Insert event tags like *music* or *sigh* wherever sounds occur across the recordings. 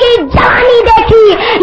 کی جوانی دیکھی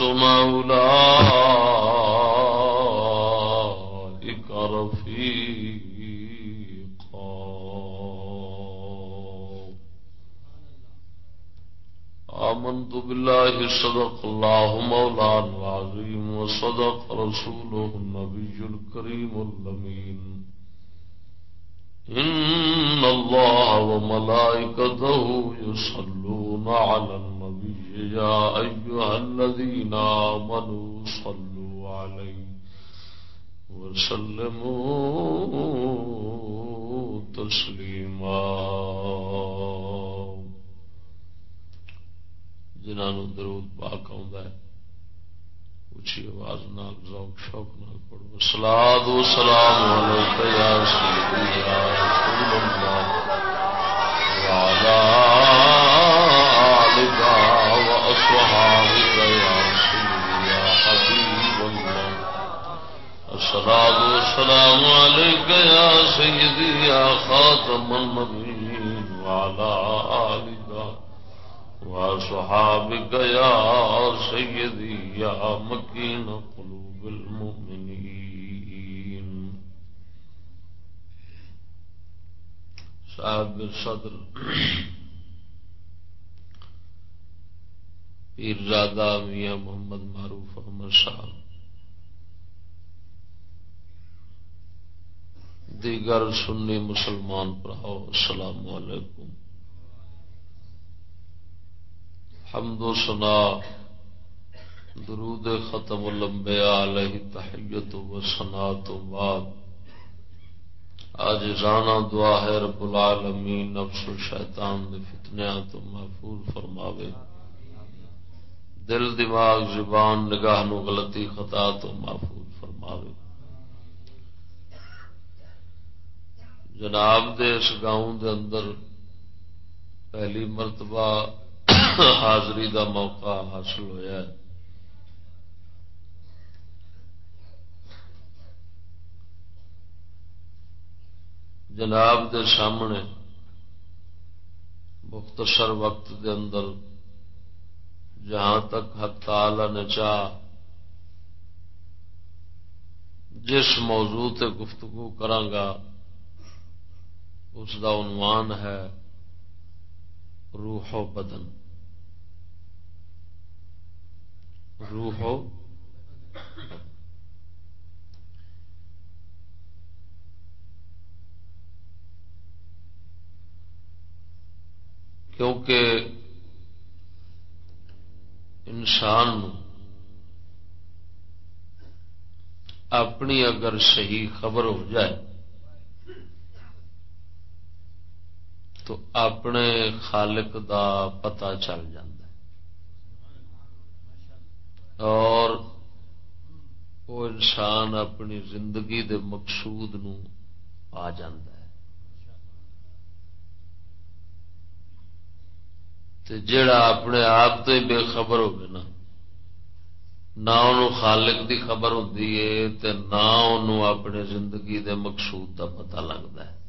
الناس مولائك رفيقا. آمنت بالله، صدق الله مولا العظيم، وصدق رسوله النبي الكريم اللمين إن الله وملائكته يصلون على النبي يا أيها الذين آمنوا صلوا عليه وسلموا تسليما. جنہوں درود پاک آ اچھی آواز نال، ذوق، شوق نال پڑھو۔ سلاد و سلام علیکہ یا سیدی یا رسول اللہ۔ وعلا الصلاة والسلام عليك گیا سيدي يا خاتم والا وعلى آلك وصحابك يا سيدي يا مكين قلوب المؤمنين. صاحب الصدر پیر میاں محمد معروف احمد صاحب سنی مسلمان پراؤ السلام علیکم۔ حمد و سنا درود ختم لمبیا علیہ تحیت و سنا تو بعد۔ آج رانا دعا ہے رب العالمین، نفس و شیطان دے فتنیا تو محفوظ فرماوے۔ دل، دماغ، زبان، نگاہ نو غلطی، خطا تو محفوظ فرماوے۔ جناب دے اس گاؤں دے اندر پہلی مرتبہ حاضری دا موقع حاصل ہوا جناب دے سامنے مختصر وقت دے اندر جہاں تک حق تعالی نے چاہ جس موضوع تے گفتگو کرانگا اس دا عنوان ہے روح و بدن۔ روح و کیونکہ انسان اپنی اگر صحیح خبر ہو جائے تو اپنے خالق دا پتا چل اور وہ انسان اپنی زندگی دے مقصود نو آ ہے۔ جڑا اپنے آپ تو ہی بے خبر ہوگی نا، نہ انہوں خالق دی خبر ہوتی نہ انہوں اپنے زندگی دے مقصود دا پتہ لگتا ہے۔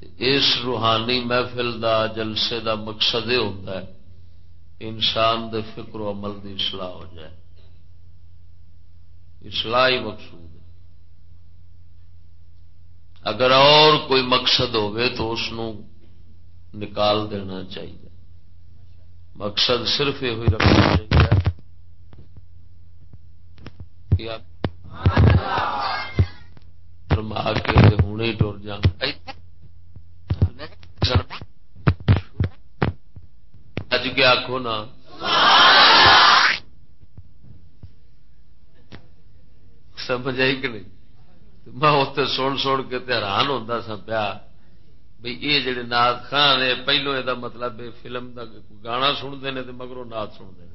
اس روحانی محفل دا جلسے دا مقصد یہ ہوتا ہے انسان دے فکر و عمل دی اصلاح ہو جائے۔ اصلاح ہی مقصود ہے۔ اگر اور کوئی مقصد ہوئے تو اس نکال دینا چاہیے۔ مقصد صرف یہ ہوئی رکھنا چاہیے فرما کے ہوں ہی ٹر جانا۔ جان اج کے آخو نا؟ سمجھ آئی کہ نہیں؟ میں اتنے سن سن کے حیران ہوتا سا پیا بھائی یہ جڑے نات خان ہے، پہلو یہ مطلب فلم کا گانا سنتے ہیں مگرو نات سنتے ہیں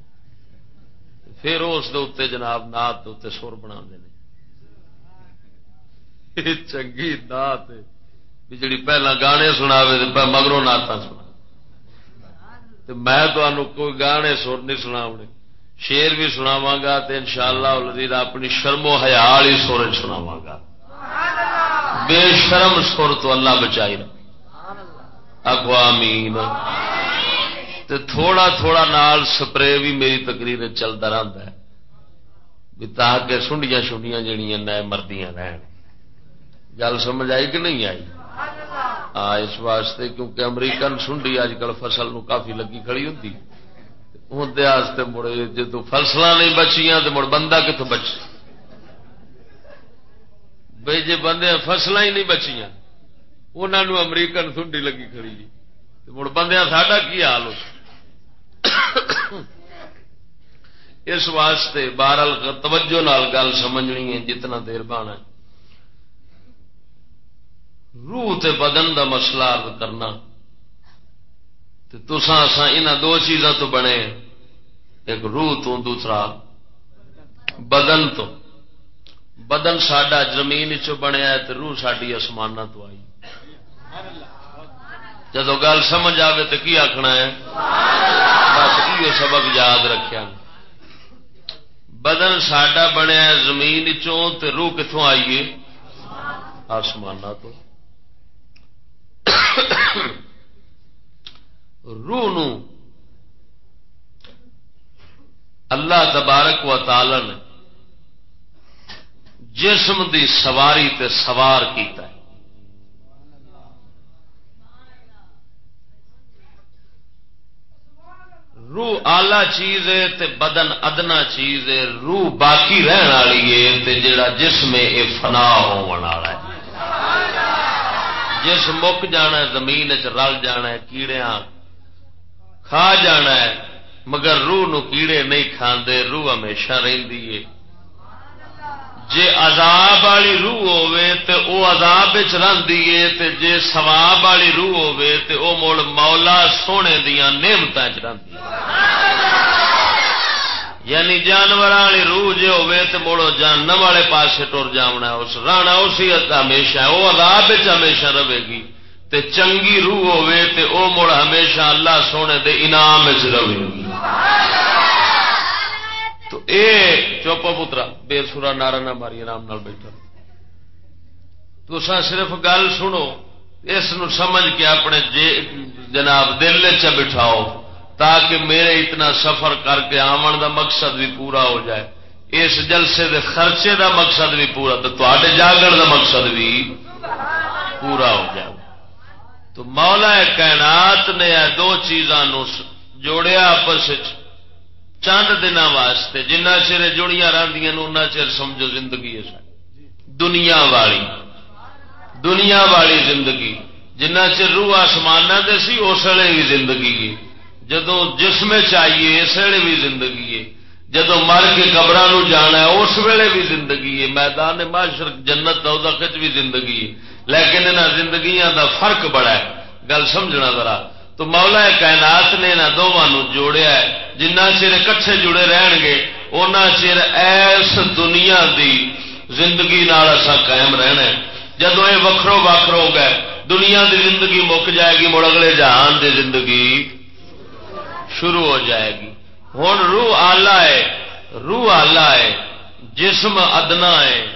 پھر اس جناب نات سر بنا چنگی نات جڑی پہلا گانے سنا مگرو نعت سنا۔ میں تمہوں کوئی گانے سر نہیں سنا شیر بھی سناوا گا تو ان شاء اللہ اپنی شرم و حیال ہی سور سناوا گا۔ بے شرم سر تو اللہ بچائی اگوامین تھوڑا تھوڑا نال سپرے بھی میری تقریر چلتا رہتا ہے۔ بھی تاکہ سنڈیاں شنڈیاں جہیا نئے مردیاں رہن۔ گل سمجھ آئی کہ نہیں آئی؟ ہاں اس واسطے کیونکہ امریکن سنڈی اج کل فصل نو کافی لگی کھڑی ہوتی ہوں مڑ جدو فصل نہیں بچیاں تو مڑ بندہ کتوں بچ بھائی جی بندے فصل ہی نہیں بچیاں انہوں امریکن سنڈی لگی کھڑی جی۔ مڑ بندیا ساڈا کی حال ہو؟ اس واسطے بارل توجہ نال گل سمجھنی ہے، جتنا دیر بانا روح تے بدن دا مسئلہ ارد کرنا۔ تسا ان دو چیزوں تو بنے۔ ایک روح تو دوسرا بدن تو۔ بدن سڈا زمین چ بنیا تو روح ساری آسمان تو آئی۔ جب گل سمجھ آئے تو کی آخنا ہے؟ بس یہ سبق یاد رکھا بدن سڈا بنیا زمین چوں روح کتوں آئیے آسمان تو۔ روح نو اللہ تبارک و تعالی نے جسم دی سواری تے سوار کیتا ہے۔ روح آلہ چیز ہے تے بدن ادنا چیز ہے، روح باقی رہن والی ہے تے جڑا جسم ہے یہ فنا ہونا ہے۔ جس مک جانا ہے، زمین رل جانا ہے، کیڑیاں کھا جانا ہے، مگر روح نو کیڑے نہیں کھاندے، روح ہمیشہ رہی ہے۔ جے عذاب والی روح ہوے تے او عذاب وچ رہندی ہے تے جے ثواب والی روح ہوے تے او مڑ مولا سونے دیاں نعمتاں چ رہندی یعنی جانور والی روح جی ہوے تو مڑو جانم والے پاس ٹر جانا اس رانا اسی ہمیشہ وہ عذاب ہمیشہ رہے گی۔ تے چنگی روح ہوے تے او مڑ ہمیشہ اللہ سونے دے انعام رہے گی۔ تو اے چوپا پترا، بے سورا نارا نہ ماری، آرام نال بیٹھا۔ تو صرف گل سنو، اس سمجھ کے اپنے جناب دل چ بٹھاؤ تاکہ میرے اتنا سفر کر کے آمن دا مقصد بھی پورا ہو جائے۔ اس جلسے دے خرچے دا مقصد بھی پورا تو جاگن دا مقصد بھی پورا ہو جائے۔ تو مولا کائنات نے دو چیزاں جوڑیا آپس چند دن واسطے، جنہ چر جڑیاں رہی چر سمجھو زندگی ہے دنیا والی دنیا والی زندگی، جنہ چر روح آسمان دے سی، اس ویلے بھی زندگی جدو جسم چاہیے اس ویلے بھی زندگی ہے۔ جدو مر کے قبر جانا ہے، اس ویلے بھی زندگی ہے۔ میدان معاشر جنت دوزخ بھی زندگی ہے۔ لیکن انہوں زندگیاں دا فرق بڑا ہے۔ گل سمجھنا ذرا۔ تو مولا کائنات نے انہوں دونوں جوڑیا ہے۔ جنہ چر کٹھے جڑے رہن گے ان چر ایس دنیا دی زندگی ناسا قائم رہنا ہے۔ جدو یہ وکرو وکر ہو گئے، دنیا دی زندگی مک جائے گی، مڑ اگلے جہان دی زندگی شروع ہو جائے گی۔ ہوں روح آلہ ہے، روح آلہ ہے، جسم ادنا ہے۔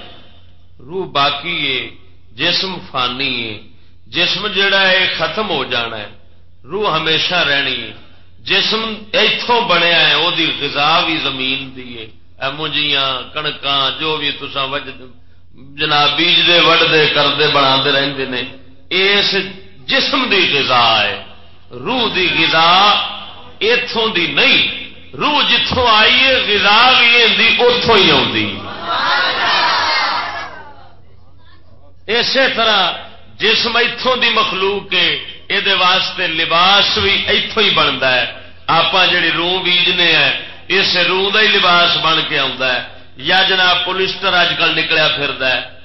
روح باقی ہے، جسم فانی ہے۔ جسم جڑا ہے ختم ہو جانا ہے۔ روح ہمیشہ رہنی ہے۔ جسم اتوں بنیا ہے وہ غذا بھی زمین دی ہے۔ مجھیاں کنکاں، جو بھی تسا وج جناب بیج دے، وڈ دے کرتے بنا رہتے ہیں اس جسم دی غذا ہے۔ روح دی غذا اتوں دی نہیں، روح جتوں آئی ہے گزا بھی اتوں ہی آتی اسی طرح جسم اتوں دی مخلوق ہے یہ واسطے لباس بھی اتوں ہی بنتا ہے۔ آپ جڑی روح بیجنے ہیں، اس روح کا ہی لباس بن کے آتا ہے۔ یا جناب پولیسٹر اج کل نکلیا پھر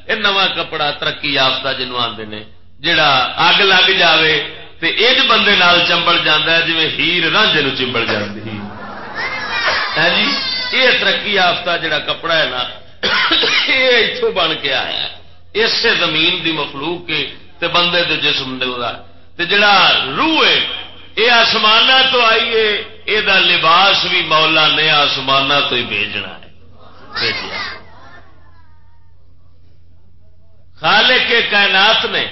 یہ نواں کپڑا ترقی یافتہ جنوب آتے ہیں جڑا اگ لگ جائے ایک بندے نال چمبڑ جاتا ہے جی ہیر رانجے چمبڑ جاتی ہے۔ ہاں جی؟ یہ ترقی یافتہ جڑا کپڑا ہے نا، یہ اتوں بن کے آیا اسے زمین دی مخلوق کے تے بندے دے جسم دے تے جڑا روح ہے یہ آسمان تو آئیے یہ لباس بھی مولا نے آسمان تو ہی بھیجنا ہے۔ بھیجیا۔ خالق کے کائنات نے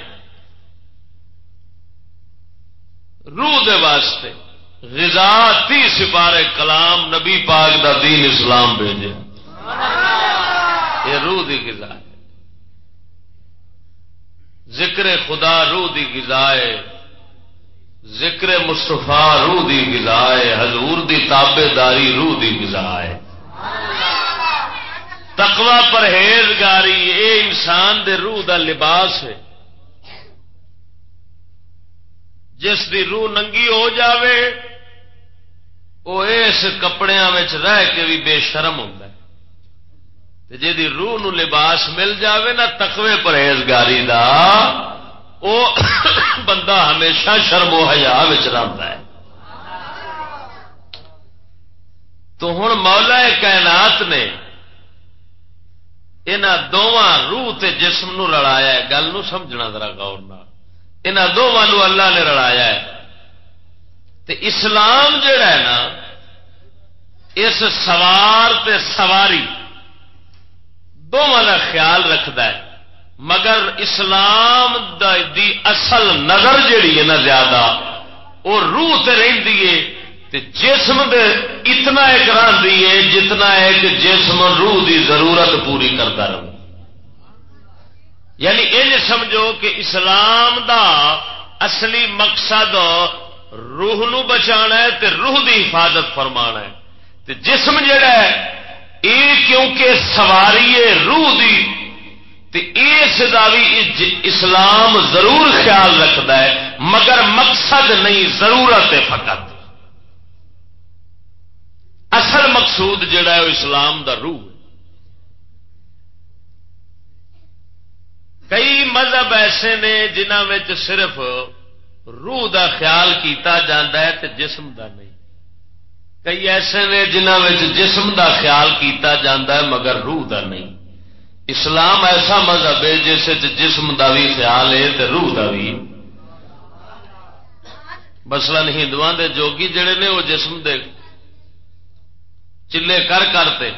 روح دے واسطے۔ غذا تی سپارے کلام نبی پاک دا دین اسلام بھیجے۔ یہ روح دی غذا ہے۔ ذکر خدا روح دی غذا ہے۔ ذکر مستفا روح دی غذا ہے۔ حضور دی تابے داری روح دی غذا ہے۔ تقوا پرہیزگاری اے انسان دے روح دا لباس ہے۔ جس دی روح ننگی ہو جاوے وہ اس کپڑے رہ کے بھی بے شرم ہوتا ہے۔ جی روح نو لباس مل جاوے نا تقوی پرہیزگاری دا، او بندہ ہمیشہ شرم و حیا رہتا ہے۔ تو ہوں مولا کائنات نے یہاں دونوں روح تے جسم نو رلایا گل نو سمجھنا ذرا ان دونوں اللہ نے رلایا ہے۔ تے اسلام جڑا ہے نا، اس سوار تے سواری دونوں کا خیال رکھد ہے۔ مگر اسلام دا دی اصل نظر جیڑی ہے نا زیادہ وہ روح تے رہی ہے۔ تے جسم دے اتنا ایک رہی ہے جتنا ایک جسم روح دی ضرورت پوری کرتا رہے یعنی یہ سمجھو کہ اسلام دا اصلی مقصد روح نو بچانا ہے تے روح دی حفاظت فرمانا ہے۔ تے جسم جڑا ہے یہ کیونکہ سواری ہے روح دی، تے اس دا بھی اسلام ضرور خیال رکھتا ہے، مگر مقصد نہیں، ضرورت ہے فقط۔ اصل مقصود جڑا ہے وہ اسلام دا روح۔ کئی مذہب ایسے نے جنہوں صرف روح دا خیال کیتا جاندہ ہے تے جسم دا نہیں۔ کئی ایسے نے جنہوں جسم دا خیال کیتا جاندہ ہے مگر روح دا نہیں۔ اسلام ایسا مذہب ہے جس جسم دا بھی خیال ہے تے روح دا بھی۔ مسلم ہندو دے جوگی جڑے نے وہ جسم دے چلے کر کرتے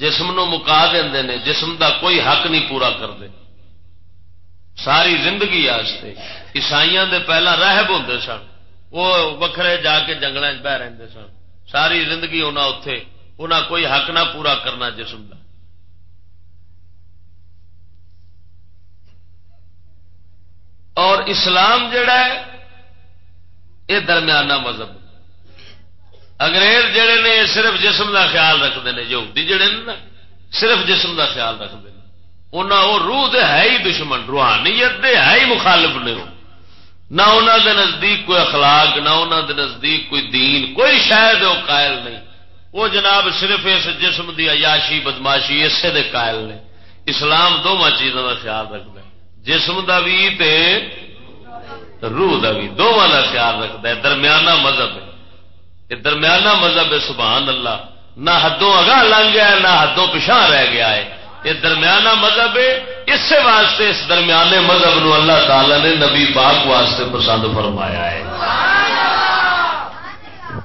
جسم نو مکا دے جسم دا کوئی حق نہیں پورا کرتے ساری زندگی عیسائیاں دے پہلا راہب ہوں سن۔ وہ وکھرے جا کے جنگل بہ رہے سن۔ ساری زندگی انہیں اتے انہیں کوئی حق نہ پورا کرنا جسم کا اور اسلام جڑا ہے یہ درمیانہ مذہب۔ انگریز جڑے نے، صرف جسم کا خیال رکھتے ہیں یہودی جڑے نا، صرف جسم کا خیال رکھتے ہیں انہیں وہ روح دے ہے ہی دشمن، روحانیت دے ہے ہی مخالف نے وہ نہ انہوں دے نزدیک کوئی اخلاق، نہ انہوں دے نزدیک کوئی دین، کوئی شاید وہ قائل نہیں۔ وہ جناب صرف اس جسم دی عیاشی، بدماشی، اسے دے قائل نے۔ اسلام دونوں چیزوں کا خیال رکھتا ہے۔ جسم دا بھی تے روح دا بھی دونوں کا خیال رکھتا ہے۔ درمیانہ مذہب ہے۔ یہ درمیانہ مذہب ہے، سبحان اللہ۔ نہ حدوں اگاں لنگ گیا نہ حدوں پچھا رہ گیا ہے۔ یہ درمیانہ مذہب ہے۔ اس واسطے اس درمیانے مذہب نو اللہ تعالی نے نبی پاک واسطے پسند فرمایا ہے۔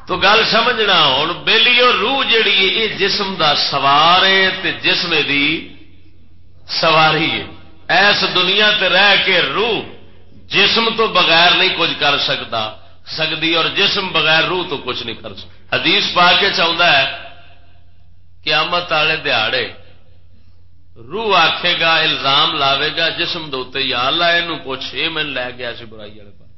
تو گل سمجھنا ہوں بہلی اور روح جیڑی ہے، یہ جسم دا سوار ہے تے جسم دی سواری ہے۔ ایس دنیا تے رہ کے روح جسم تو بغیر نہیں کچھ کر سکتا سکتی اور جسم بغیر روح تو کچھ نہیں کر سکتا۔ حدیث پا کے چاہتا ہے، قیامت والے دہاڑے روح آکھے گا، الزام لاوے گا، جسم دے یا اللہ یہ پوچھ یہ میں لے گیا سی برائی والے پاس۔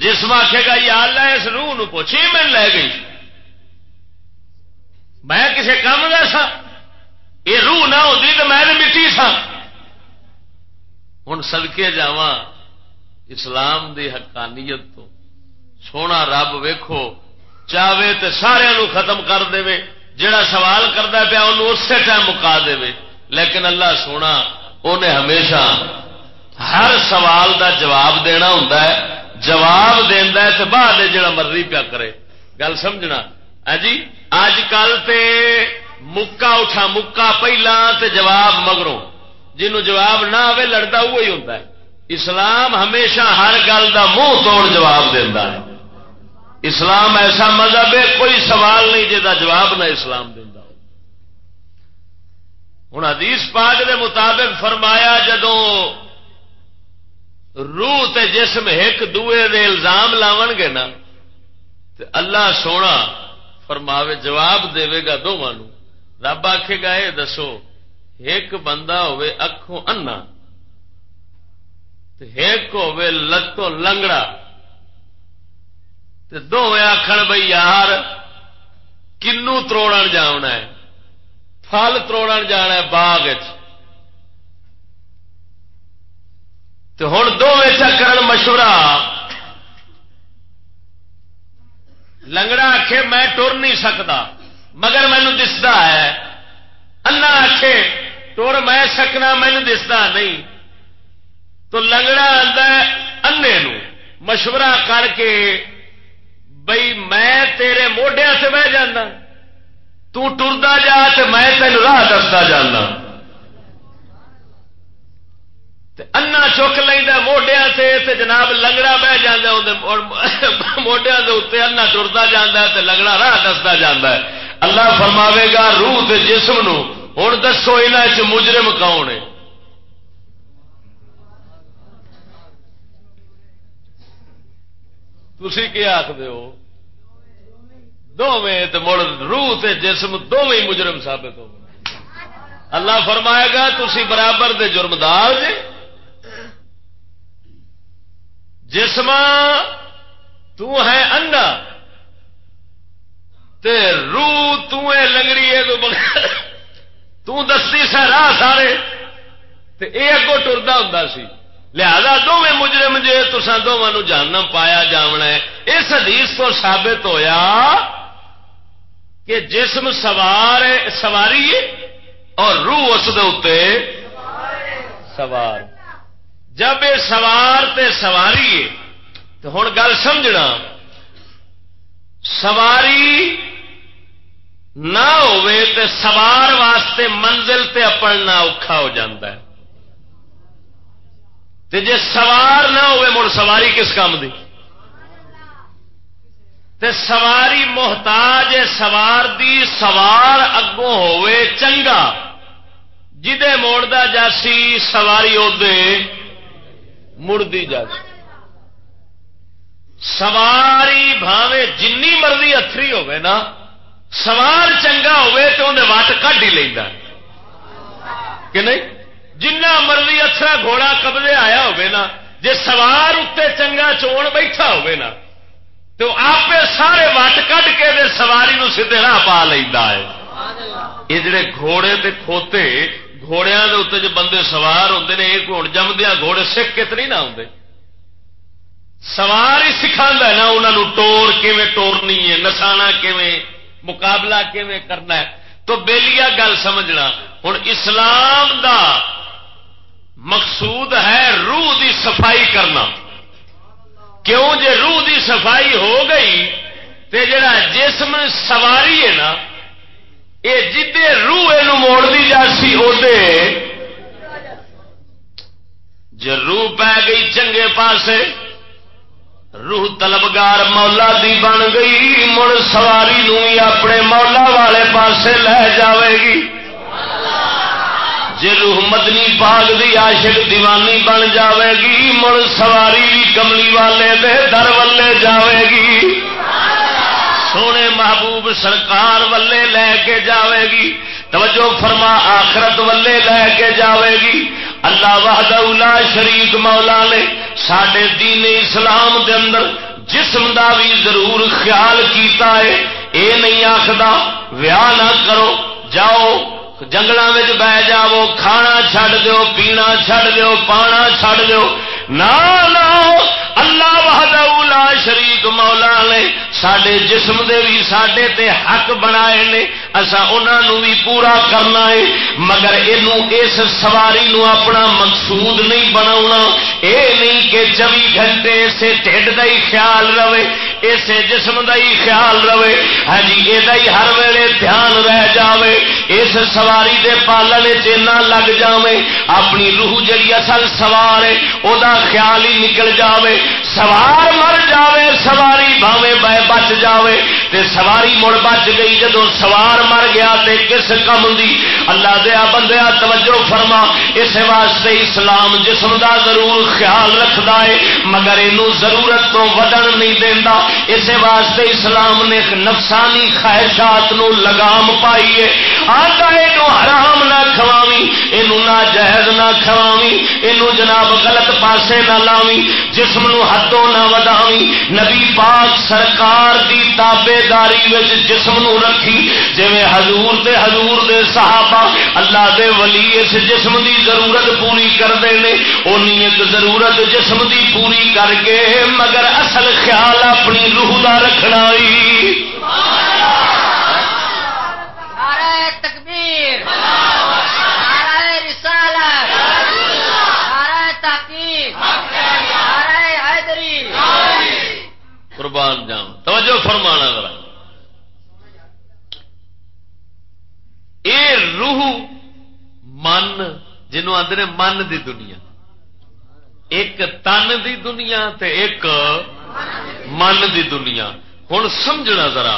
جسم آکھے گا، یا اللہ، اس روح نو پوچھ یہ میں لے گئی میں کسی کام کا سا؟ یہ روح نہ ہوتی تو میں مٹی سا۔ ہوں سدکے جا اسلام دی حقانیت تو سونا رب ویکھو چاہے تو سارا ختم کر دے جڑا سوال کرتا پیا انہوں اسی ٹائم مکا دے لیکن اللہ سونا انہیں ہمیشہ ہر سوال دا جواب دینا ہوں جواب دینا ہے تو بعد جڑا مرضی پیا کرے۔ گل سمجھنا؟ ہے جی؟ اج کل تے مکا اٹھا مکا پہلا تے جواب مگروں۔ جنہوں جواب نہ آئے لڑتا وہی ہوتا ہے۔ اسلام ہمیشہ ہر گل کا منہ توڑ جواب دینا ہے۔ اسلام ایسا مذہب ہے، کوئی سوال نہیں جہاں جواب نہ اسلام دینا ہوں حدیث پاک دے مطابق فرمایا جدو روح تے جسم ایک دوے دے الزام لاو گے نا، تے اللہ سونا فرماوے، جواب دے گا دونوں رب آخے گا یہ دسو، ایک بندہ ہوے اکھوں انا ایک ہوے لتوں لنگڑا۔ دونوں آخر بھائی یار، کنو تروڑ جانا ہے فل تروڑ جانا ہے باغ ہوں دونوں چکر مشورہ۔ لنگڑا آخ میں ٹر نہیں سکتا مگر مینو دستا ہے۔ انا آخ ٹر میں سکنا مینو دستا نہیں۔ تو لنگڑا آتا انے مشورہ کر کے بھائی میں تیرے موڈیا سے بہ جانا۔ ٹرتا جا تو میں تین راہ دستا جانا۔ انا چک لینا موڈیا سے جناب لنگڑا بہ جانا موڈیا کے اتنے انا ٹرتا جانا تو لنگڑا راہ دستا جانا ہے۔ اللہ فرماوے گا، روح کے جسم نو۔ ہوں دسو یہاں مجرم کون ہے۔ تھی کیا آخر ہو؟ دونوں مڑ روح تے جسم دونوں مجرم ثابت ہو اللہ فرمائے گا تھی برابر دے جرمدار جی۔ جسم انا تے روح تنگڑی ہے تو دستی سا راہ سارے۔ تے اے اگوں ٹرتا ہوں سی۔ لہذا دونوں مجرم جی تسا دونوں جاننا پایا جانا ہے۔ اس حدیث کو ثابت ہویا کہ جسم سوار سواری اور روح اس سوار۔ جب یہ سوار تے سواری تو ہوں گل سمجھنا، سواری نہ تے سوار واسطے منزل تے اپنا اوکھا ہو جاتا ہے۔ تے جے سوار نہ ہوئے، مڑ سواری کس کام دی؟ تے سواری محتاج سوار دی سوار اگوں ہوئے چنگا۔ جدے موڑ جاسی، سواری ادے مڑتی جاسی۔ سواری بھاوے جن مرضی اتری ہوے نا، سوار چنگا ہوے تو انہیں وٹ کھ ہی لینا کہ نہیں؟ جنہ مرضی اترا گھوڑا قبضے آیا ہوے نا، جے سوار اتنے چنگا چون بیٹھا ہوے نا تو آپ سارے وٹ کھ کے دے سواری نو سیدے راہ پا لینا ہے۔ یہ جڑے گھوڑے تے کھوتے گھوڑیا کے اتنے جو بندے سوار ہوتے ہیں یہ ہوں جمدیا گھوڑے سکھ کے تو نہیں نہ آتے سوار ہی سکھا نا انہوں ٹور کیویں ٹورنی ہے نسانا کیویں مقابلہ کیویں کرنا ہے۔ تو بےلیا گل سمجھنا ہوں اسلام دا مقصود ہے روح دی صفائی کرنا۔ کیوں جے روح دی صفائی ہو گئی تے جڑا جسم سواری ہے نا یہ جدے روح یہ موڑ دی جاسی ادے جی روح پی گئی چنگے پاسے، روح طلبگار مولا دی بن گئی، مڑ سواری نو اپنے مولا والے پاسے لے جاوے گی۔ جی روح مدنی پاگ دی عاشق دیوانی بن جاوے گی مڑ سواری بھی کملی والے دے در والے جاوے گی سونے محبوب سرکار ولے لے کے جاوے گی توجہ فرما، آخرت ولے لے کے جاوے گی اللہ وحدہ اولا شریف مولا نے سڈے دین اسلام دے اندر جسم دا بھی ضرور خیال کیتا ہے۔ اے نہیں آخر ویاہ نہ کرو، جاؤ جنگل بہ جاؤ کھانا چھڈ دو پینا چھڈ دو پانا چھڈ دو نہ اللہ وحدہ لا شریک مولا نے سڈے جسم دے بھی سڈے تے حق بنائے نے اصا انہوں بھی پورا کرنا ہے مگر یہ اس سواری نو اپنا مقصود نہیں بنا اے نہیں کہ چوبی گھنٹے اسے ٹھڈ کا ہی خیال رہے اسے جسم کا ہی خیال رہے ہاں جی یہ ہر ویلے دھیان رہ جاوے اس سواری سواری دے پالن چنا لگ جاوے اپنی روح جڑی اصل سوار ہے وہ خیال ہی نکل جاوے سوار مر جاوے سواری بھاوے بہ بچ جاوے تے سواری مڑ بچ گئی جدو سوار مر گیا تے کس کم دی؟ اللہ دیا بندیا توجہ فرما اس واسطے اسلام جسم دا ضرور خیال رکھتا ہے مگر یہ ضرورت تو ودن نہیں دینا اس واسطے اسلام نے نفسانی خواہشات نو لگام پائی ہے آتا یہ حرام نہ کھواوی یہ نہ جہد نہ کھواوی یہ جناب غلط پاسے نہ لاوی، جسم نو حدوں نہ وداوی۔ نبی پاک سرکار دی تابے داری جسم نو رکھی جی حضور دے حضور دے صحابہ اللہ دے ولی اس جسم دی ضرورت پوری کرتے ہیں اونی ایک ضرورت جسم دی پوری کر کے، مگر اصل خیال اپنی روح دا رکھنا ہی قربان جاؤ توجہ فرمانا ذرا۔ اے روح من جنوں آدھے من دی دنیا، ایک تن دی دنیا تے ایک من دی دنیا۔ ہوں سمجھنا ذرا،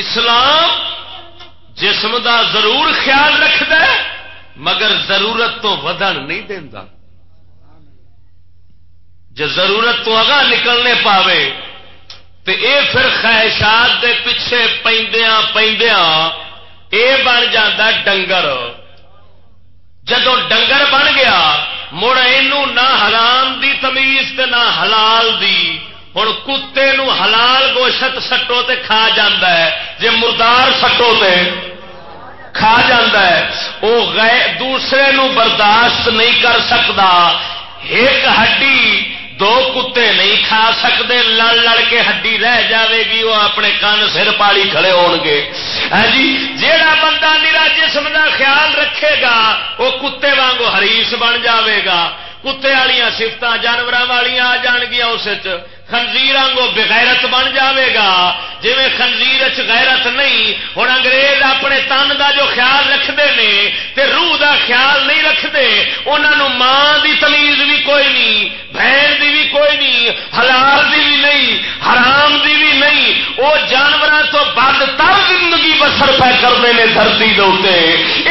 اسلام جسم دا ضرور خیال رکھد مگر ضرورت تو ودن نہیں دینا جی ضرورت تو اگاں نکلنے پاوے تو اے پھر خواہشات دے پیچھے پہندیاں پہندیاں اے بن جاتا ڈنگر۔ جدو ڈنگر بن گیا، مڑ یہ نہ حرام دی تمیز تے نہ حلال دی ہوں کتے نو حلال گوشت سٹو تے کھا جاندہ ہے، جے مردار سٹو تے کھا جاندہ ہے وہ دوسرے نو برداشت نہیں کر سکتا ایک ہڈی دو کتے نہیں کھا سکتے، لڑ لڑ کے ہڈی رہ جاوے گی، وہ اپنے کن سر پالی کھڑے ہو گے۔ ہاں جی جیڑا بندہ میرا جسم کا خیال رکھے گا، وہ کتے وانگو ہریس بن جاوے گا۔ کتے والی سفت جانور والی آ جان گیا اس خنزیر آنگو بغیرت بن جاوے گا۔ جی خنزیر غیرت نہیں ہوں انگریز اپنے تن دا جو خیال رکھتے ہیں تے روح دا خیال نہیں رکھتے انہوں ماں دی تمیز بھی کوئی نہیں، بہن دی بھی کوئی نہیں، حلال دی بھی نہیں، حرام دی بھی نہیں۔ وہ جانوروں تو بد تر زندگی بسر پہ کرتے ہیں دھرتی دے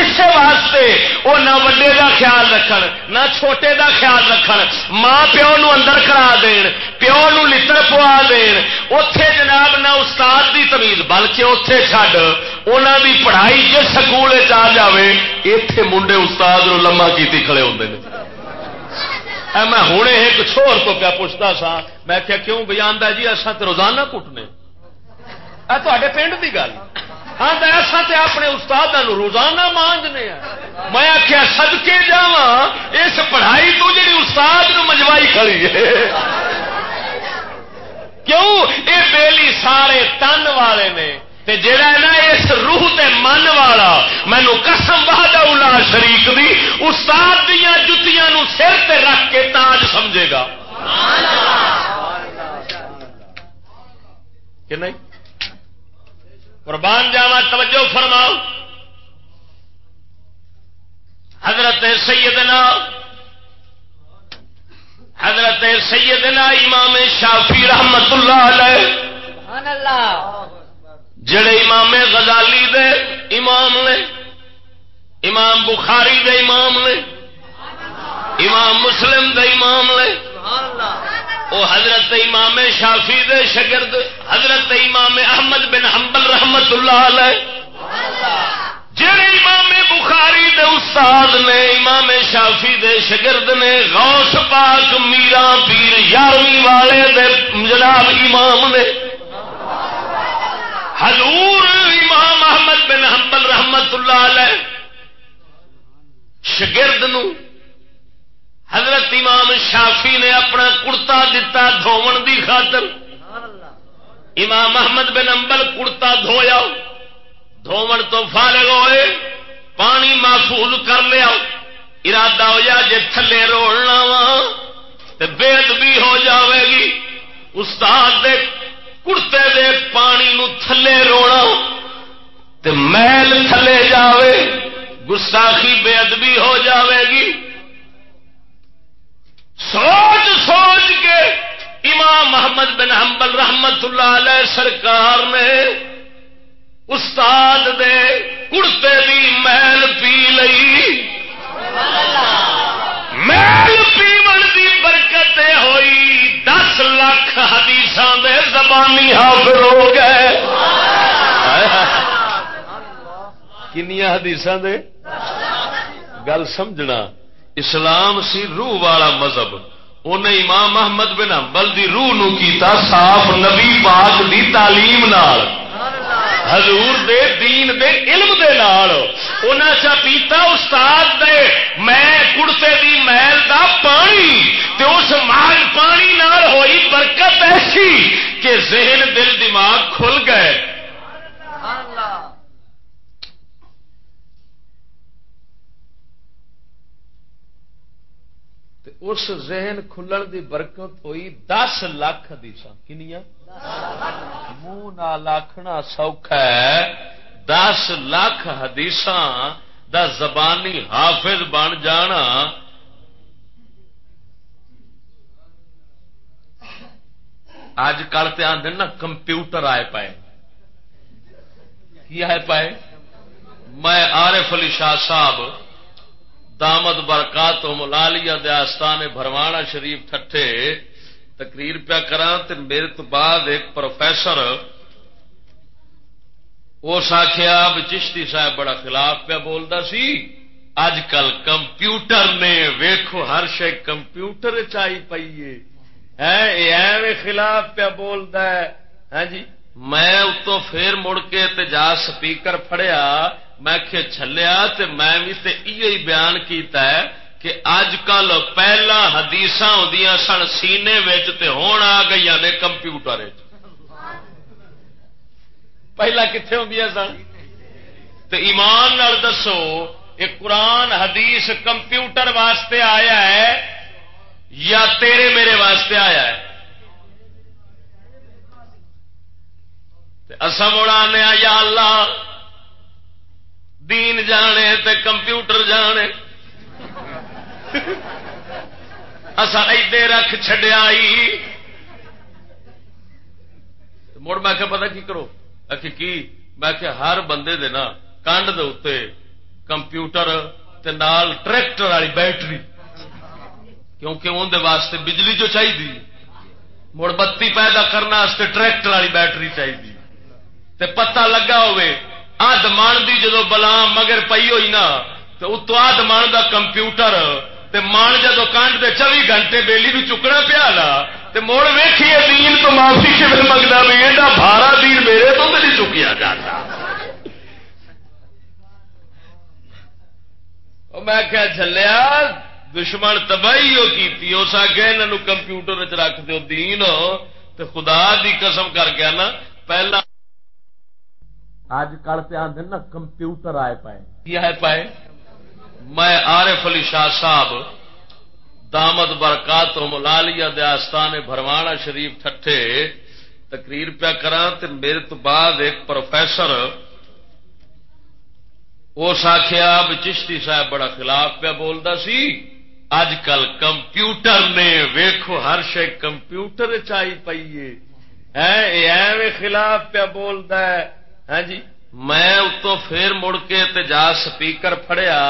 اس واسطے وہ نہ وڈے دا خیال رکھن، نہ چھوٹے دا خیال رکھن۔ ماں پیو نو اندر کرا دین، پیو نو لڑ پوا دین۔ اتے جناب نہ استاد دی تمیز، بلکہ اتے چڈ انہوں دی پڑھائی جس سکول آ جائے اتے منڈے استاد نو لما کی کھڑے ہوتے ہیں میں ہوں ایک چھوڑ تو پیا پوچھتا سا، میں کیا کیوں؟ بھی آدھا جی اصا تو روزانہ کٹنے۔ تے پنڈ کی گل۔ ہاں ایسا تے اپنے استاد روزانہ مانجنے میں آخیا سدکے جا اس پڑھائی تو جی استاد نو مجوائی کھڑی ہے۔ کیوں؟ یہ بیلی سارے تن والے نے۔ تے جڑا ہے نا اس روح تے من والا مینو قسم بہاد الا شریک دی، استاد دیا جتیاں نو سر تے رکھ کے تاج سمجھے گا۔ کہ نہیں؟ قربان جاوا توجہ فرماؤ۔ حضرت سیدنا حضرت سیدنا امام شافی رحمت اللہ علیہ جڑے امام غزالی دے امام نے امام بخاری دے امام نے امام مسلم دے امام نے وہ حضرت امام شافی دے شگرد حضرت امام احمد بن حنبل رحمت اللہ علیہ۔ جڑے امام بخاری دے استاد نے، امام شافی دے شگرد نے، غوث پاک میرا پیر یارویں والے دے جناب امام نے، حضور امام احمد بن حنبل رحمت اللہ علیہ شگرد نو حضرت امام شافی نے اپنا کڑتا دتا دھون دی خاطر، امام احمد بن امبل کڑتا دھویا۔ دھون تو فارغ ہوئے، پانی محفوظ کر لیا۔ ارادہ ہو جا جی تھلے روڑنا وا بےد بھی ہو جاوے گی۔ استاد دے کڑتے دے پانی نو تھلے رونا تے میل تھلے جاوے، گستاخی بے ادبی ہو جاوے گی۔ سوچ سوچ کے امام محمد بن حنبل رحمت اللہ علیہ سرکار نے استاد دے کڑتے دی میل پی لئی. میل پیمن دی برکت ہوئی. دس لاکھ حدیث دے زبانی حافظ ہو گئے. کنیا حدیث دے؟ گل سمجھنا، اسلام سی روح والا مذہب. انہیں امام محمد بن حنبل دی روح نو کیتا، صاف نبی پاک دی تعلیم نال. حضور دے دین دے علم دے نال انہاں چا پیتا استاد دے میں کڑتے دی محل دا پانی تے اس مال پانی نال ہوئی برکت ایسی کہ ذہن دل دماغ کھل گئے۔ اس ذہن کھلن دی برکت ہوئی دس لاکھ حدیث کنیا منہ آخنا سوکھا ہے۔ دس لاکھ حدیث دا زبانی حافظ بن جانا۔ اج کل تو آدھے نا کمپیوٹر آئے پائے۔ کی آئے پائے؟ میں آرف علی شاہ صاحب، دامد برکات ملالیا دستان بھروانا شریف ٹھٹے تقریر پیا کرا میرے تو بعد ایک پروفیسر اس آخیا چشتی صاحب بڑا خلاف پیا بولتا سی۔ اج کل کمپیوٹر نے ویکو ہر شے کمپیوٹر چائی پیے ایویں خلاف پیا بولتا ہے۔ ہاں جی میں اتو پھر مڑ کے جا سپیکر فڑیا میں چلیا میں بھی بیان کیتا ہے۔ کہ اج کل پہلا حدیث ہوں سن، سینے ہون آ گئی نے کمپیوٹر پہلا کتنے ہوں سن؟ تو ایمان نال دسو یہ قرآن، حدیث کمپیوٹر واسطے آیا ہے یا تیرے میرے واسطے آیا ہے؟ اصا مڑا یا اللہ، دین جانے تے کمپیوٹر جانے۔ اصا ادے رکھ چڈیا مڑ میں پتا کی کرو؟ کی؟ میں کہ ہر بندے دے نا کنڈ دے کمپیوٹر نال ٹریکٹر والی بیٹری، کیونکہ اندر واسطے بجلی جو چاہیے مڑ بتی پیدا کرنے ٹریکٹر والی بیٹری چاہیے پتا لگا ہوئے آد من کی جدو بلا مگر پی ہوئی نا تو اتو آد من کا کمپیوٹر من جدو کنڈ دے چوبی گھنٹے بیلی نو چکنا پیا لا تو مڑ ویکھیے دین تو معافی کبھی منگتا بھی ایڈا بارا دین میرے تو نہیں چکیا جاتا۔ میں کیا چلیا دشمن تباہی وہ کی اس آگے یہاں کمپیوٹر رکھ دو دین تو خدا دی قسم کر کے نا پہلا اج کل پہ آدھے نا کمپیوٹر آئے پائے۔ کی آئے پائے؟ میں عارف علی شاہ صاحب دامد برکات ملالیا دستان بھروانا شریف ٹھٹھے تقریر پیا کرا میرے تو بعد ایک پروفیسر اس آخیا چشتی صاحب بڑا خلاف پیا بولتا سی۔ اج کل کمپیوٹر نے ویکو ہر شے کمپیوٹر چائی پیے ایویں خلاف پیا بولتا ہے۔ ہاں جی میں اتو پھر مڑ کے جا سپیکر فڑیا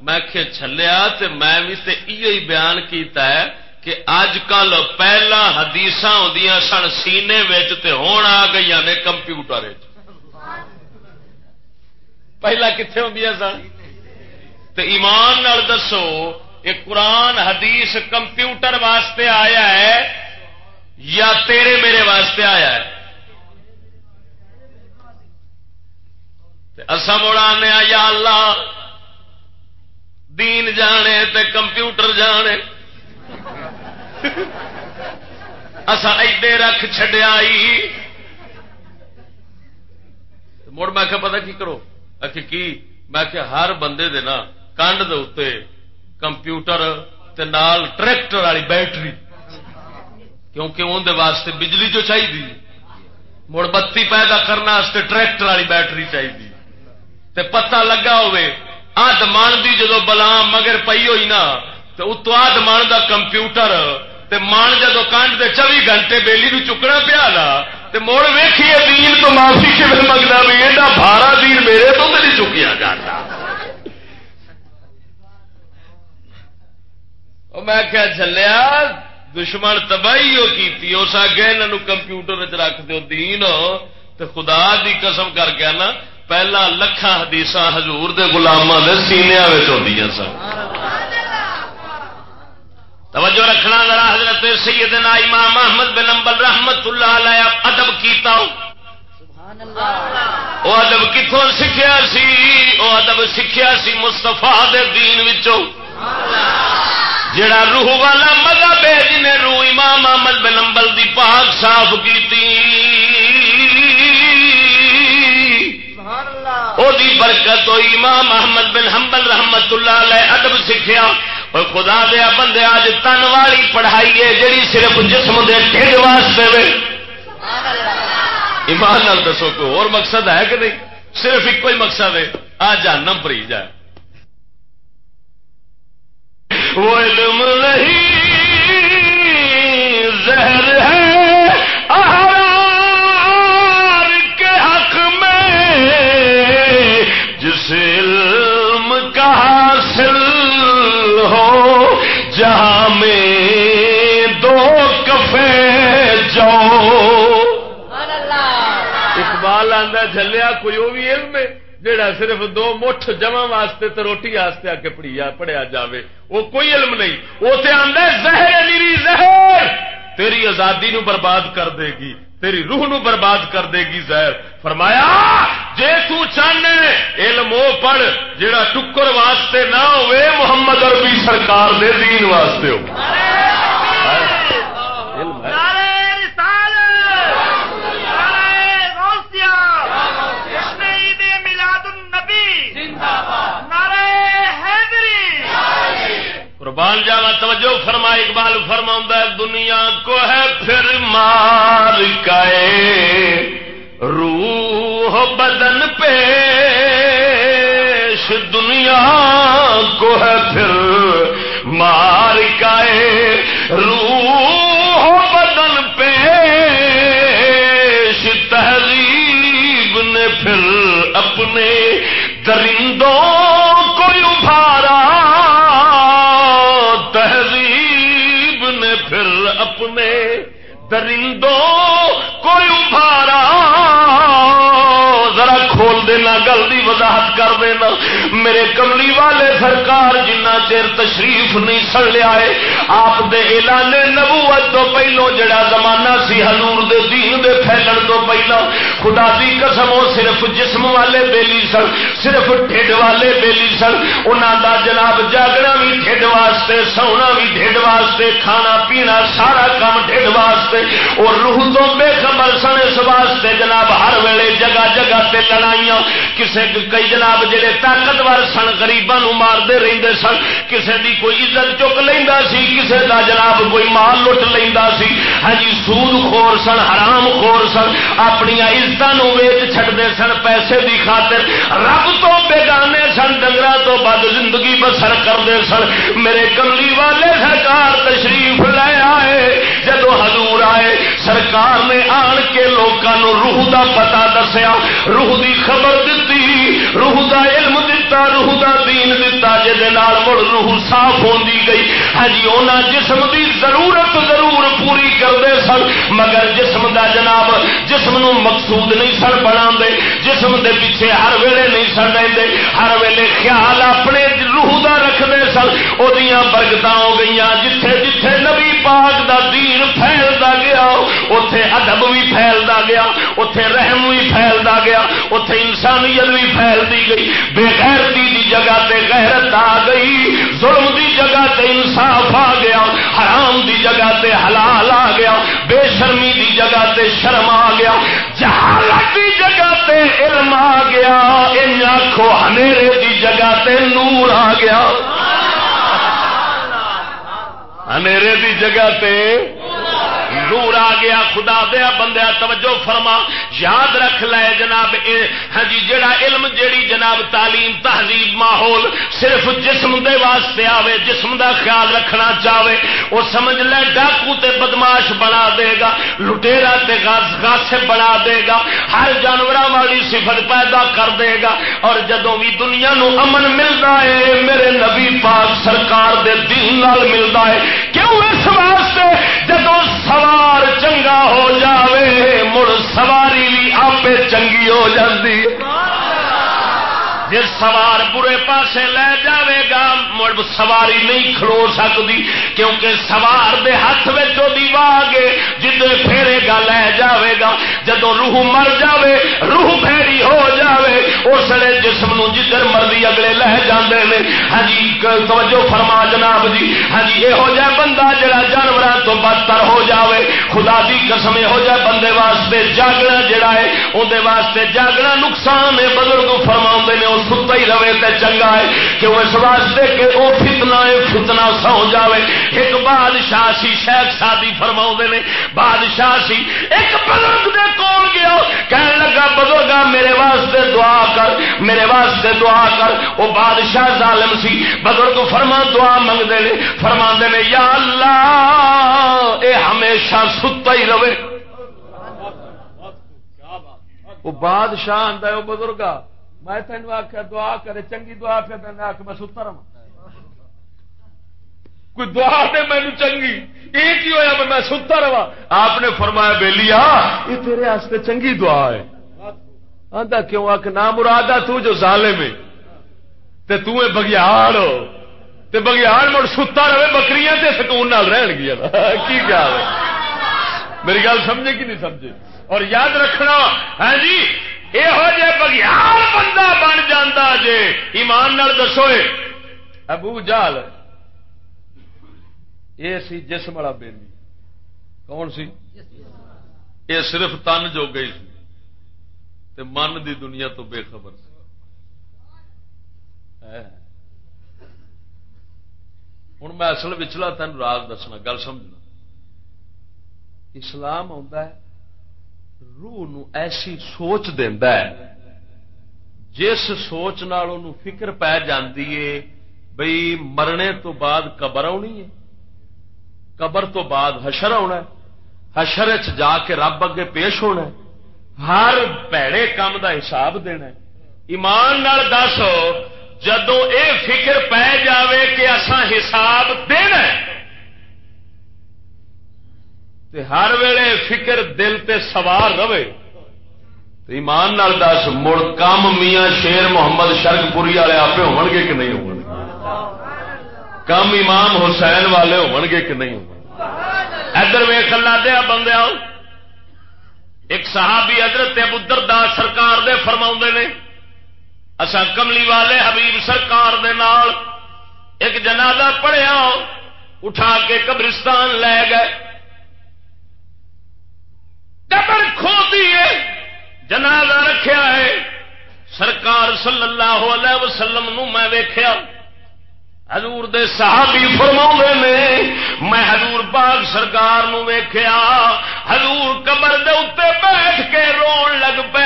میں چلیا میں بھی ہی بیان کیتا ہے کہ اج کل پہلا حدیث ہوں سن، سینے ہون آ گئی نے کمپیوٹر پہلا کتنے ہوں سن؟ تو ایمان نال دسو، یہ قرآن، حدیث کمپیوٹر واسطے آیا ہے یا تیرے میرے واسطے آیا ہے؟ اصا مڑا یا اللہ دین جانے تے کمپیوٹر جانے۔ اصا ایڈے رکھ چڈیا مڑ میں پتا کی کرو؟ کی؟ میں کہ ہر بندے دے نا کنڈ دے کمپیوٹر تے نال ٹریکٹر والی بیٹری۔ کیونکہ اندر واسطے بجلی جو چاہیے مڑ بتی پیدا کرنے ٹریکٹر والی بیٹری چاہیے پتا لگا ہوئے آد من کی جدو بلا مگر پی ہوئی نا، تو اتو آد من کا کمپیوٹر من جدو کنڈ دے چوبی گھنٹے بیلی نو چکنا پیا لا مڑ ویکھیے دین تو معافی کبھی منگتا بھی، ایڈا بارا دین میرے تو نہیں چکیا جاتا۔ میں کیا چلیا دشمن تباہی وہ کی اس آگے یہاں کمپیوٹر رکھ دو دین تو خدا دی قسم کر کے نا پہلا لکھا حدیث ہزور دے گلاموں کے سینیا سن۔ توجہ رکھنا ذرا حضرت سیدنا امام محمد بن امبل رحمت اللہ علیہ ادب کیتا وہ ادب کتوں سیکھا سی؟ وہ ادب سیکھا سی مستفا دین وچوں۔ جڑا روح والا مذہب ہے جنہیں روح امام محمد بن امبل دی پاک صاف کی دی برکت ہوئی امام محمد بن حنبل رحمت اللہ علیہ ادب سیکھا اور خدا دیا بندے آج تن والی پڑھائی ہے جیڑی صرف جسم دے ٹھڈ واسطے وے۔ ایمان نال دسو کوئی اور مقصد ہے کہ نہیں؟ صرف ایک ہی مقصد ہے۔ آ جانم پری جائے وہ علم نہیں اقبال آدھا جلیا کوئی وہ بھی علم ہے، جڑا صرف دو مٹھ جمع واسطے تو روٹی واسطے آ کے پڑھیا پڑھیا جاوے۔ وہ کوئی علم نہیں۔ وہ تو آدھا زہر زہر! تیری آزادی نو برباد کر دے گی، تیری روح نو برباد کر دے گی زہر۔ فرمایا، جے تو چاہنے علم وہ پڑھ، جڑا ٹکر واسطے نہ ہوئے، محمد عربی سرکار دے دین واسطے ہو۔ اقبال فرما دنیا کو ہے پھر مار روح بدن پیش، دنیا کو ہے پھر مار کا روح درندوں دینا گل کی وضاحت کر دینا۔ میرے کملی والے سرکار جنہ چیر تشریف نہیں سڑ لیا ہے، آپ دے اعلان نبوت تو پہلو جڑا زمانہ سی حضور دے دین دے پھیلن تو پہلو، خدا دی قسم وہ صرف جسم والے بیلی سن، صرف ڈھڈ والے بیلی سن۔ انہوں دا جناب جاگنا بھی ڈھڈ واسطے، سونا بھی ڈھڈ واسطے، کھانا پینا سارا کام ڈھڈ واسطے۔ اور روح تو بے خبر سن اس واسطے جناب ہر ویلے جگہ جگہ تے لڑائیاں کسے کئی جناب جڑے طاقتور سن گریبان مارتے رہتے سن، کسے دی کوئی عزت چک لینا سی، کسے دا جناب کوئی مال لٹ لینا سی۔ ہاں جی، سود خور سن، حرام خور سن اپنی عزت ویچ چھٹتے سن پیسے دی خاطر۔ رب تو بےگانے سن ڈنگر تو بد زندگی بسر کرتے سن۔ میرے کملی والے سرکار تشریف لے آئے۔ جدو حضور آئے سرکار نے آن کے لوگوں روح دا پتا دسیا، روح دی خبر دیتی روح دا علم دتا، روح دا دین دتا جہد مڑ روح صاف ہوندی گئی۔ ہاں جی انہاں جسم دی ضرورت ضرور پوری کرتے سن، مگر جسم دا جناب، جسم نو مقصود نہیں سن بنا دے جسم دے پیچھے ہر ویلے نہیں سن رہتے ہر ویلے خیال اپنے روح دا رکھتے سن۔ وہ برکت ہو گئی جتھے جتھے نبی پاک دا دین اتے ادب بھی پھیلتا گیا اتے رحم بھی پھیلتا گیا اتے انسانیت بھی پھیلتی گئی۔ بے غیرتی دی جگہ تے غیرت آ گئی، ظلم دی جگہ تے انصاف آ گیا، حرام دی جگہ تے حلال آ گیا، بے شرمی دی جگہ تے شرم آ گیا۔ جہالت دی جگہ تے علم آ گیا ان آخو ہنیرے دی جگہ تے نور آ گیا۔ ہنیرے دی جگہ تے نور آ گیا، خدا دیا بندیا، توجہ فرما۔ یاد رکھ لے جناب ہاں جی جڑا علم، جیڑی جناب تعلیم، تہذیب، ماحول صرف جسم دے واسطے آوے، جسم دا خیال رکھنا چاہے وہ سمجھ لے، ڈاکو تے بدماش بنا دے گا لٹےرا تے غاصب بنا دے گا، ہر جانور والی صفت پیدا کر دے گا، اور جدوں بھی دنیا نو امن ملتا ہے میرے نبی پاک سرکار دے دین نال ملتا ہے۔ کیوں اس واسطے؟ جدو سوار چنگا ہو جاوے مڑ سواری بھی آپ چنگی ہو جاتی جس سوار برے پاسے لے جاوے گا، مڑ سواری نہیں کھڑو سکتی کیونکہ سوار دے ہاتھ میں واگے جدے پھیرے گا لے جاوے گا۔ جدو روح مر جاوے، روح پھیری ہو جاوے اس لیے جسم نو جدھر مرضی اگلے لے جاندے نے۔ ہاں جی توجہ فرما جناب جی۔ ہاں جی یہو جہ بندہ جڑا جانور تو بدتر ہو جاوے، خدا دی قسم یہو جہ بندے واسطے جاگنا جڑا ہے اندر واسطے جاگنا نقصان ہے، بزرگ فرما نے ستا ہی رہے تو چنگا ہے کیوں اس واسطے کہ وہ فتنا ہے فتنا سو جاوے۔ ایک بادشاہ سی شیخ شادی فرما نے، بادشاہ سی ایک بزرگ دے کول گیا۔ کہنے لگا بزرگ میرے واسطے دعا کر، میرے واسطے دعا کر۔ وہ بادشاہ ظالم سی۔ بزرگ فرما، دعا منگتے ہیں فرما نے، یا اللہ، اے ہمیشہ ستا ہی رہے۔ وہ بادشاہ آتا ہے وہ بزرگا میں تین آخیا دعا کرے، چنگی دعا پھر میں آخ میں ستا رہا کوئی دعا دے مینو چنگی یہ کی ہوا میں ستا رہا آپ نے فرمایا بے لیا یہ تیرے واسطے چنگی دعا ہے۔ آدھا کیوں؟ آ کے نام مراد تو جو ظالم ہے۔ تے تو بگیاڑ ہو۔ تے بگیاڑ مڑ ستا رہے بکریاں تے سکون نال رہن گیا۔ *laughs* کی کیا ہے میری گل سمجھے کہ نہیں سمجھے؟ اور یاد رکھنا ہے جی یہو جہ بگیار بندہ بن جانا جے ایمان نال دسو ابو جال یہ سی جسم والا بیلی کون سی؟ یہ صرف تن جو گئی سی۔ تے من دی دنیا تو بے خبر سی۔ ہوں میں اصل وچلا تین راز دسنا گل سمجھنا۔ اسلام آ روح نو ایسی سوچ دینا ہے، جس سوچ نال فکر پی جاتی ہے بئی مرنے تو بعد قبر آنی ہے۔ قبر تو بعد حشر آنا حشر چ جا کے رب اگے پیش ہونا ہر پیڑے کام دا حساب دینا ایمان نال دس جدو اے فکر پی جاوے کہ اسا حساب دینا تے ہر ویلے فکر دل تے سوار رہے۔ ایمان نال دس، مڑ کم میاں شیر محمد شرک پوری والے آپ ہو گے کہ نہیں ہو کم امام حسین والے ہو گے کہ نہیں ہو ادھر ویخ لا دیا بندے ایک صحابی حضرت ابدر داس سرکار دے فرما نے اصا کملی والے حبیب سرکار دے نال ایک جنازہ پڑھیا، اٹھا کے قبرستان لے گئے۔ قبر کھو دیے جنازہ رکھیا ہے۔ سرکار صلی اللہ علیہ وسلم نو میں ویخیا حضور دے صحابی فرما نے، میں حضور پاک سرکار نو ویخیا حضور قبر دے اتنے بیٹھ کے رون لگ پے۔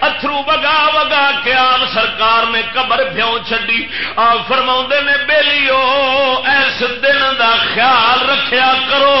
اترو وگا وگا کے آپ سرکار نے قبر بھیوں چڈی آپ فرما نے، بیلیو ایس دن دا خیال رکھیا کرو۔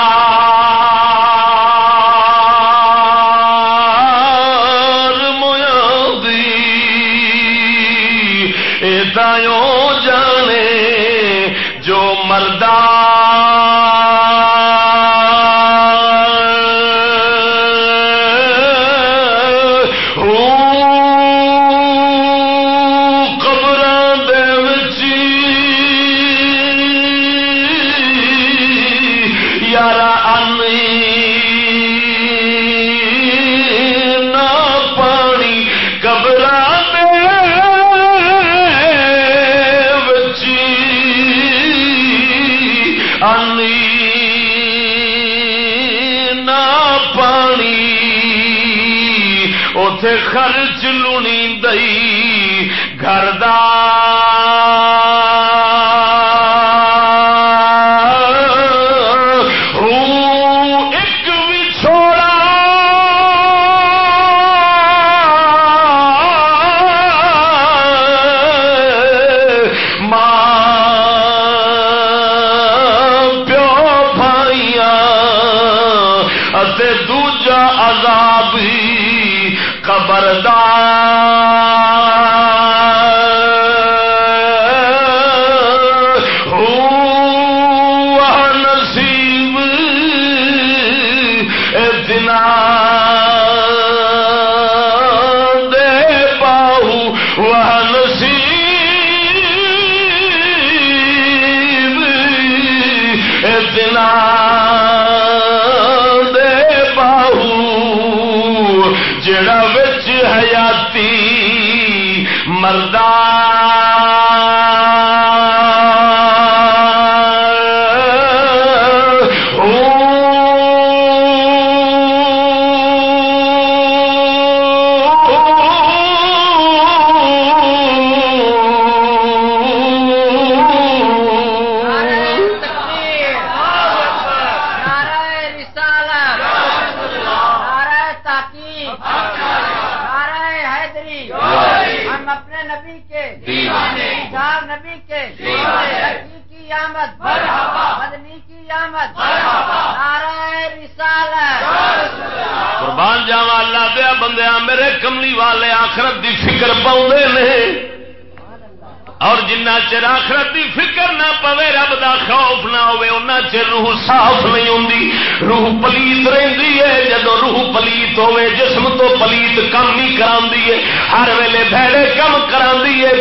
خرچ لونی دئی گھردار چر آخرت کی فکر نہ پوے، رب دا خوف نہ ہوے چر روح صاف نہیں ہوں روح پلیت رہی ہے جدو روح پلیت ہوے، جسم تو پلیت کم نہیں کرا ہر ویلے بہڑے کم کرا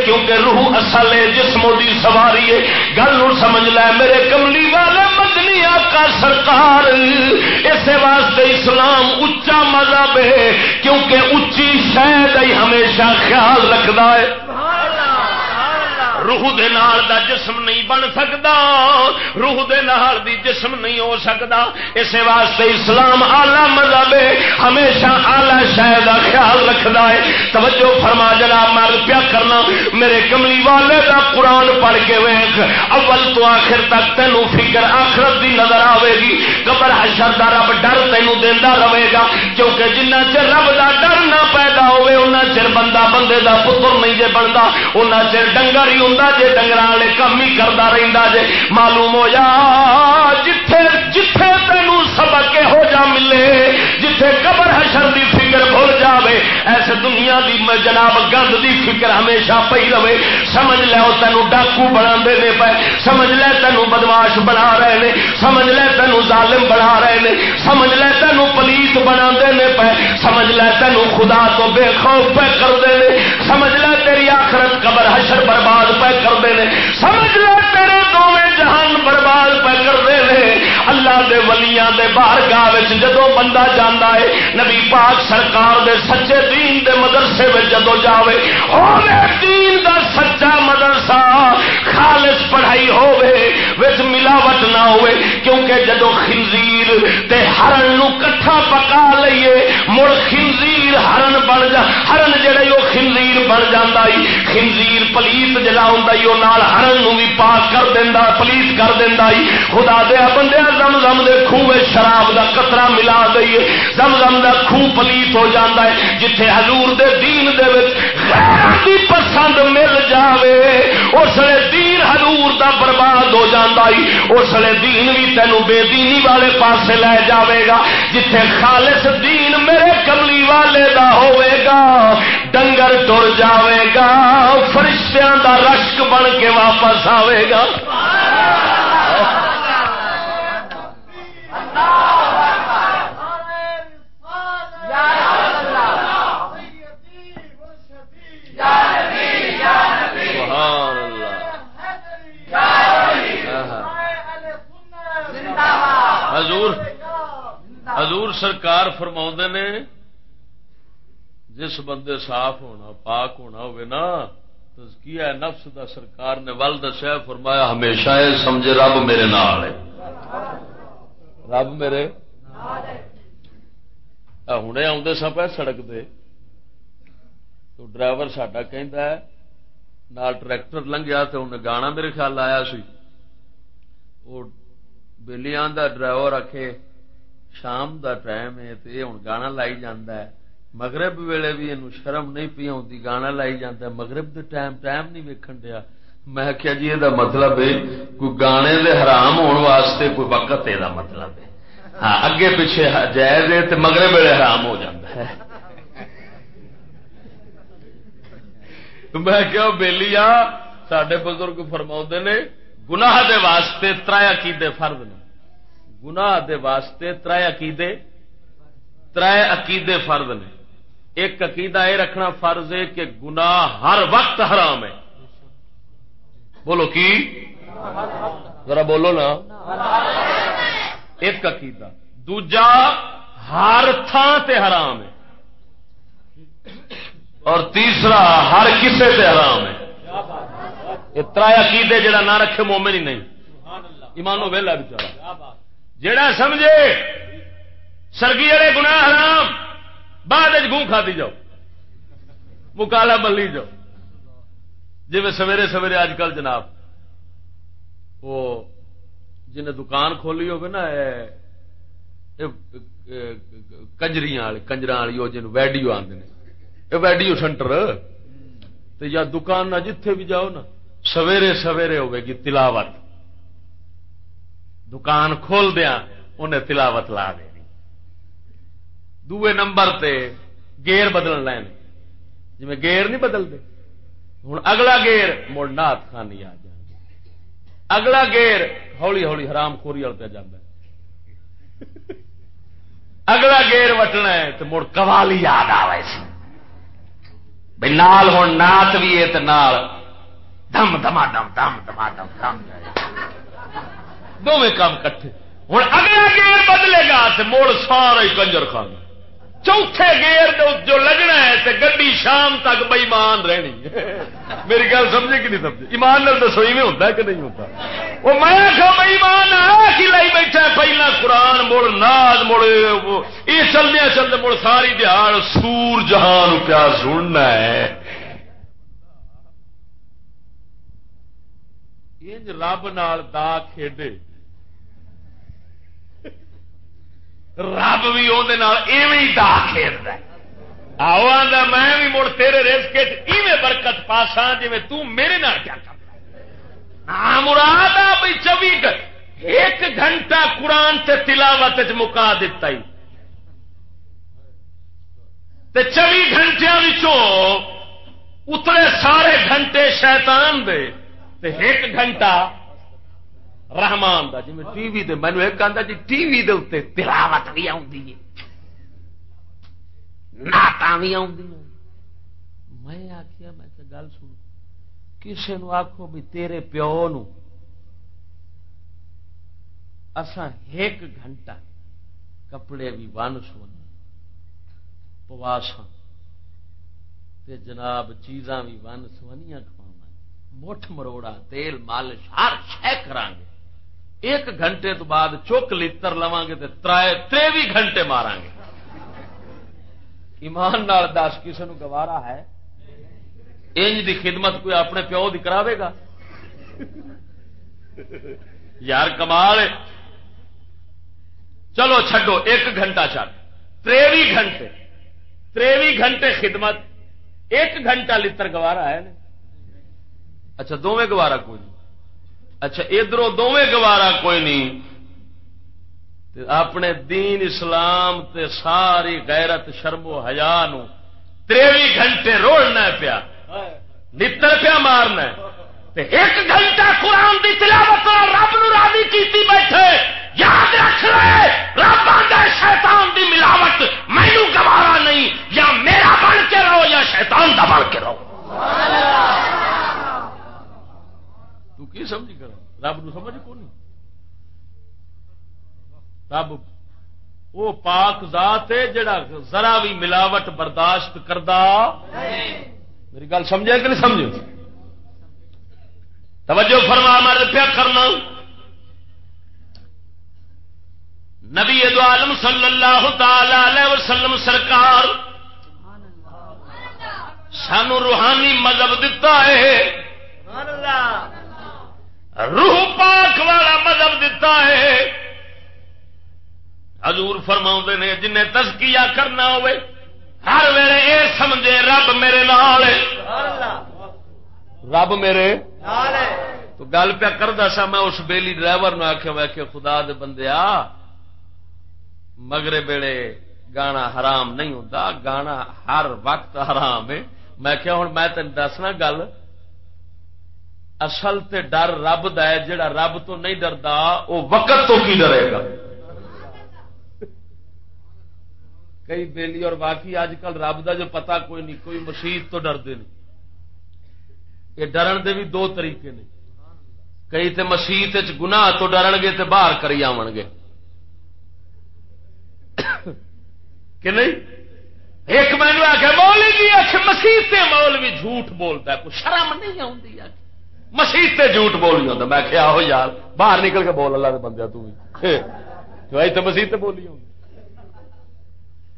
کیونکہ روح اصل ہے جسم دی سواری ہے. گل سمجھ لے، میرے کملی والے مدنی آقا سرکار اسے واسطے اسلام اچا مذہب ہے، کیونکہ اچھی شہد ہی ہمیشہ خیال رکھتا ہے۔ روح دے نال دا جسم نہیں بن سکتا روح دے نال دی جسم نہیں ہو سکتا اس واسطے اسلام آلہ مذہب ہمیشہ آلہ شاید کا خیال رکھتا ہے۔ توجہ فرما جناب مرد پیا کرنا، میرے کملی والے دا قرآن پڑھ کے ویخ اول تو آخر تک تینوں فکر آخرت دی نظر آئے گی۔ قبر حشر دا رب ڈر تینوں دینا رہے گا، کیونکہ جنہ چر رب دا ڈر نہ پیدا ہوئے انہ چر بندہ بندے دا پتر نہیں جے بنتا انہ چر ڈنگر ہی ہوں جے ڈنگر والے کام ہی کرتا رہتا جے معلوم ہو جا جتھے جتھے تینوں سبق ہو جا ملے، جتھے قبر حشر دی فکر بھول جاوے، ایسے دنیا دی جناب گند دی فکر ہمیشہ پی رہے۔ سمجھ لے تینوں ڈاکو بنا دے پے، سمجھ لے تینوں بدماش بنا رہے ہیں سمجھ لے تینوں ظالم بنا رہے ہیں سمجھ لے تینوں پلیت بنا دے پے، سمجھ لے تینوں خدا تو بے خوف پہ کر دے سمجھ لے تیری آخرت قبر حشر برباد پہ کر دے سمجھ لے تیرے دونوں جہان برباد پہ کر دے اللہ ولیاں دے باہر گاہ جدو بندہ جانا ہے، نبی پاک سرکار دے سچے دین دے مدرسے میں جدو جاوے ہوے دین دا سچا مدرسہ خالص پڑھائی ہوے وچ ملاوٹ نہ ہوئے کیونکہ جدو خنزیر تے ہرن نو کٹھا پکا لئیے، مڑ خنزیر ہرن بن جا، ہرن جڑے وہ خنزیر بن جاتا ہی خنزیر پلیت جڑا ہوں وہ نال ہرن نو بھی پاک کر دینا پلیت کر دینا ہی خدا دیا بندے زم زم دے خوہ شراب دا قطرہ ملا دئیے۔ زم زم دا خوہ پلیت ہو جاتا ہے۔ جتھے حضور دے دین دے غیر پسند مل جاوے، اس دین حضور دا برباد ہو جاتا ہی اس دین بھی تینوں بے دینی والے پاسے لے جاوے گا۔ جتھے خالص دین میرے کملی والے دا ہوئے گا، ڈنگر ٹر جاوے گا، فرشتیاں دا رشک بن کے واپس آئے گا۔ حضور حضور سرکار فرما نے، جس بندے صاف ہونا، پاک ہونا ہوئے نا، تزکیہ نفس دا سرکار نے ول دسیا، فرمایا ہمیشہ یہ سمجھے رب میرے نال ہے۔ رب میرے ہوں آدھے سا پہ سڑک دے تو ڈرائیور ساڈا کہ ٹریکٹر لنگیا تو انہیں گانا میرے خیال آیا سی وہ بلیاں دا ڈرائیور آخے شام دا ٹائم ہے تو یہ ہوں گانا لائی جانا ہے مغرب ویلے بھی یہ شرم نہیں پی آتی گانا لائی جانا ہے مغرب دے ٹائم ٹائم نہیں ویکن دیا میں کیا جی یہ مطلب ہے، کوئی گانے دے حرام ہونے واسطے کوئی وقت یہ مطلب ہے۔ ہاں اگے پیچھے جائز ہے تو ویلے حرام ہو جاتا ہے۔ میں کیا بہلی آ سڈے بزرگ فرما نے، گناہ دے واسطے ترائے عقیدے فرد نے۔ گناہ دے واسطے ترائے عقیدے ترائے عقیدے فرد نے۔ ایک عقیدہ یہ رکھنا فرض ہے کہ گناہ ہر وقت حرام ہے۔ بولو کی؟ ذرا بولو نا۔ ایک عقیدہ دوجا، ہر تھان تے حرام ہے۔ اور تیسرا، ہر کسے تے حرام ہے۔ یہ ترا عقیدے جڑا نہ رکھے مومن ہی نہیں۔ ایمانو ویلا بچارا جڑا سمجھے، سرگی والے گنا حرام، بعد گوں کھا دی جاؤ۔ مکالا بلی جاؤ۔ جی میں سویرے سویرے اج کل جناب، وہ جنہیں دکان کھولی ہوگی نا کنجری والی کنجر والی، وہ جن ویڈیو آدھے ویڈیو سینٹر تو یا دکان نہ جتھے بھی جاؤ نا، سویرے سویرے ہوے گی تلاوت۔ دکان کھول دیا انہیں تلاوت لا دینی دوے نمبر تے گیر بدل لین جی گیر نہیں بدلتے؟ ہوں اگلا گیر مڑ نات خانی آ جائے۔ اگلا گیر ہولی ہولی حرام خوری پہ جانا اگلا گیر وٹنا ہے تو مڑ کوالی یاد آ نال ہوں نات بھی ہے تو نال دم دما دم دم دما دم دم دونوں کام کٹھے۔ ہوں اگلا گیر بدلے گا تو موڑ سارا ہی کنجر خان چوتھے گیئر جو لگنا ہے تو گڈی شام تک بئیمان رہنی۔ میری گل سمجھے کہ نہیں سمجھے ایمان نال دسو میں ہوتا ہے کہ نہیں ہوتا وہ میں بئیمان کی لائی بیٹھا پہلا قرآن مڑ، ناز مڑ یہ چلدیا چلتے مڑ، ساری دیہڑ سور جہان پیا سننا ہے۔ رب نال دا کھیڈے۔ رب بھی ایویں دا کھیل آؤ آدھا میں بھی مڑ تیرے ریسک ایویں برکت پاسا جی میرے نال کیا کر مراد آ بھائی چوبی ایک گھنٹہ قرآن سے تلاوت مکا دتا ہی۔ تے چوبی گھنٹے اترے سارے گھنٹے شیطان دے۔ تے ایک گھنٹہ رحمان دا جی میں ٹی وی دے مینو ایک آتا جی ٹی وی دے اتنے تلاوت بھی آتی ہے۔ نعت بھی آدی میں آخیا میں گل سن کسی نو آخو بھی تیرے پیو نو اسا ایک گھنٹہ کپڑے بھی ون سونے پواسا جناب چیزاں بھی ون سونیاں کھوا مٹھ مروڑا، تیل مالش، ہر شہ کران گے۔ ایک گھنٹے تو بعد چک لیتر لوا گے تریوی گھنٹے مارا گے۔ ایمان نال دس کسی نو گوارا ہے۔ انج دی خدمت کوئی اپنے پیو دی کراوے گا؟ یار کمال چلو چھڈو، ایک گھنٹہ چل تریوی گھنٹے۔ تریوی گھنٹے خدمت، ایک گھنٹہ لتر گوارا ہے۔ اچھا دونوں گوارا کوئی نہیں۔ اچھا ادھر دونوں گوارا کوئی نہیں۔ اپنے دین اسلام تے ساری غیرت، شرم و حیا تریوی گھنٹے روڑنا پیا۔ نتر پیا مارنا۔ ایک گھنٹہ قرآن کی تلاوت رب نو راضی کیتی بیٹھے۔ یاد رکھ لے، رب آدھا شیطان دی ملاوٹ۔ مینو گوارا نہیں، یا میرا بن کے رہو یا شیطان دا بن کے رہو۔ کی سمجھ کر رب نو سمجھ کو نہیں رب وہ پاک ذات ہے جڑا ذرا بھی ملاوٹ برداشت کردا۔ میری گل سمجھے کہ نہیں سمجھے؟ توجہ فرما مر پیا کرنا۔ نبی دو عالم صلی اللہ تعالی وسلم سرکار سانو روحانی مذہب دتا ہے۔ روح پاک والا مذہب دتا ہے۔ حضور فرما نے جن تزکیا کرنا ہوئے، ہر ویلے یہ سمجھے رب میرے نال رب میرے تو گل پیا کرتا سا، میں اس بیلی ڈرائیور نے آخیا میں کہ خدا دے بندے آ مگرے بیڑے گانا حرام نہیں ہوتا گانا ہر وقت حرام ہے۔ میں کیا ہوں میں تین دسنا گل اصل تے ڈر رب د جڑا رب تو نہیں ڈردا وہ وقت تو کی ڈرے گا؟ کئی بیلی اور باقی اج کل رب دا جو پتا کوئی نہیں، کوئی مسیت تو ڈردے نہیں۔ یہ ڈرن دے بھی دو طریقے نے۔ کئی تے مسیت گنا تو ڈرن گے تے باہر کری آن گے۔ کہ نہیں؟ ایک میں نے آخر مول جی آخ مسیح مول بھی جھوٹ بولتا ہے، کوئی شرم نہیں آتی مسیح سے جھوٹ بولی ہوتا میں کیا ہو یار، باہر نکل کے بول اللہ کے بندے تو بھی۔ تو مسیح تے بولی ہوں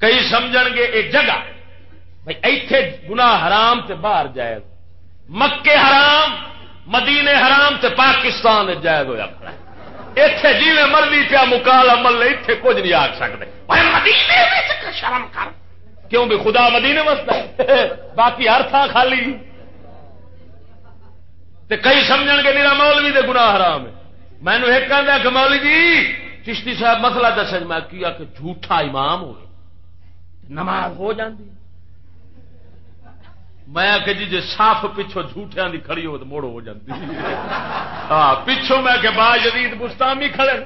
کئی سمجھ گے ایک جگہ بھائی ایتھے گنا حرام تے باہر جائز۔ مکے حرام، مدینے حرام تے پاکستان جائز ہوا کھڑا اتے جی مرضی پیا مکال عمل اتے کچھ نہیں آ سکتے شرم کر۔ کیوں بھی خدا مدینے وسط باقی ہر تھان خالی۔ تے کئی سمجھ گے میرا مولوی دے گناہ حرام ہے۔ میں نے ایک کہہ کہ مولوی جی چشتی صاحب مسئلہ دس میں کیا کہ جھوٹا امام ہوئے۔ نماز ہو جاندی۔ میں کہ جی جی صاف پچھو جھوٹیاں دی کھڑی ہو تو موڑ ہو جاتی ہاں پچھو میں کہ با جدید مستامی کھڑے۔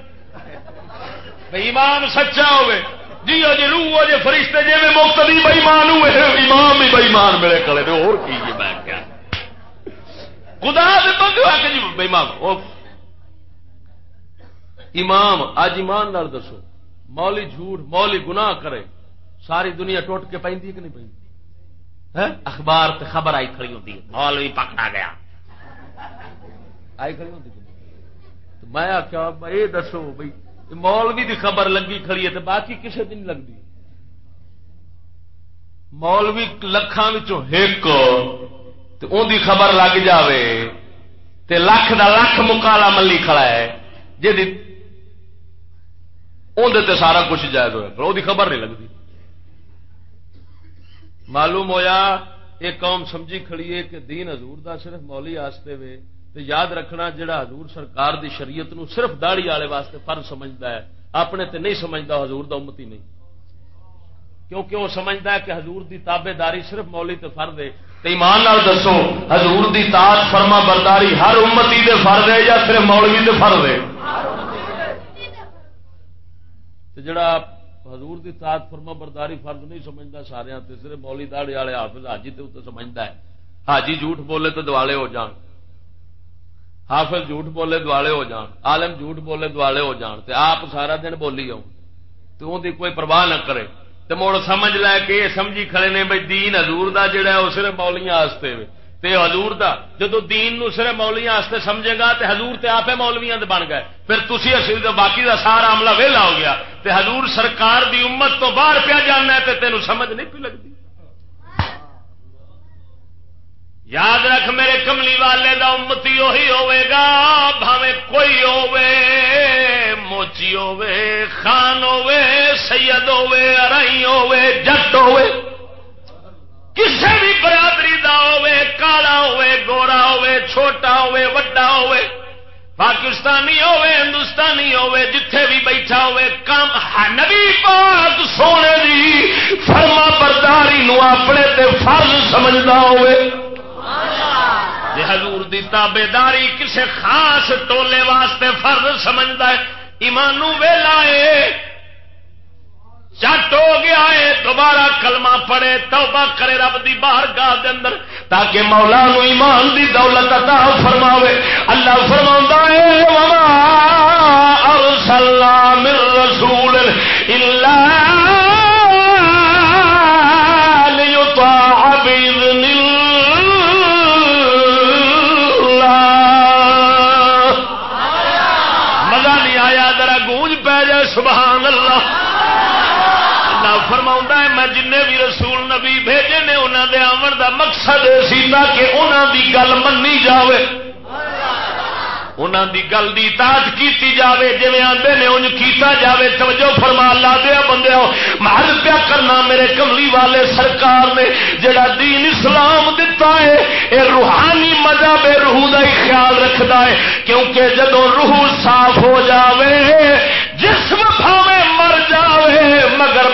امام سچا ہوئے۔ جی جی روح ہو جی فرشتے جی میں مختلف بئیمان ہوئے امام بھی بئیمان میرے کھڑے اور کی میں کیا۔ خدا سے بندو آ کے جی بےمان امام اج ایمان نال دسو۔ مولی جھوٹ، مولی گناہ کرے۔ ساری دنیا ٹوٹ کے پہ کہ نہیں پہ اخبار تے خبر آئی کھڑی ہوتی ہے۔ مال بھی پکڑا گیا۔ آئی کھڑی ہوتی تو میں آخیا یہ دسو بھائی مولوی دی خبر لگی کھڑی ہے تو باقی کسی دن لگتی مولوی لکھان ایک ان دی خبر لگ جاوے تے لکھ دا لکھ مکالا ملی کھڑا ہے جی اندر سارا کچھ جائز ہوا وہ خبر نہیں لگتی۔ معلوم ہویا یہ قوم سمجھی کھڑی ہے کہ دین حضور دا صرف مولی آستے وے تو یاد رکھنا جڑا حضور سرکار دی شریعت نو صرف داڑی والے واسطے فرض سمجھتا ہے، اپنے تے نہیں سمجھتا حضور دا امتی نہیں۔ کیونکہ وہ سمجھتا ہے کہ حضور دی تابے داری صرف مولی تے فرد ہے ایمان نال دسو، حضور دی تاج فرما برداری ہر امتی دے فرد ہے یا صرف مولوی دے فرد ہے؟ جڑا حضور دی تاج فرما برداری فرد نہیں سمجھتا سارے صرف مولی داڑی والے حافظ حاجی تے سمجھتا ہے۔ حاجی جھوٹ بولے تو دوالے ہو جان۔ حافظ جھوٹ بولے دوالے ہو جان۔ عالم جھوٹ بولے دوالے ہو جان۔ تے آپ سارا دن بولی آؤ تو ان کوئی پرواہ نہ کرے۔ تو مڑ سمجھ لے کہ یہ سمجھی کھڑے نے بھائی دین حضور دا جڑا ہے وہ صرف مولیاں واسطے تے حضور دا، جدو دین نو صرف مولیاں واسطے سمجھے گا، تے حضور تے آپ مولویاں دے بن گئے۔ پھر تسی اصل تو باقی دا سارا عملہ ویلا ہو گیا۔ تے حضور سرکار دی امت تو باہر پیا جانا ہے، تے تینوں سمجھ نہیں پی لگتی۔ یاد رکھ میرے کملی والے دا امتی وہی ہوے گا بھاوے کوئی ہوے موچی ہوے خان ہوے سید ہوے ارائی ہوے جٹ ہوے کسے بھی برادری دا ہوے کالا ہوے گورا ہوے چھوٹا ہوے وڈا ہوے پاکستانی ہوے ہندوستانی ہوے جتھے بھی بیٹھا ہوے کام نبی پاک سونے دی فرما برداری نو اپنے تے فرض سمجھدا ہوے جی حضور دی تابے داری کسی خاص ٹولے واسطے فرض سمجھتا ہے ایمانو ویلا ہے چٹ ہو گیا ہے، دوبارہ کلمہ پڑے توبہ کرے رب دی باہر گاہ دے اندر، تاکہ مولا نو ایمان دی دولت عطا فرماوے۔ اللہ فرماوندا ہے، وما ارسلنا من رسول الا سبحان اللہ فرما ہے، میں جن بھی رسول نبی بھیجے نے انہوں دے آمن دا مقصد سی تاکہ انہوں دی گل منی جاوے۔ انہوں دی گل دی تاج کیتی جاوے جی آتے نے انج کیتا جاوے۔ توجہ فرما لا دیا بندے محل پیا کرنا میرے کملی والے سرکار نے، جڑا دین اسلام دتا ہے، اے روحانی مذہب روح کا ہی خیال رکھتا ہے۔ کیونکہ جدو روح صاف ہو جاوے جسم بھاوے مر جاوے، مگر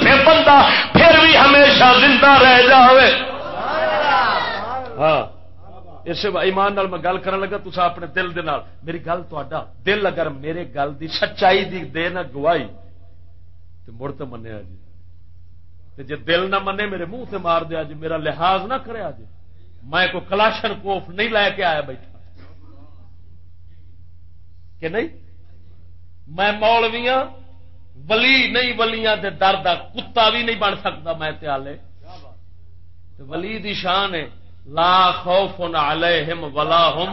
پھر بندہ پھر بھی ہمیشہ زندہ رہ جاوے۔ ہاں۔ اس ایمان نال میں گل کرن لگا تو اپنے دل دے نال۔ میری گل تا دل اگر میرے گل دی سچائی دی دے نہ گوائی تو مڑ تو منیا جی تے جے دل نہ منے میرے منہ سے مار دیا جی میرا لحاظ نہ کرے جی میں کوئی کلاشن کوف نہیں لے کے آیا بیٹھا۔ کہ نہیں؟ میں مولویاں، ولی نہیں ولیاں دے درد کتا بھی نہیں بن سکتا میں تیالے ولی دی شان ہے، لا خوف علیہم ولا ہم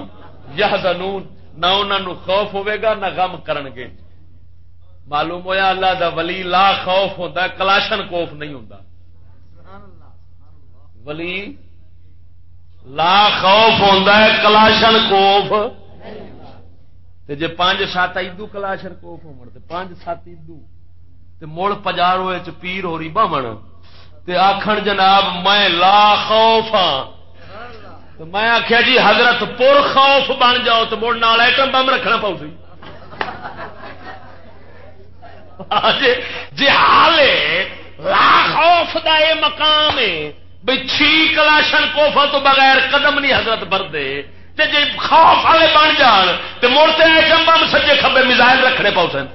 یحزنون۔ نہ انہاں خوف ہوے گا، نہ غم کرن گے۔ معلوم ہویا اللہ دا ولی لا خوف ہوندا ہے، کلاشن کوف نہیں ہوندا۔ ولی لا خوف ہوندا ہے، کلاشن کوف تے جے پانچ سات ادو کلاشن کوف ہون تے پانچ سات ادو تے مڑ پجارو وچ پیر ہو رہی بہمن تے آکھن جناب میں لا خوف ہاں۔ تو میں آخیا جی حضرت پور خوف بن جاؤ تو مڑ نال ایٹم بم رکھنا پاؤ سی۔ ہاں جی, جی حال لا خوف دا یہ مقام ہے بھائی چھی کلاشن کوفا تو بغیر قدم نہیں حضرت بردے جی خوف والے بن جان تو مڑ سے ایٹم بم سجے کبے میزائل رکھنے پاؤ سن۔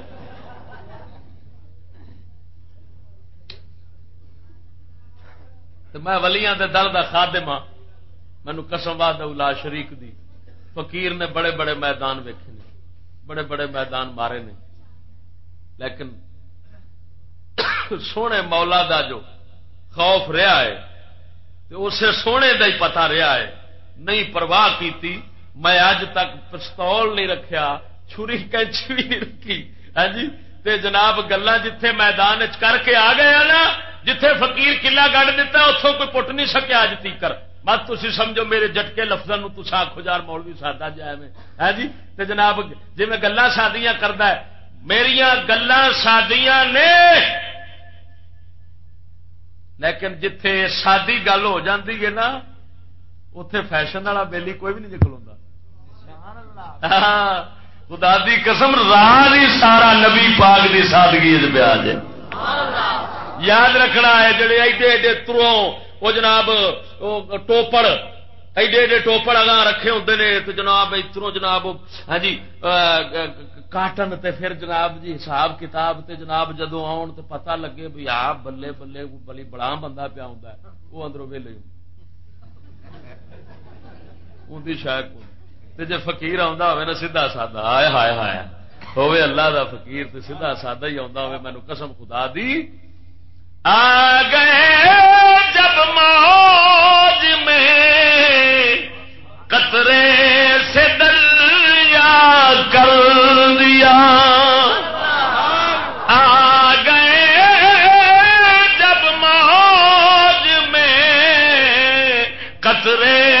میں ولیاں دے در کا خادم ہاں مینو قسم باد الا شریک دی۔ فقیر نے بڑے بڑے میدان ویکے بڑے بڑے میدان مارے نے۔ لیکن سونے مولا دا جو خوف رہا ہے اسے سونے دا ہی پتا رہا ہے۔ نہیں پرواہ کی میں اج تک پستول نہیں رکھیا، چھری کینچی بھی نہیں رکھی۔ ہاں جی؟ تے جناب گلا جتھے میدان کر کے آ گئے ہاں نا، جتھے فقیر کلا گڑ دیتا اتوں کوئی پٹ نہیں سکیا اج تیکر مت تھی سمجھو میرے جٹکے لفظوں تسا آخو جار مولوی سادا جائے میں۔ ہے جی؟ تے جناب جی میں گلا سادیاں کردا ہے میرا گلا سادیاں نے۔ لیکن جتھے سادی گل ہو جاتی ہے نا اتے فیشن والا بیلی کوئی بھی نہیں نکل ہاں، خدا دی قسم راہ ہی سارا نبی پاک دی سادگی بیاج ہے یاد رکھنا ہے، جڑے ایڈے ایڈے ترو وہ جناب ٹوپڑ، ایڈے ایڈے ٹوپڑ اگاں رکھے ہوں نے، تو جناب اتروں جناب ہاں جی کاٹن تے پھر جناب جی حساب کتاب تے جناب جدو آن تو پتہ لگے بھی آپ ہاں، بلے بلے، بلی بڑا بندہ پیا ہوں وہ اندروں ویلے ان کی شاید جی فکیر آ سیدا سادہ۔ آئے ہائے ہائے۔ ہوے اللہ دا فقیر تے سیدھا سادہ ہی آتا ہوے مینو قسم خدا دی۔ آ گئے جب موج میں قطرے سے دریا کر دیا۔ آ قطرے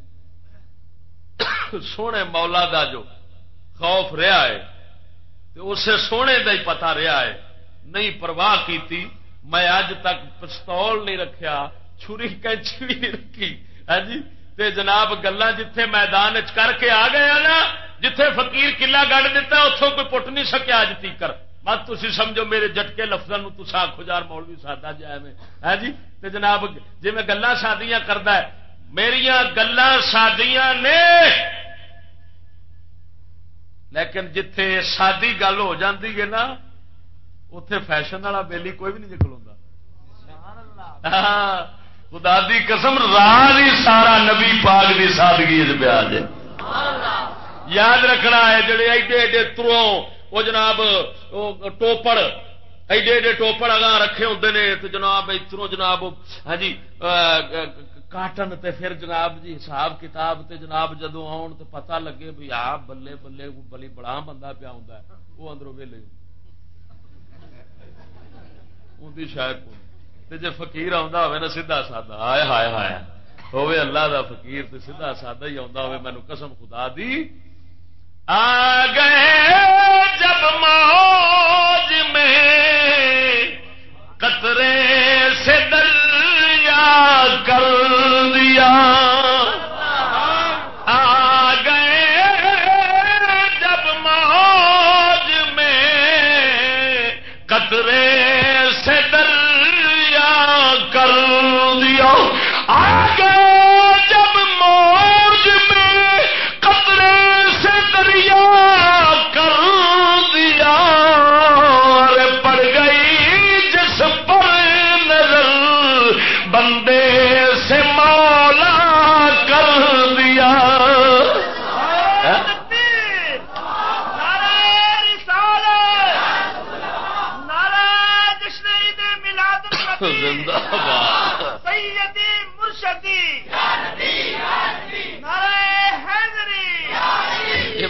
سونے مولا دا جو خوف رہا ہے اسے سونے دا ہی پتا رہا ہے۔ نہیں پرواہ کی میں اج تک پستول نہیں رکھیا، چھری کینچی بھی نہیں رکھی۔ ہے جی؟ تے جناب گلا جتھے میدان کر کے آ گئے نا، جتھے فقیر کلا گڑ دیتا اتوں کوئی پٹ نہیں سکیا اج تیکر مت تھی سمجھو میرے جٹکے لفظوں تسا آخو جار مولوی سادا جائے میں۔ ہے جی؟ تے جناب جی میں گلا سادیاں کردا ہے میرا گلا سادیاں نے۔ لیکن جتھے سادی گل ہو جاتی ہے نا اتے فیشن والا بیلی کوئی بھی نہیں نکل ہاں، خدا دی قسم راہ ہی سارا نبی پاک دی سادگی بیاج ہے یاد رکھنا ہے جڑے ایڈے ایڈے ترو وہ جناب ٹوپڑ ایڈے ایڈے ٹوپڑ اگاں رکھے ہوں نے تو جناب اتروں جناب ہاں جی کاٹن تے پھر جناب جی حساب کتاب تے جناب جدو آن تو پتہ لگے بھی آ بلے بلے بلی بڑا بندہ پیا ہوں وہ اندروں ویلے ان کی شاید جی فکیر آ سیدا سادہ۔ آئے ہائے ہائے۔ ہوے اللہ دا فقیر تے سیدھا سادہ ہی آتا ہوے مینو قسم خدا دی۔ آ گئے جب موج میں قطرے سے دریا کر دیا۔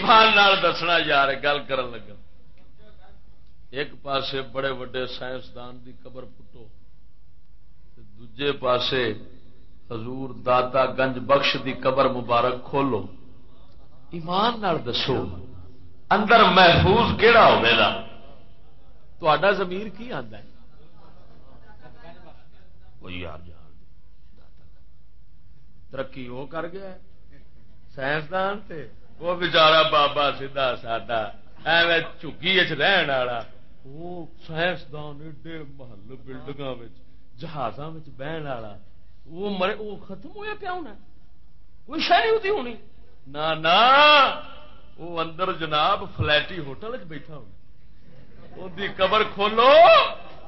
ایمان دسنا یار، گل کر لگا۔ ایک پاسے بڑے وڈے سائنسدان دی قبر پٹو دجے پاسے حضور داتا گنج بخش دی قبر مبارک کھولو۔ ایمان نال دسو، اندر محفوظ کہڑا ہوگا زمیر کی آتا ہے؟ یار ترقی وہ کر گیا سائنسدان تے وہ بچارا بابا سیدا ساڈا ایویں چکی رہن والا وہ سائنسدان ایڈے محل بلڈنگ جہاز بہن والا وہ مرے وہ ختم ہوا پیا ہونا کوئی شہ نہیں ہوتی ہونی نہ وہ اندر جناب فلٹی ہوٹل چ بیٹھا ہونا ان کی قبر کھولو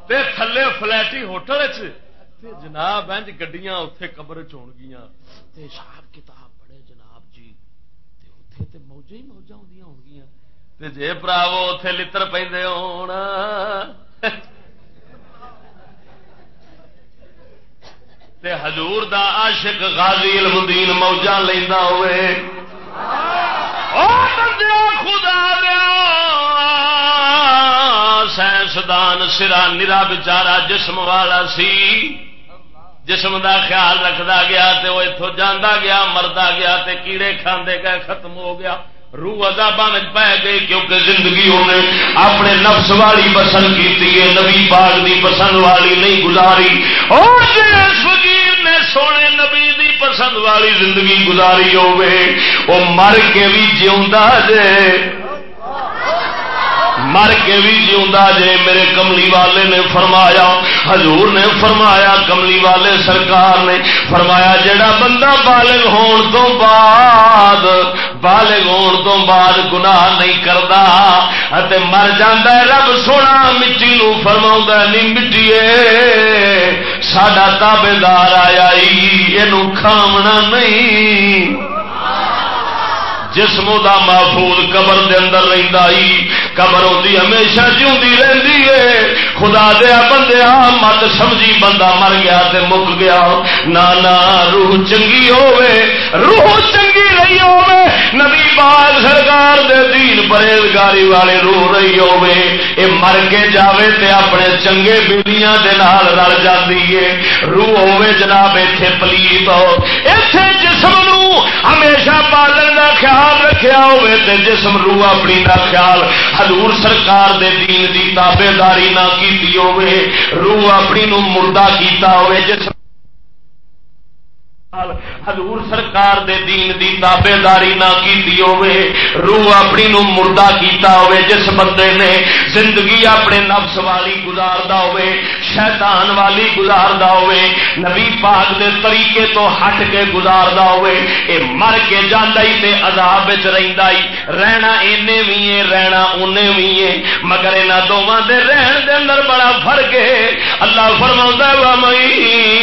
تے تھلے فلٹی ہوٹل چ جناب انج گڈیاں اتے قبر چون گیا حساب کتاب بڑے جناب اتے تے موجے ہی موجہ ہوں ہو گیا جی پراو اتے لڑ پہ ہونا حضور دا عاشق غازی المدین موجہ لینا ہوئے خدا دیا سائنسدان سرا نرا بچارا جسم والا سی جسم دا خیال رکھتا گیا تو وہ اتوں جانا گیا، مردا گیا تے کیڑے کھاندے گئے، ختم ہو گیا۔ روح ادابا پی گئی کیونکہ زندگی انہیں اپنے نفس والی پسند کی نبی باغ دی پسند والی نہیں گزاری۔ اور جس فقیر نے سونے نبی دی پسند والی زندگی گزاری ہوے وہ مر کے بھی جیوا جے۔ مر کے بھی جیوا جے میرے کملی والے نے فرمایا، حضور نے فرمایا، کملی والے سرکار نے فرمایا جڑا بندہ بالغ ہون تو بعد، بالغ ہون تو بعد گناہ نہیں کرتا مر جانا رب سونا مٹی نو فرما نہیں مٹی ساڈا تابے دار آیا یہ کھامنا نہیں۔ جسم دا محفوظ قبر دے اندر رہندا ہی، قبر ہوندی ہمیشہ جیوندی رہندی ہے۔ خدا دیا بندیا مت سمجھی بندہ مر گیا تے مک گیا۔ نا نا، روح چنگی ہوے روح چنگی رہی ہوے نبی پاک سرکار دے دین پرہیزگاری والے روح رہی ہوے اے مر کے جاوے تے اپنے چنگے بیلیاں دے نال رل جاندی ہے۔ روح ہوے جناب، ایتھے پلیت ہو۔ ایتھے جسم نو ہمیشہ پالن کا خیال خیال رکھیا ہوئے تے جسم روح اپنی دا خیال حضور سرکار دے دین دی تابے داری نہ کیتی ہوئے، روح اپنی نو مردہ کیتا ہوئے، جسم حضور سرکار دے دین دی تابے داری نہ کی ہوئے روح اپنی نو مردہ کیتا ہوئے جس بندے نے زندگی اپنے نفس والی گزاردا ہوئے شیطان والی گزاردا ہوئے نبی پاک دے طریقے تو ہٹ کے گزاردا ہوئے اے مر کے جاندا ہی تے عذاب وچ رہندا ہی رہنا اینے وی ہے رہنا اونے وی ہے مگر انہاں دوواں دے رہن دے اندر بڑا فرق ہے اللہ فرماوندا ہے وا مئی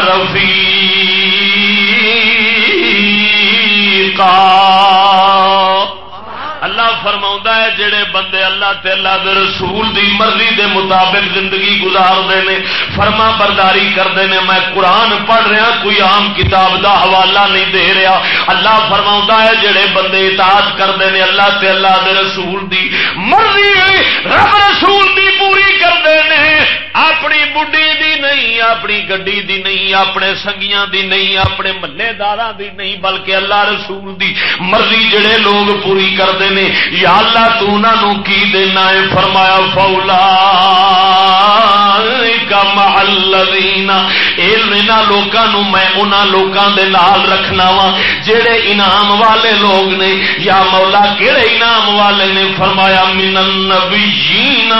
رفیقا۔ اللہ فرماؤں ہے جڑے بندے اللہ تے اللہ دے رسول دی مرضی دے مطابق زندگی گزارتے ہیں فرما برداری کرتے ہیں میں قرآن پڑھ رہا، کوئی عام کتاب دا حوالہ نہیں دے رہا۔ اللہ فرما ہے، جڑے بندے اطاعت کرتے ہیں اللہ تے اللہ دے رسول دی مرضی رب رسول دی پوری کرتے ہیں اپنی بڈی دی نہیں، اپنی گڈی دی نہیں، اپنے سنگیاں دی نہیں، اپنے ملے دار دی نہیں، بلکہ اللہ رسول دی مرضی جڑے لوگ پوری کرتے ہیں یا اللہ، تو انہوں کی دینا ہے؟ فرمایا فولا کا محل لوگوں میں انہوں لوگوں دے نال رکھنا وا۔ جڑے انعام والے لوگ نے یا مولا کہڑے انعام والے نے؟ فرمایا من النبیین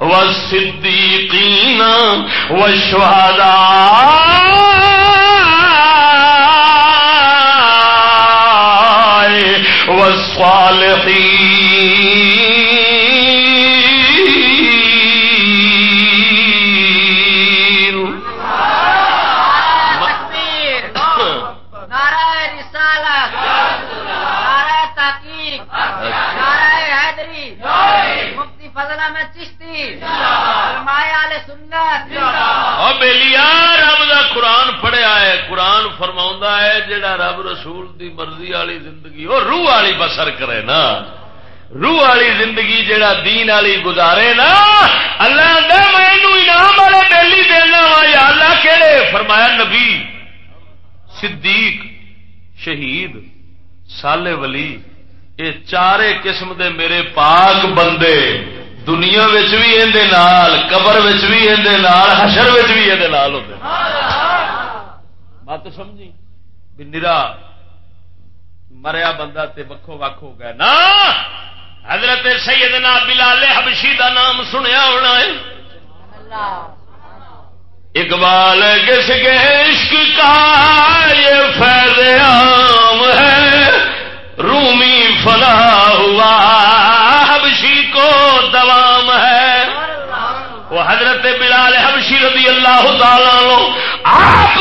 والصدیقین والشہداء۔ والصالحين علیہ اور بیلیا رب دا قرآن پڑھیا ہے، قرآن فرما ہے جڑا رب رسول دی مرضی والی زندگی وہ روح والی بسر کرے نا۔ روح والی زندگی جڑا دین والی گزارے نا، اللہ دے مینو انعام والے بیلی دینا وا، یا اللہ کہڑے فرمایا نبی، صدیق، شہید، سالے ولی یہ چارے قسم دے میرے پاک بندے۔ دنیا بھی اندے نال، قبر بھی اندے نال، حشر بھی اندے نال ہوتے بات سمجھی؟ بھی نرا، مریا بندہ تے وکھو وکھ ہو گیا۔ نا! حضرت سیدنا بلال حبشی دا نام سنیا ہونا ہے۔ اقبال کس کے عشق کا یہ فیض عام ہے؟ رومی فلا ہوا۔ بلال رضی اللہ تعالی آپ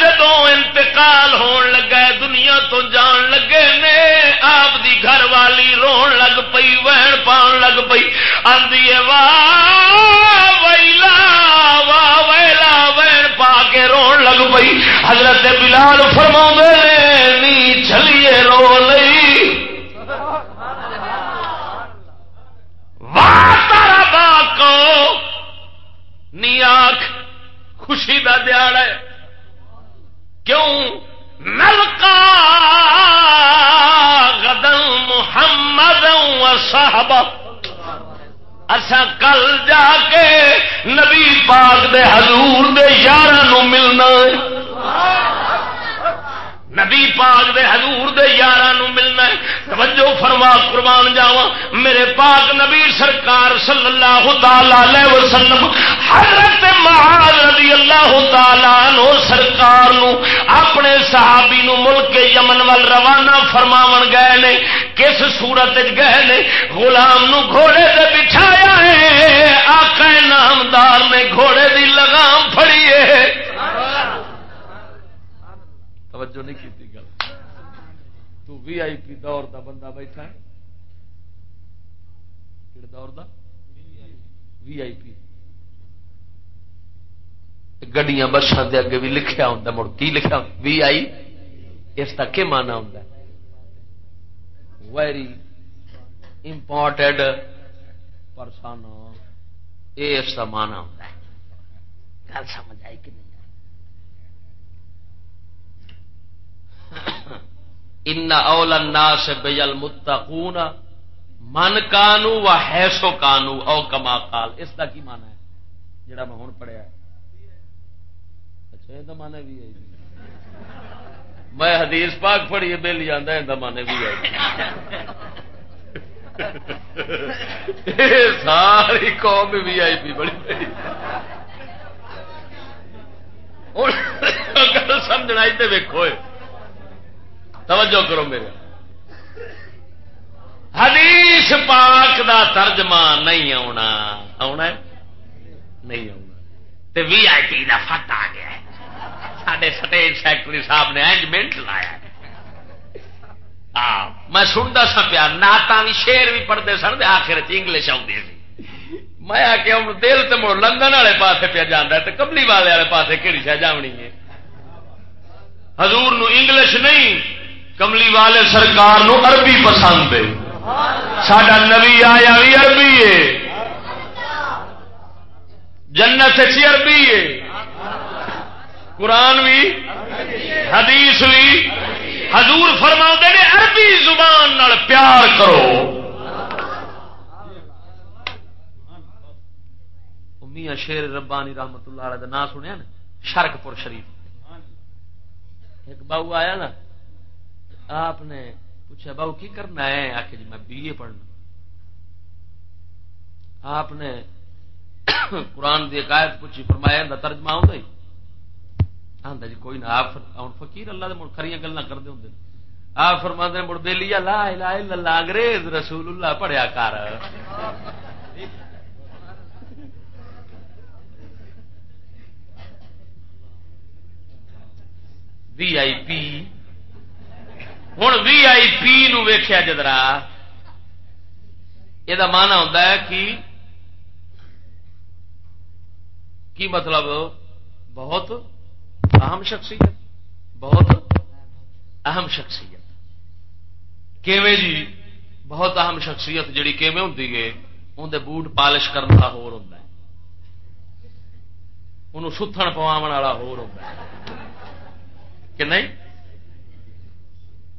جدو انتقال ہون لگا دنیا تو جان لگے نے، آپ دی گھر والی رون لگ پئی، وہن پان لگ پئی۔ آدھی واہ، ویلا واہ، ویلا، وہن پا کے رون لگ پئی۔ حضرت بلال فرما نی چلیے رو لئی۔ واہ، تارا با کو نی آخ خوشی کا دیاڑ ہے کیوں نلکا غدل محمد صاحب اصا کل جا کے نبی پاک دے حضور دے یار ملنا نبی پاک دے حضور دے یار ملنا ہے۔ توجہ فرما، قربان جاوا میرے پاک نبی سرکار صلی اللہ تعالی وسلم، حضرت معاذ رضی اللہ تعالی نو سرکار نو اپنے صحابی نو ملک یمن وال روانہ فرماون گئے نے، کس صورت گئے نے؟ غلام نو گھوڑے تے بٹھایا ہے۔ آقا نامدار نے گھوڑے دی لگام پھڑی ہے۔ توجہ نہیں کی گل۔ تو وی آئی پی دور دا بندہ بیٹھا ہے۔ کہڑے دور دا؟ وی آئی پی۔ گڈیاں بسان دے اگے بھی لکھیا ہوں مڑ کی لکھا وی آئی؟ اس کا کیا مانا ہوں ویری امپورٹڈ پرسن یہ اس کا مانا ہوں گل سمجھ آئی کہ نہیں؟ ان اول الناس بیل متقون من کانو و حیسو کانو، او کما قال۔ اس کا کی مانا ہے؟ جڑا میں ہوں پڑھیا اچھا یہ مانا بھی ہے جی۔ میں حدیث پاک پڑھی بل جانا یہ مانے بھی ہے جی۔ ساری قوم بھی آئی پی، بڑی گل سمجھنا اتنے ویکو توجہ کرو میرے۔ حدیث پاک دا ترجمہ نہیں آنا آنا نہیں آنا وی آئی پی کا فٹ آ گیا سڈے سٹیج سیکٹری صاحب نے اینجمنٹ لایا ہاں، میں سنتا سا پیا نعت بھی شیر بھی پڑھتے سن آخر انگلش آتی سی۔ میں آ کے دل تو مڑ لندن والے پاسے پیا جانا تو کملی والے والے پاسے کہڑی شہ جامنی ہے؟ حضور نو انگلش نہیں کملی والے سرکار نو عربی پسند ہے۔ سڈا نبی آیا بھی عربی ہے۔ جنت اچھی عربی ہے۔ قرآن بھی حدیث بھی حضور فرما نے عربی زبان نال پیار کرو۔ میاں شیر ربانی رحمت اللہ علیہ نام سنیا نا شرک پور شریف۔ ایک باؤ آیا نا آپ نے پوچھا باؤ کی کرنا ہے؟ آخر جی میں بی اے پڑھنا. آپ نے قرآن دی عقائد پوچھی، فرمایا ترجمہ آؤں گا آتا جی کوئی نہ، آپ فقیر اللہ دے مڑ گلا کرتے ہوں آپ فرما دے مڑ بے لیا، لا لا لا انگریز رسول اللہ پڑھیا کر. *laughs* وی آئی پی ہوں وی آئی پی نیکیا جدرا یہ مان آتا ہے کہ کی مطلب؟ بہت اہم شخصیت، بہت اہم شخصیت۔ کیویں جی؟ بہت اہم شخصیت جڑی کیویں ہوں گے اندر بوٹ پالش کرنے والا ہور ہوں انہوں ستھن پوا ہوتا ہے۔ کہ نہیں؟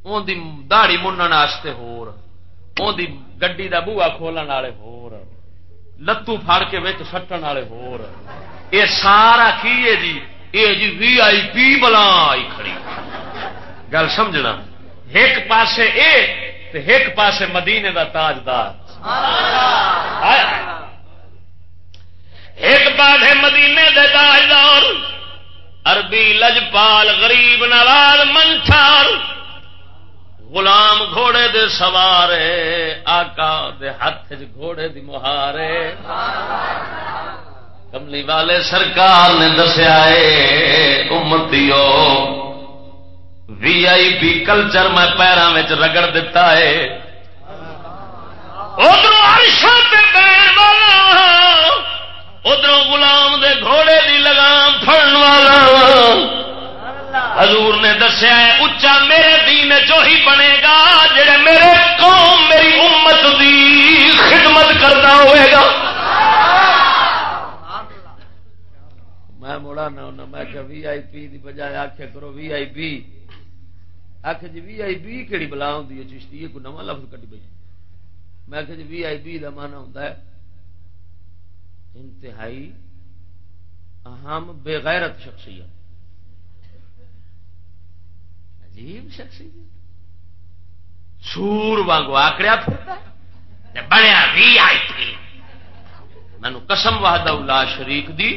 ان دی دہڑی منن ہور ان دی گڈی کا بوا کھولن والے ہور، لتو فڑ کے سٹن والے ہور۔ یہ سارا کی ہے جی؟ یہ جی وی آئی پی بلا آئی کھڑی۔ گل سمجھنا؟ ایک پاسے اے تے ایک پاسے مدینے دا تاجدار۔ ایک پاسے مدینے دے تاجدار۔ عربی لجپال غریب نواز منچار غلام گھوڑے دے سوارے، آقا دے ہاتھ گھوڑے دی مہارے۔ کملی والے سرکار نے دسیا امتیو وی آئی پی کلچر میں پیروں میں رگڑ دتا ہے۔ ادھر ادھر غلام دے گھوڑے دی لگام فڑن والا حضور نے دسیا اچا میرے دین جو ہی بنے گا، جڑے میرے قوم میری امت دی خدمت کرنا ہوئے گا۔ میں مڑا نہ ہونا، میں کہ وی آئی پی دی بجائے آخیا کرو، وی آئی پی۔ آخ جی وی آئی پی کہڑی بلا ہوں چشتی؟ کوئی نواں لفظ کٹی پی میں آخ جی وی آئی پی کا مانا ہوتا ہے، انتہائی اہم بےغیرت شخصیت۔ عجیب شخصیت. سور وانگو آکڑیا بڑیا وی آئی پی مینو قسم واہد اللہ شریف دی.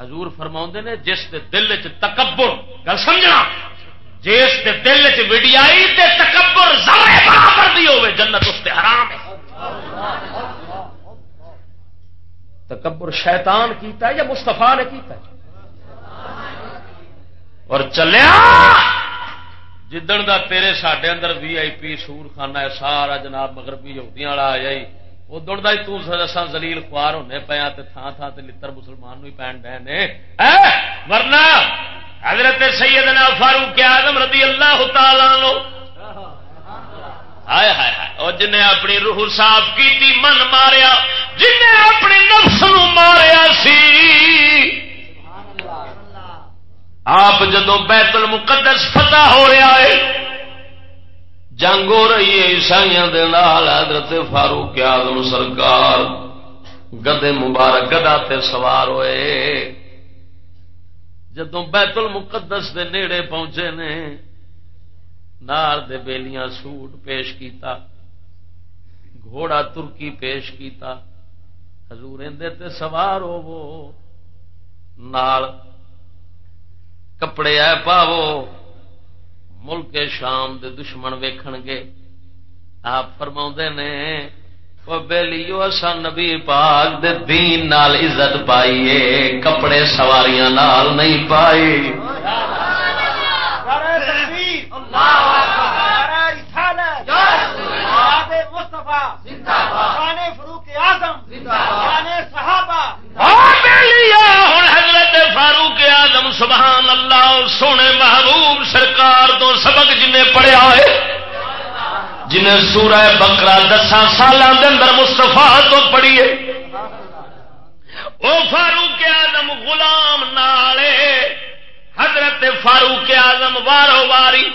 حضور فرما نے، جس دے دل چ تکبر، گل سمجھنا؟ جس دے دل چ وڈیائی تے تکبر زارے برابر دی ہوے جنت اس تے حرام ہے. تکبر شیطان کیتا ہے یا مستفا نے کیتا ہے؟ اور چلیا! جدن دا تیرے ساڈے اندر وی آئی پی سور خانہ ہے سارا جناب مغربی یہودیاں والا آ جائی ادھر دا تسان زلیل خوار ہونے پیا تھان تھان سے لڑ مسلمان ہی پہن ڈے نے ورنہ حضرت سیدنا فاروق آدم رضی اللہ تعالی نو ہائے ہائے اور جن اپنی روح صاف کی من ماریا جن نے اپنی نفس نو ماریا سی آپ جدو بیت المقدس فتح ہو رہا ہے، جنگ ہو رہی ہے عیسائی حضرت فاروق آدم سرکار گدے مبارک گدا تے سوار ہوئے۔ جدو بیت المقدس دے نیڑے پہنچے نے، نار دے بیلیاں سوٹ پیش کیتا، گھوڑا ترکی پیش کیتا، حضور اندے تے سوار ہو وہ نال کپڑے آئے پاو ملک شام دے دشمن ویکھن گے۔ آپ فرما نے بےلیو اصا نبی پاک دے دین نال عزت پائیے کپڑے سواریاں نال نہیں پائی فاروق آزم سبحان اللہ سونے محبوب سرکار تو سبق جن پڑھیا ہے، جنہیں سورہ بکرا دسان سال اندر مستفا تو پڑھیے وہ فاروق آزم غلام نالے حضرت فاروق آزم وارو واری۔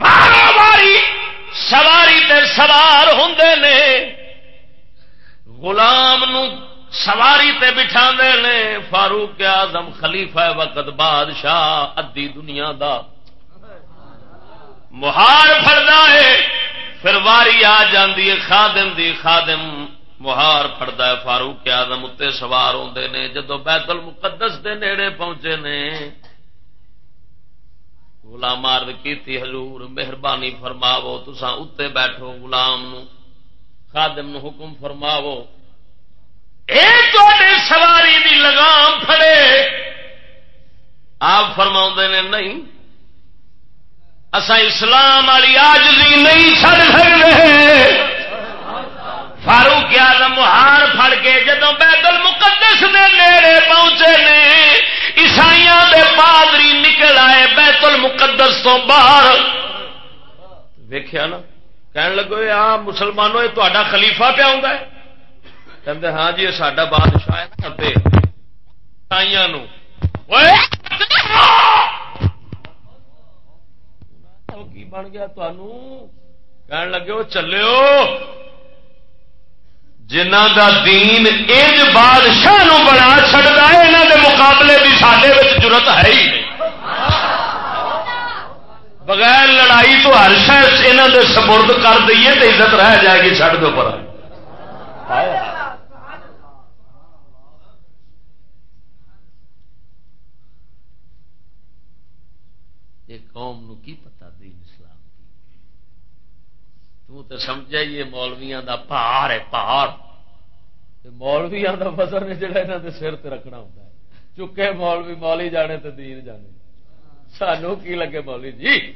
وارو واری سواری تے سوار ہوں نے۔ غلام نو سواری تے بٹھا نے، فاروق آزم خلیفہ وقت بادشاہ ادی دنیا دا۔ مہار فردا ہے، پھر واری آ جاندی ہے، خادم دی خادم۔ مہار فردا ہے، فاروق آزم اتنے سوار ہوتے نے جدو بیت المقدس دے نیڑے پہنچے نے۔ غلام مارد کی حضور مہربانی فرماو تسا اتنے بیٹھو غلام نو، خادم نو حکم فرماو سواری دی لگام پھڑے۔ آپ فرما نے نہیں۔ اسا اسلام والی آج نہیں چڑ سکتے فاروق آزم ہار پھڑ کے جدو بیت المقدس دے نیڑے پہنچے نے عیسائی دے پادری نکل آئے بیت المقدس تو باہر۔ ویخیا نا؟ کہن لگو، آ مسلمانوں، یہ تا خلیفہ پیا ہوں کہ ہاں جی یہ سڈا بادشاہ ہے کی بن گیا کہن لگے وہ چلے جنہ دا دین اج بادشاہ بنا چڑتا ہے یہاں دے مقابلے بھی سڈے ضرورت ہے ہی نہیں بغیر لڑائی تو ہر شہر یہاں دے سپرد کر دئیے تو عزت رہ جائے گی چڑھ دو پر قوم نو کی پتا دین اسلام کی؟ تو سمجھا یہ مولویا کا پہاڑ ہے، پہاڑ۔ مولویا کا وزن ہے جڑا یہاں کے سر رکھنا ہوتا ہے۔ چکے مولوی، مولی جانے تو دین جانے۔ سانو کی لگے مولی جی؟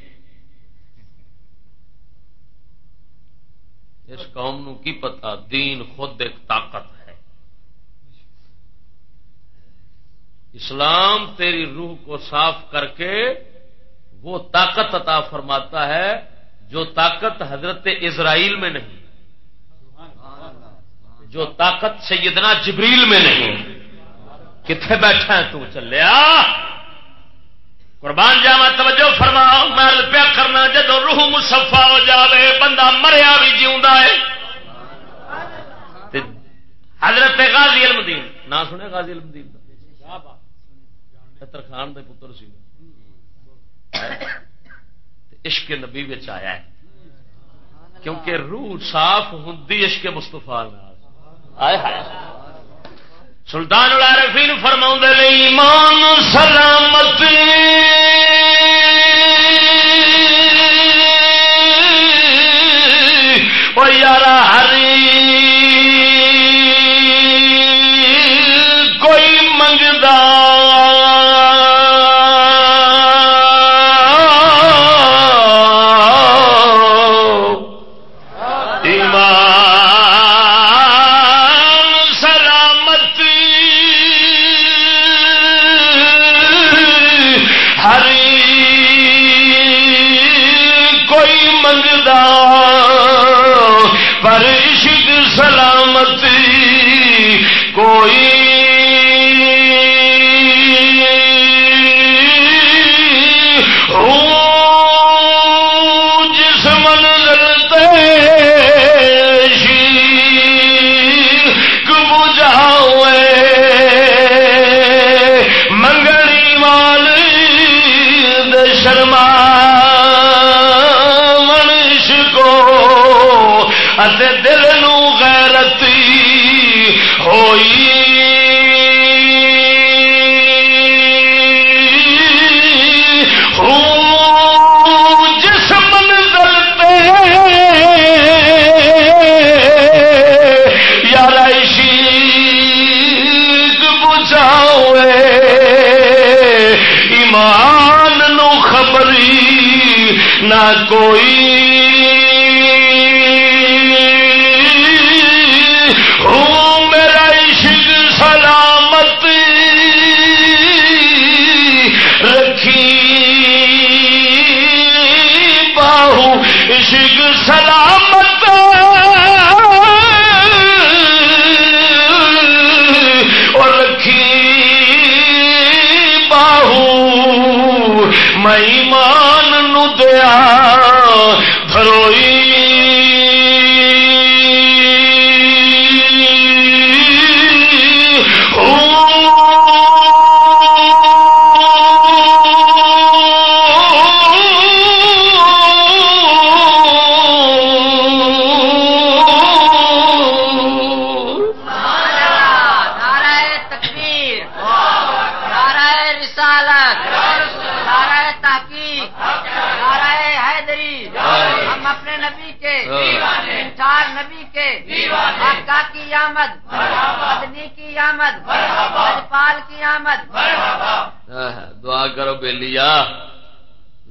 اس قوم نو کی پتا دین خود ایک طاقت ہے۔ اسلام تیری روح کو صاف کر کے وہ طاقت عطا فرماتا ہے جو طاقت حضرت اسرائیل میں نہیں، جو طاقت سیدنا جبریل میں نہیں۔ کتنے بیٹھا ہے تو چلیا؟ قربان جاوا توجہ فرما محل پیا کرنا جدو روح مسفا ہو جائے بندہ مریا بھی جیوا ہے۔ حضرت غازی المدین نہ سنے غازی المدین خان دے پتر سی۔ *coughs* عشق نبی آیا ہے۔ کیونکہ روح صاف ہوں عشق مستفا سلطان العارفین فرما ایمان سلامت کوئی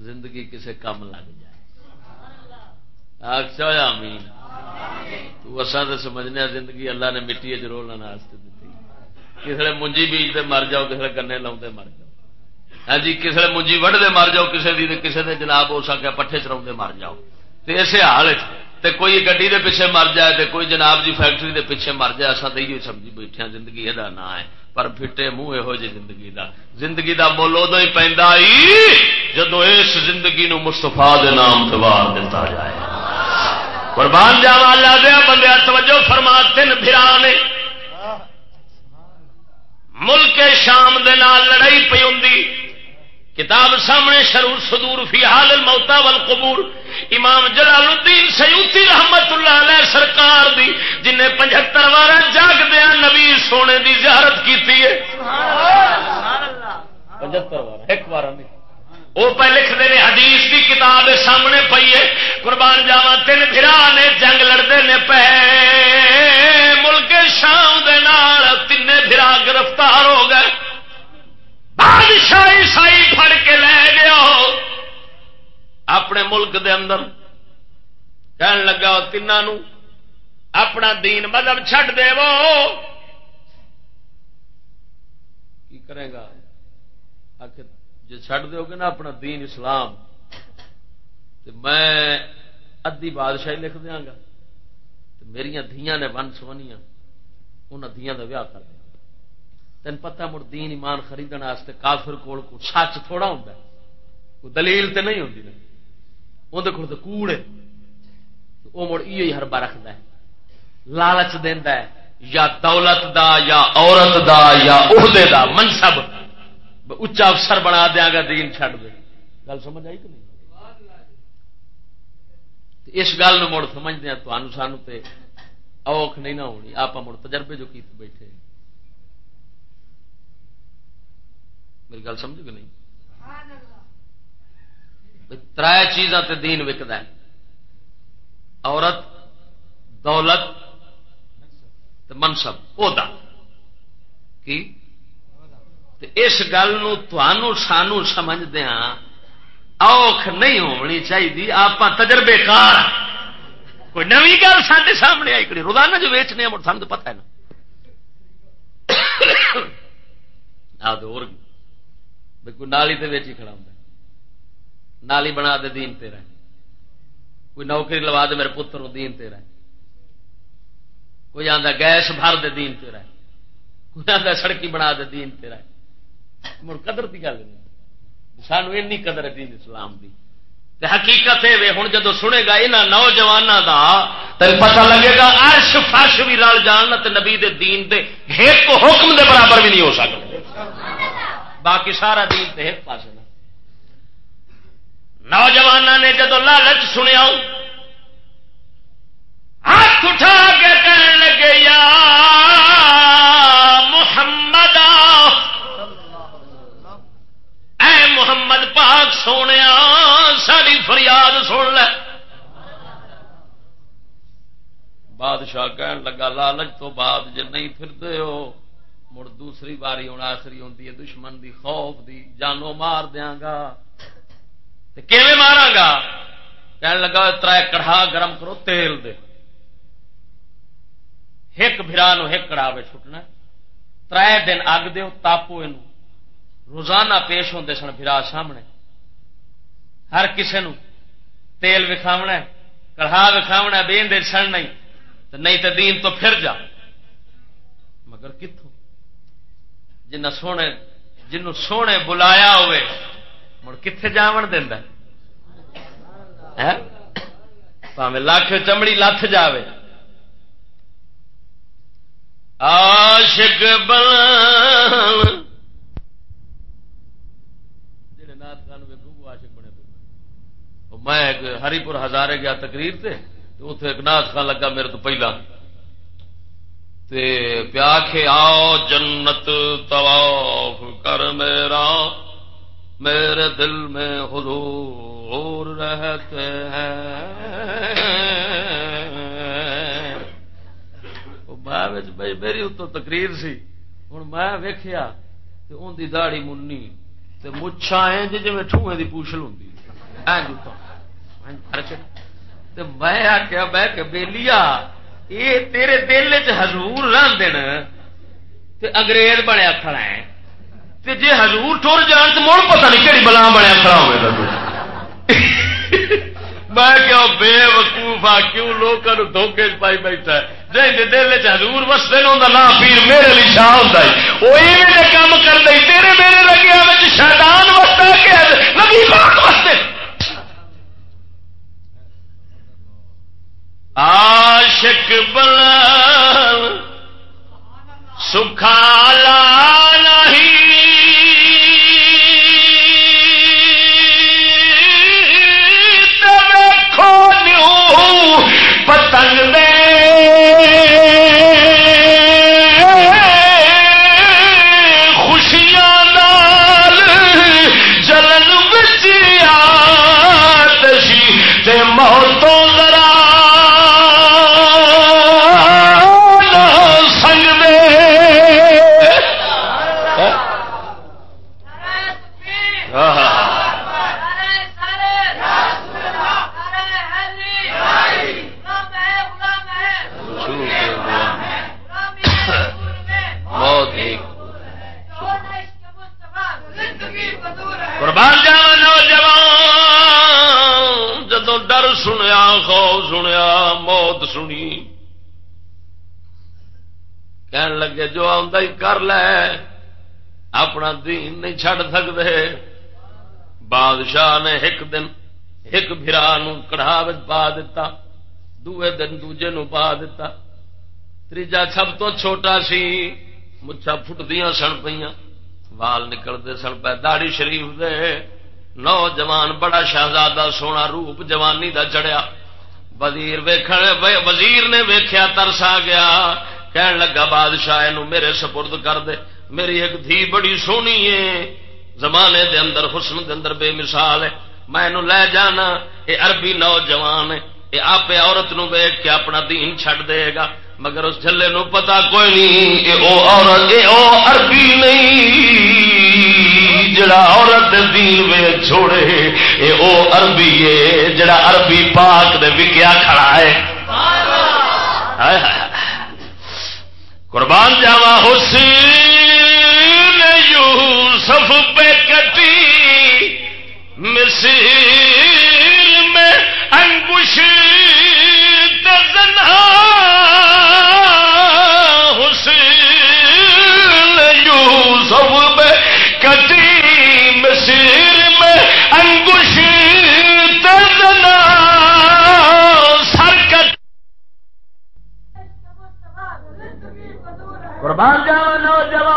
زندگی کسے کم لگ جائے۔ آخ امین تو اصا تو سمجھنے زندگی اللہ نے مٹی چرولنے دیتی کسی منجی بیجتے مر جاؤ کسی گنے لاؤ مر جاؤ۔ ہاں جی کسی منجی وڈتے مر جاؤ کسی کسی نے جناب ہو سکے پٹھے چرا مر جاؤ۔ تو اسی حال تے کوئی گڈی دے پیچھے مر جائے تے کوئی جناب جی فیکٹری دے پیچھے مر جائے اصا تو یہ سمجھی بیٹھے زندگی یہ نام ہے، پر پھٹے منہ یہو جی زندگی دا۔ زندگی دا مل ادو ہی پہ جدو اس زندگی نو مستفا نام دوار دتا جائے۔ قربان جاوا لا دیا بندے، توجہ فرما، تین پھرا نے ملک شام دے نال لڑائی پی ہوں کتاب سامنے شروع صدور فی حال الموتا والقبور امام جلال الدین سیوتی رحمت اللہ علیہ سرکار دی جنہیں پچہتر بار جاگ دیا نبی سونے دی زیارت کی پچہتر بار ایک بار نہیں۔ وہ پہ لکھتے ہیں حدیث کی کتاب سامنے پی ہے۔ قربان جاوا تین پھرا نے جنگ لڑتے نے پہ۔ ملک شام دے نال تین پھرا گرفتار ہو گئے۔ بادشاہ عیسائی پھڑ کے لے گیا اپنے ملک دے اندر کہن لگا تینوں اپنا دین مذہب چھڈ دے وہ کی کرے گا؟ آخر جی چڈ دو گے نا اپنا دین اسلام تو میں ادی بادشاہی لکھ دیا گا۔ میرا دیا نے ون سونیاں ان دیا کا ویاہ کر دیا تین پتا مڑ دین ایمان خریدنے کافر کول کو سچ تھوڑا ہوں کوئی دلیل تے نہیں ہوتی اندر کول تو کوڑ ہے۔ وہ مڑ یہ ہربا رکھد لالچ دینا یا دولت دا، یا عورت دا، یا عہدے دا، منصب۔ اچا افسر بنا دیا گا، دین چڈ دے۔ گل سمجھ آئی کہ نہیں؟ اس گل مڑ سمجھتے ہیں تمہوں سانو تے اوکھ نہیں نہ ہونی۔ آپ مڑ تجربے جو کیتے بیٹھے میری گل سمجھ کہ نہیں؟ تر چیزاں تے دین وکد ہے۔ عورت دولت منصب عہدہ۔ کی؟ اس گل سانو سمجھدیا اوکھ نہیں ہونی چاہیے آپ تجربے کار کوئی نوی گل سارے سامنے آئی کری روزانہ جو ویچنے مڑ سان پتا ہے نا۔ *coughs* کوئی نالی تے ویچی کھڑا ہوں نالی بنا دے دین تیرا کوئی نوکری لوا دے میرے پتر دین تیرا کوئی آدھا گیس بھر دے دین تیرا کوئی آدھا سڑکی بنا دے دین تیرا مڑ قدر کی گل نہیں۔ سانو این قدر ہے دین اسلام دی۔ تے حقیقت ہے ہوں جدو سنے گا یہاں نوجوانوں کا تین پتا لگے گا ارش فرش بھی رل جان تے نبی دے دین دے، ایک حکم دے برابر بھی نہیں ہو سکتا باقی سارا دین تے ایک پاس نوجوان نے جدو لالچ سنیا ہاتھ اٹھا کے کہنے لگے، یا محمد، اے محمد پاک سونے ساری فریاد سن لے۔ بادشاہ کہن لگا، لالچ تو بعد جی نہیں پھرتے ہو۔ مڑ دوسری باری ہوں آخری ہوتی ہے، دشمن دی خوف دی، جانو مار دیا گا۔ مارا گا؟ کہنے لگا تر کڑھا گرم کرو تیل دے۔ ایک برا نو ایک کڑا چھٹنا تر دن اگ دو تاپو یہ روزانہ پیش ہوتے سن برا سامنے۔ ہر کسی نو تیل وکھاونا کڑھا وکھاونا بین دے سن نہیں۔ تو نہیں تو دین تو پھر جا۔ مگر کتوں جنہ سونے جنوں سونے بلایا ہوئے، مڑ کتنے جا دینا لاکھ چمڑی لت جائے آشک بل میں ہری پور ہزارے گیا تقریر سے اتنے ایک نات خان لگا میرے تو پہلا۔ تے پیا کے آؤ جنت طواف کر میرا میرے دل میں حضور رہتے ہیں میری اتو تقریر سی ہوں میں ویخیا ان کی داڑی منی مچھا جی میں ٹھوئے کی پوچھل ہوں میں آخیا بہ کے بہلی یہ تیرے دل چ ہزور تے انگریز بنیا کھڑا ہے تے جے ہزور ٹور جان تو مڑ پتہ نہیں کہڑی بلا بنیا کھڑا ہوئے *laughs* میں کیا بے وقوف آ، کیوں لوگوں دھوکے پائی بیٹھا ہے؟ جی دل چزور وستے نام پیر میرے لیے شاہ ہوتا ہے۔ وہ یہ کام کر دے تیرے میرے لگیا شیطان وستا کہ نبی پاک وستے عاشق بل سکھالا نہیں۔ پتنگ دے سنی۔ کہن لگے، جو ہی کر لے، اپنا دین نہیں چڈ سکتے بادشاہ نے ایک دن ایک برا کڑھا پا دیتا دوے دن دوجے نو پا دیتا تیجا سب تو چھوٹا سی، مچھا فٹدیا سن پہ وال نکلتے سن پہ داڑی شریف دے۔ نوجوان بڑا شہزادہ سونا روپ جوانی دا چڑیا وزیر وزیر نے ویخیا ترس آ گیا۔ کہن لگا، بادشاہ میرے سپرد کر دے۔ میری ایک دھی بڑی سونی ہے۔ زمانے دے اندر، حسن دے اندر بے مثال ہے۔ میں لے جانا۔ یہ عربی نوجوان ہے۔ یہ آپ عورت نو ویگ کے اپنا دین چھڈ دے گا۔ مگر اس جلے نو پتا کوئی نہیں۔ اے او عورت اے او عربی نہیں۔ جڑا عورت دین وے چھوڑے، اے او عربی ہے جڑا عربی پاک دے وکیا کھڑا ہے۔ قربان جاوا حسین یوسف پہ کٹی مصر میں انگوش تزنہ میں کٹی قربان جاؤ نوجوان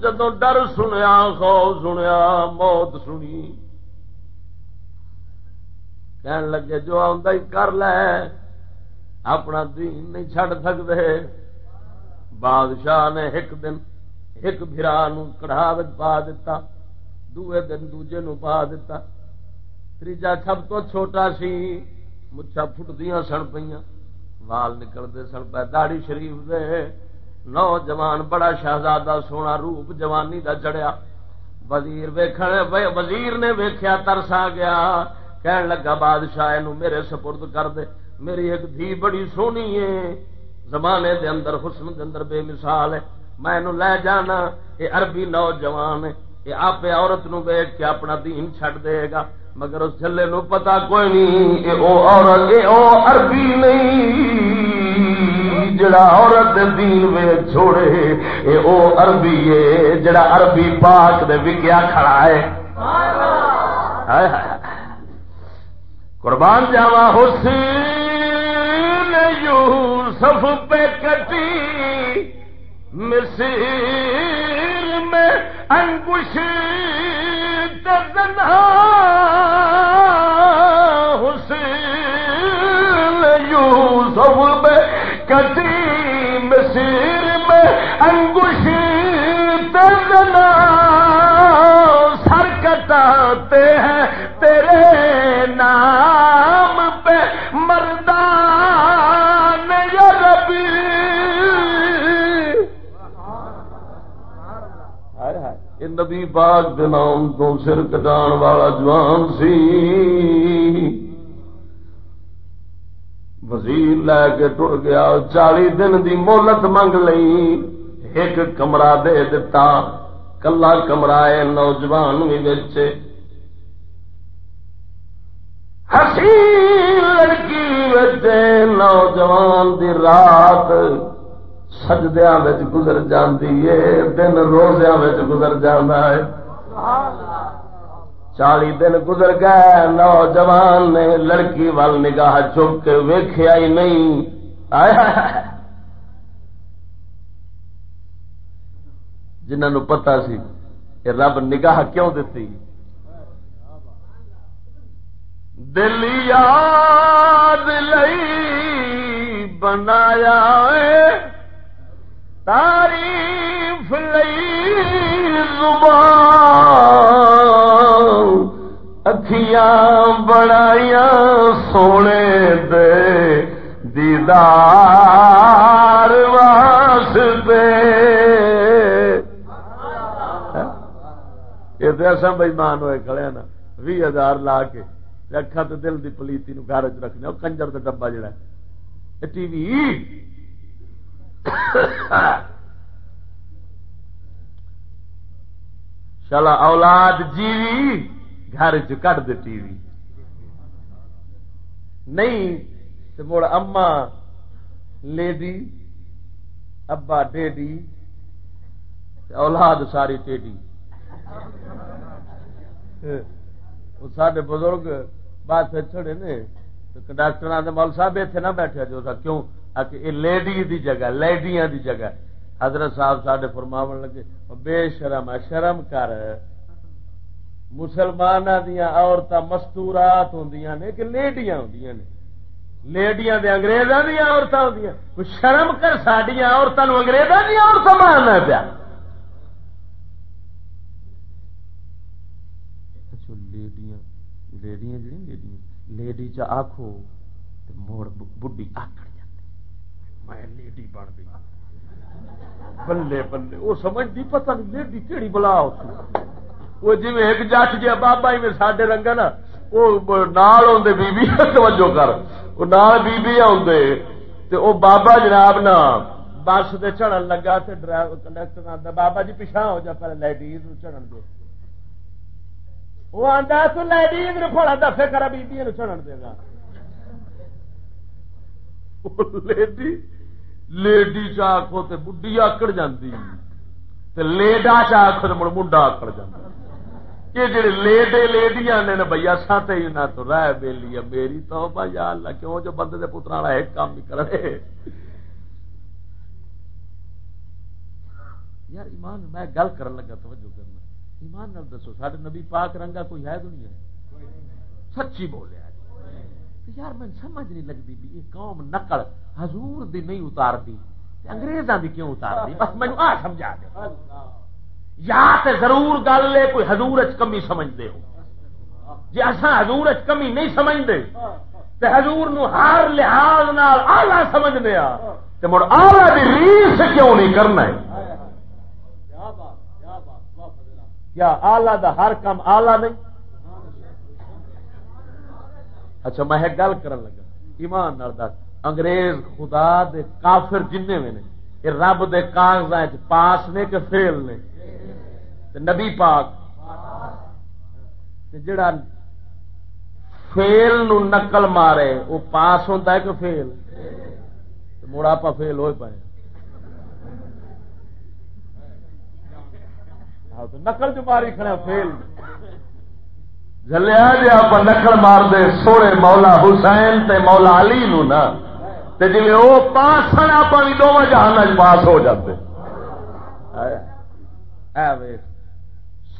جدو ڈر سنیا، خوف سنیا، موت سنی۔ کہن لگے، جو آئی کر لے، اپنا دین نہیں چڈ سکتے بادشاہ نے ایک دن ایک برا کڑھا پا دیتا دوے دن دوجے نو پا دیتا تیجا سب تو چھوٹا سی مچھا فٹدیا سن پہ وال نکلتے سن، پہ داڑی شریف دے۔ نوجوان بڑا شہزادہ سونا روپ جوانی دا چڑیا وزیر وزیر نے ویخیا ترس آ گیا۔ کہن لگا، بادشاہ میرے سپرد کر دے۔ میری ایک دھی بڑی سونی ہے۔ زمانے دے اندر، حسن دے اندر بے مثال ہے۔ میں لے جانا۔ یہ عربی نوجوان ہے۔ یہ آپ عورت نو ویگ کے اپنا دین چھڈ دے گا۔ مگر اس جلے نو پتا کوئی نہیں، اے او عورت، اے او عربی نہیں۔ جڑا عورت دین وے چھوڑے اے او عربی ہے جڑا عربی پاک دے وکیا کھڑا ہے۔ قربان جاوا حسین یوسف پہ کٹی، مصیر میں انکش دزنا ہاں نبی باغ کے نام تو سر کٹان والا جوان سی۔ وزیر لے کے ٹر گیا، چالی دن دی مولت منگ لئی۔ ایک کمرہ دے دتا، کلا کمرہ ہے نوجوان بھی بچے ہسی لڑکی بچے نوجوان دی رات۔ سجدیا گزر جاندی ہے دن روزیا گزر جانا ہے چالی دن گزر گئے نوجوان نے لڑکی وال نگاہ چک کے ویخیا ہی نہیں جنہوں پتا سی کہ رب نگاہ کیوں دیتی دل یاد لئی بنایا تعریف لئی زبان، اکھیاں بڑایا سونے دے دیدار واسطے۔ یہ تو ایسا بےمان ہوئے کھڑے نا، بھی ہزار لا کے اکھا تو دل دی پلیتی نو گھر چ رکھنے کنجر کا ڈبا جڑا ٹی وی چلا اولاد جیوی، گھر چ دے ٹی وی۔ نہیں تو مڑ اما لیڈی، ابا، ڈیڈی اولاد ساری ٹیڈی۔ سڈے بزرگ بات چھڑے نے ڈاکٹر مول صاحب اتنے نہ بیٹھے جو کیوں؟ لیڈی دی جگہ، لیڈیاں دی جگہ۔ حضرت صاحب سڈے فرماو لگے بے شرم ہے، شرم کر۔ مسلمان دیا عورتیں مستورات ہوں نے کہ لیڈیاں ہوں نے۔ لیڈیاں دے انگریزاں دیا عورتیں ہوں شرم کر سڈیا عورتوں اگریزاں دیا عورتیں ماننا پیا۔ اچھا، لیڈیاں لیڈیاں جی لیڈیاں، لیڈی چ آخو موڑ، بڈی آکڑ میں لیڈی بن گئی۔ بلے بلے، وہ سمجھتی پتہ نہیں لیڈی کہڑی بلا وہ جی ایک جٹ جی بابا ہی میں سڈے رنگ نا، وہ نال آدھے بیبی توجہ کر۔ وہ نال بیبی آدھے وہ بابا جناب نا بس سے چڑھن لگا تو ڈرائیور کنڈکٹر آتا بابا جی پیچھا ہو جا، پہلے لیڈیز چڑھن دو وہ آتا تو لیڈیز رکھوڑا دفے کرا بیبی چڑھن دے گا۔ لیڈی لیڈی چاخو تو بڈی آکڑ جاتی لیڈا چاخو تو مڑ منڈا آکڑ جا یہ جڑے لیڈے لیڈیاں نے بھیا سات ہی نہ تو رہ بیلی میری تو یا اللہ، کیوں جو بندے دے پترا والا ایک کام بھی کرے؟ یار، ایمان، میں گل کرن لگا، توجہ کرنا ایمان نال دسو سارے نبی پاک رنگا کوئی ہے دنیا؟ سچی بولیا یار میں سمجھ نہیں لگتی بھی یہ قوم نقل حضور دی نہیں اتار دی انگریزاں دی کیوں اتار دی بس مینو آ سمجھا دے یا تے ضرور گل لے کوئی حضور اچ کمی سمجھتے ہو جی اصا حضور اچ کمی نہیں سمجھتے، تے حضور نو ہر لحاظ نال آلہ سمجھنے آ ہاں۔ تے مڑ آلہ دی ریس کیوں نہیں کرنا ہے؟ کیا آلہ دا ہر کام آلہ نہیں؟ اچھا میں گل کر لگا۔ ایمان دس۔ انگریز خدا دے کافر جن میں نے۔ یہ رب دے کاغذ پاس نے کہ فیل نے؟ نبی پاک۔ جڑا فیل نو نقل مارے وہ پاس ہوتا ہے کہ فیل؟ مڑا آپ فیل ہو پائے۔ ہاں، نقل جو ماری کھڑا فیل۔ جلیا جی آپ نکل مار دے، سونے مولا حسین تے مولا علی نو نا۔ تے جی وہ پاس سن آپ بھی دونوں جہان پاس ہو جاتے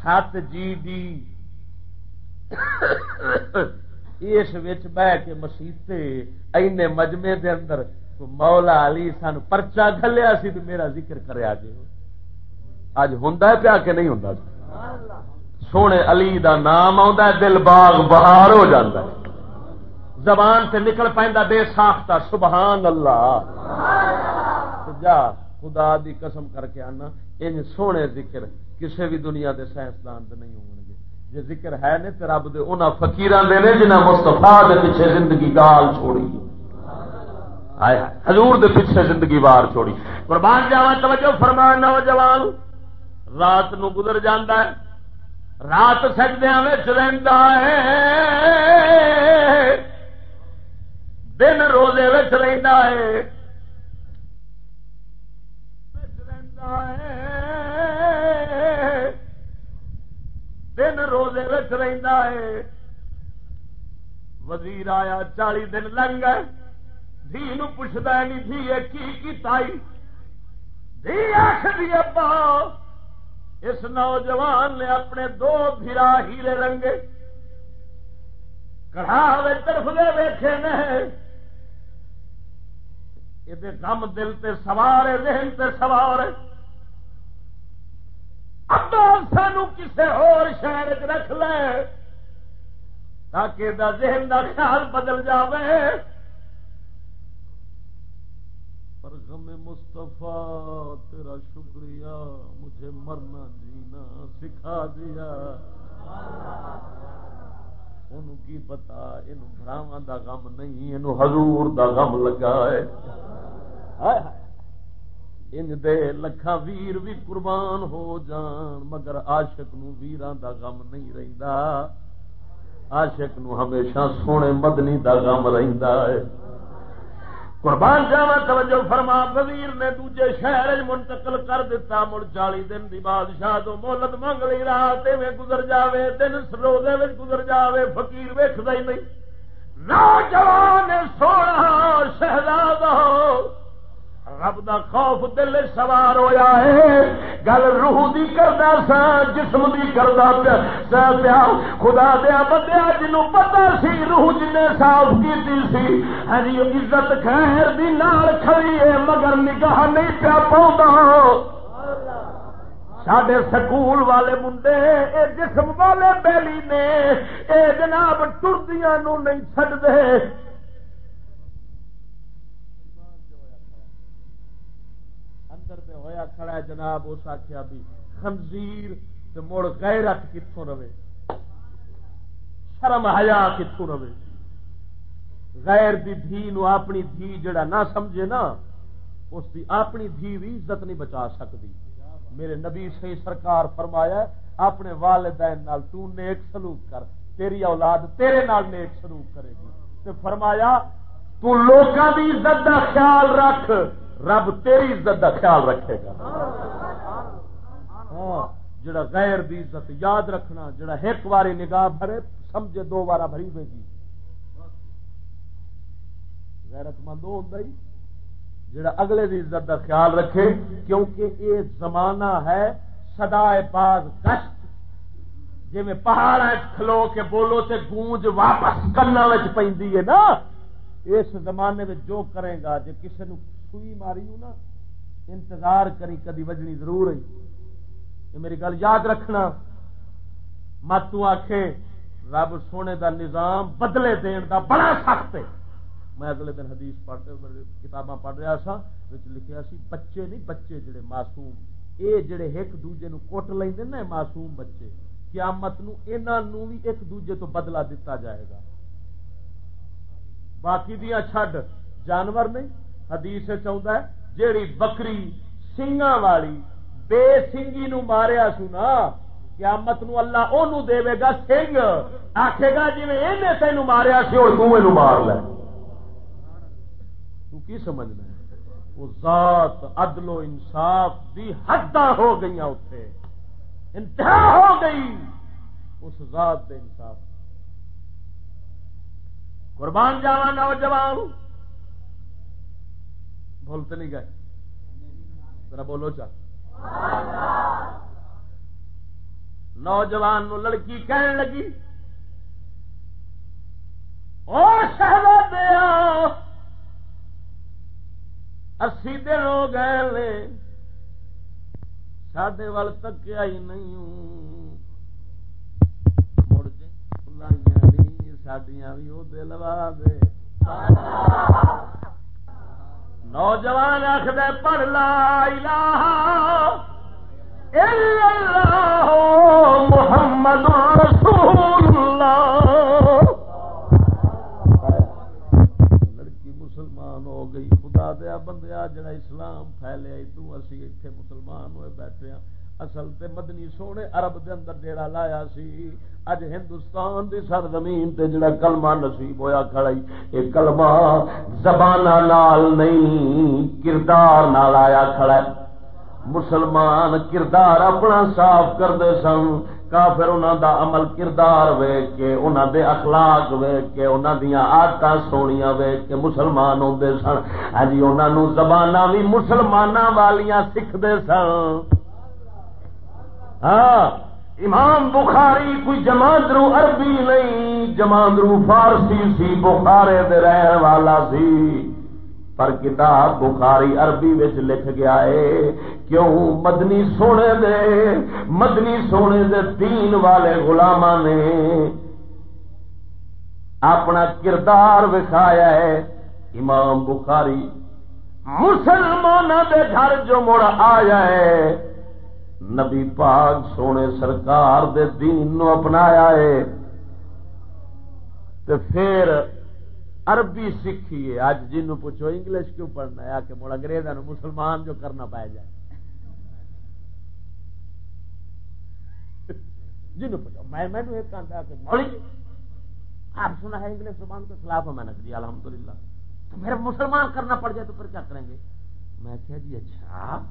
سات جی دی اس بہ کے مسیطے اینے مجمے دے اندر مولا علی سان پرچا گلیا سی تو میرا ذکر کریا جی اج ہوں پیا کہ نہیں ہوں سونے علی دا نام آ دل باغ بہار ہو جاتا ہے۔ زبان سے نکل پہ بے ساختہ، سبحان اللہ۔ جا، خدا دی قسم کر کے آنا۔ ان سونے ذکر کسی بھی دنیا دے سائنسدان نہیں ہو گے۔ جی ذکر ہے نے رب دے، انہاں دے نے جنہاں مستفا دے پیچھے زندگی گال چھوڑی۔ حضور دے پیچھے زندگی بار چھوڑی۔ قربان جاوا توجہ فرمان نوجوان، رات نو گزر جانا ہے۔ رات سجدیا رہتا ہے۔ دن روزے رہتا ہے۔ دن روزے رہتا ہے۔ وزیر آیا چالی دن لنگ گئے دھی پوچھتا نہیں دھی کی آخری ابا اس نوجوان نے اپنے دو بھرا ہیرے رنگے کڑھا طرف دے ویخے نے۔ یہ غم دل تے سوار ذہن تے سوار ہے۔ اب سانو کسے اور شہر چ رکھ لے تاکہ دا ذہن دا خیال بدل جاوے۔ پر غم مصطفیٰ، تیرا شکریہ۔ مجھے مرنا جینا سکھا دیا۔ کی پتا یہ براوا دا غم نہیں یہ حضور دا غم لگا ہے۔ ان دے لکھا ویر بھی قربان ہو جان، مگر عاشق نو ویران دا غم نہیں رہندا۔ عاشق نو ہمیشہ سونے مدنی دا غم رہندا ہے۔ قربان جاوا توجہ فرما، وزیر نے دوجے شہر منتقل کر دیتا مڑ چالی دن دی بادشاہ تو مہلت منگ لی رات میں گزر جاوے، دن سروے گزر جاوے، فقیر ویخ نہیں۔ نوجوان سونا شہزادہ رب دا خوف دل سوار ہویا ہے۔ گل روح دی کردا سا، جسم دی کردا پیا۔ پیا، خدا دیا بندیا جنوں پتا سی، روح جن صاف کیتی سی۔ ہاں عزت خیر دی نال کھڑی ہے، مگر نگاہ نہیں پیا پاؤں سڈے سکول والے منڈے، اے جسم والے بیلی نے، اے جناب ٹردیاں نو نہیں چڈ دے ہویا کھڑا ہے جناب، اس آخیا بھی، خنزیر تو مڑ غیرت کتوں رہے؟ شرم حیا کتوں رہے؟ غیر دی دھی نو اپنی دھی جڑا نہ سمجھے نا، اس دی اپنی دھی بھی عزت نہیں بچا سکتی میرے نبی سے سرکار فرمایا اپنے والدین نال تو نیک سلوک کر، تیری اولاد تیرے نال نیک سلوک کرے گی۔ تو فرمایا، تو لوگوں کی عزت کا خیال رکھ۔ رب تیری عزت کا خیال رکھے گا۔ ہاں جڑا غیر دی عزت یاد رکھنا، جڑا ایک باری نگاہ بھرے، سمجھے دو بارہ بھری گی۔ غیرت مند ہوں جڑا اگلے دی عزت کا خیال رکھے، کیونکہ یہ زمانہ ہے سدا باز کشت جی میں پہاڑ کھلو کے بولو سے گونج واپس کرنا پہ نا۔ اس زمانے میں جو کرے گا جی کسی سوئی ماری ہوں نا، انتظار کری، کدی وجنی ضرور ہے یہ میری گل یاد رکھنا۔ مت آخے رب سونے دا نظام بدلے دین دا بڑا سخت ہے۔ میں اگلے دن حدیث پڑھ کتاباں پڑھ رہا سا لکھا سی، بچے نہیں، بچے جڑے معصوم۔ اے جڑے ایک دوجے نو کوٹ لیں نا معصوم بچے۔ قیامت نو انہوں بھی ایک دوجے تو بدلا دیتا جائے گا۔ باقی دیا چھڈ۔ جانور نہیں حدیث چاہتا ہے، جیڑی بکری سنگا والی بے سنگی نو ماریا سنا قیامت نو اللہ او دے گا سنگ۔ آخے گا جی میں تین ماریا سی، اور تو مار لے۔ تو کی سمجھنا ہے؟ وہ ذات عدل و انصاف دی حد ہو گئی اتنے انتہا ہو گئی اس ذات دے انصاف۔ قربان جاوا نوجوان بولتے نہیں گئے؟ ذرا بولو چا۔ نوجوان نو لڑکی کہنے لگی دیا اسی دن ہو گئے لے۔ سڈے وال تکیا ہی نہیں مڑ جی سڈیا بھی وہ دلوا دے۔ نوجوان آخر پڑھ لا الہ الا اللہ محمد رسول اللہ۔ لڑکی مسلمان ہو گئی، خدا دیا بندیا، جڑا اسلام پھیلیا تو اسی اتنے مسلمان ہوئے بیٹھے ہیں اصل تے مدنی سونے عرب دے اندر ڈیرا لایا سی، اج ہندوستان دی سر زمین تے جڑا کلمہ نصیب ہویا کھڑائی اے کلمہ زبان نال نہیں، کردار نال آیا کھڑا ہے۔ مسلمان کردار اپنا صاف کرتے سن، کافر انہوں دا عمل کردار ویگ کے انہوں دے اخلاق ویگ کے انہوں دیا آدت سونیا ویگ کے مسلمان ہوتے سن۔ ہاں جی انہوں زبان بھی مسلمان والیاں سیکھتے سن۔ ہاں امام بخاری کوئی جماندرو عربی نہیں جماندرو فارسی سی، بخارے دے رہن والا سی۔ پر کتاب بخاری عربی وچ لکھ گیا ہے، کیوں؟ مدنی سونے دے، مدنی سونے دے دین والے غلام نے اپنا کردار وکھایا ہے۔ امام بخاری مسلمان دے گھر جو مڑ آیا ہے نبی پاک سونے سرکار دے دین نو اپنایا ہے۔ تو پھر عربی سیکھی ہے۔ اج جن پوچھو انگلش کیوں پڑھنا ہے؟ کہ مڑ انگریزوں مسلمان جو کرنا پایا جائے۔ جن پوچھو، میں میں ایک کہا کہ مولی آپ سنا ہے انگلش زبان کے خلاف میں نے کہا الحمد للہ تو میرا مسلمان کرنا پڑ جائے تو پھر کیا کریں گے؟ میں کہا جی اچھا۔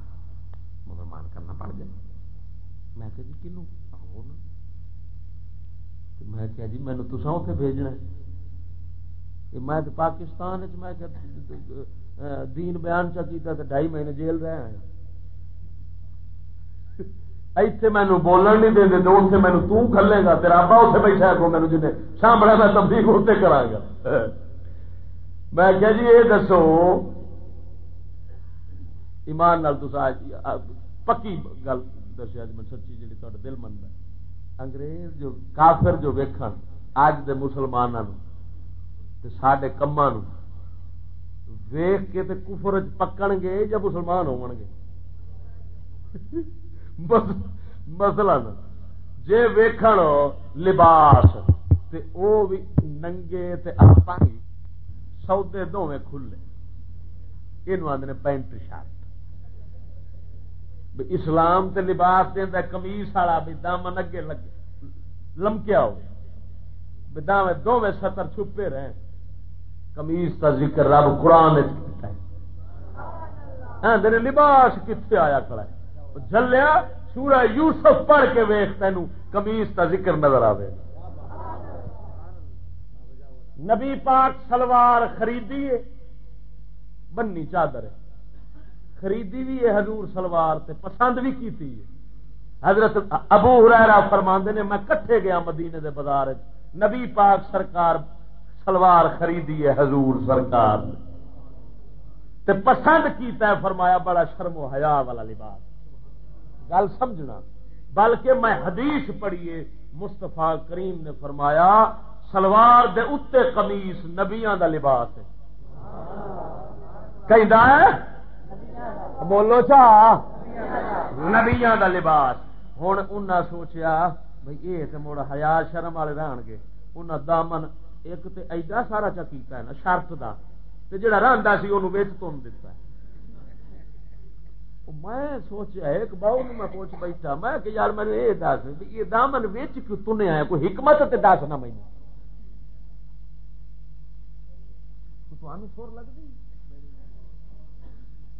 مسلمان کرنا پڑ جائے۔ میں کہا جی کنو میں کہا جی مینو تو اتنے بھیجنا میں پاکستان میں دین بیان چا کیتا تو ڈھائی مہینے جیل رہے ہیں ایتھے مینو بولن نہیں دے دے اتنے مینو تلے گا، تیرا ابا اتنے بیٹھا کو مینو جن سامنے میں تبدیل اتنے کرا گا۔ میں کیا جی یہ دسو، ایمان نال پکی گل دسیا جی میں سچی جی دل من انگریز جو کافر جو ویکھن اج دے مسلمانوں سڈے کما ویخ کے کفر پکن گے یا مسلمان *laughs* ہو گے؟ مسلا جی ویخ لباس، تے او بھی ننگے تے سودے دونیں کھلے۔ یہ آدھے پینٹ شرٹ اسلام تے لباس دینا کمیس والا بھی دامن اگے لگے لمکیا ہو۔ دونوں سطر چھپے رہے۔ کمیز کا ذکر رب قرآن ہاں، لباس کتنے آیا کھڑا ہے؟ جلیا سورہ یوسف پڑھ کے ویخ تین کمیز کا ذکر نظر آئے نبی پاک سلوار خریدی بنی چادر ہے خریدی بھی ہے حضور سلوار تے، پسند بھی کی حضرت ابو ہرا فرماندے نے، میں کٹھے گیا مدینے دے بازار نبی پاک سرکار سلوار خریدی ہے حضور سرکار۔ تے پسند کیتا ہے، فرمایا بڑا شرم و حیا والا لباس۔ گل سمجھنا، بلکہ میں حدیث پڑھیے مستفا کریم نے فرمایا، سلوار دے اتے قمیص نبیاں دا لباس ہے۔ کہ بولو چا؟ نبیاں دا لباس۔ ہوں انہیں سوچیا بھائی یہ تو مڑ ہیا شرم والے رہن گے۔ انہیں دامن ایک تے ایڈا سارا چا کیتا ہے نا، شرط دا۔ تے جڑا رہندا سی اونوں وچ تن دتا میں سوچیا، ایک باؤ میں پوچھ بیٹھا، میں کہ یار میں یہ دس یہ دامن وچ کیوں تنیا ہے کوئی حکمت تے دس نہ مینوں۔ تمہیں سر لگتی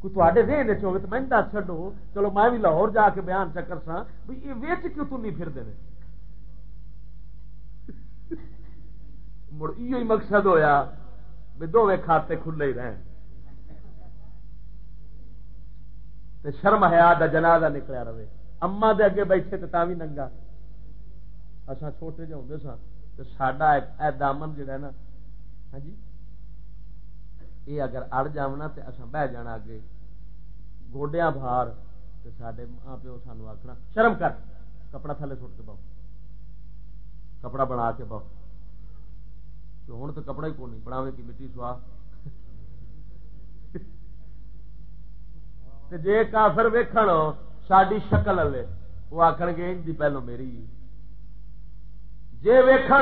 کوئی تے دین چوے تو میں دس چڈو چلو میں بھی لاہور جا کے بیان چکر سا بھی یہ ویچ کیوں تنی پھر دے مڑ یہ مقصد ہویا بھی دونوں کھاتے کھلے ہی رہے شرم حیا دا جنازہ نکلیا رہے اما دے اگے بیٹھے تو بھی ننگا اصا چھوٹے جہ ہوں سا تو سڈا اے دامن جڑا نا ہاں جی یہ اگر اڑ جانا تو اصا بہ جانا اگے گوڈیا بھار تو سڈے ماں پیو سانو آخنا شرم کر، کپڑا تھلے سٹ کے باؤ کپڑا بنا کے باؤ تو ہوں تو کپڑا ہی کون نہیں بناوے کی مٹی سوا۔ جے کافر ویکھ ساری شکل والے، وہ آخر گے، ان کی پہلو میری۔ جے ویکھ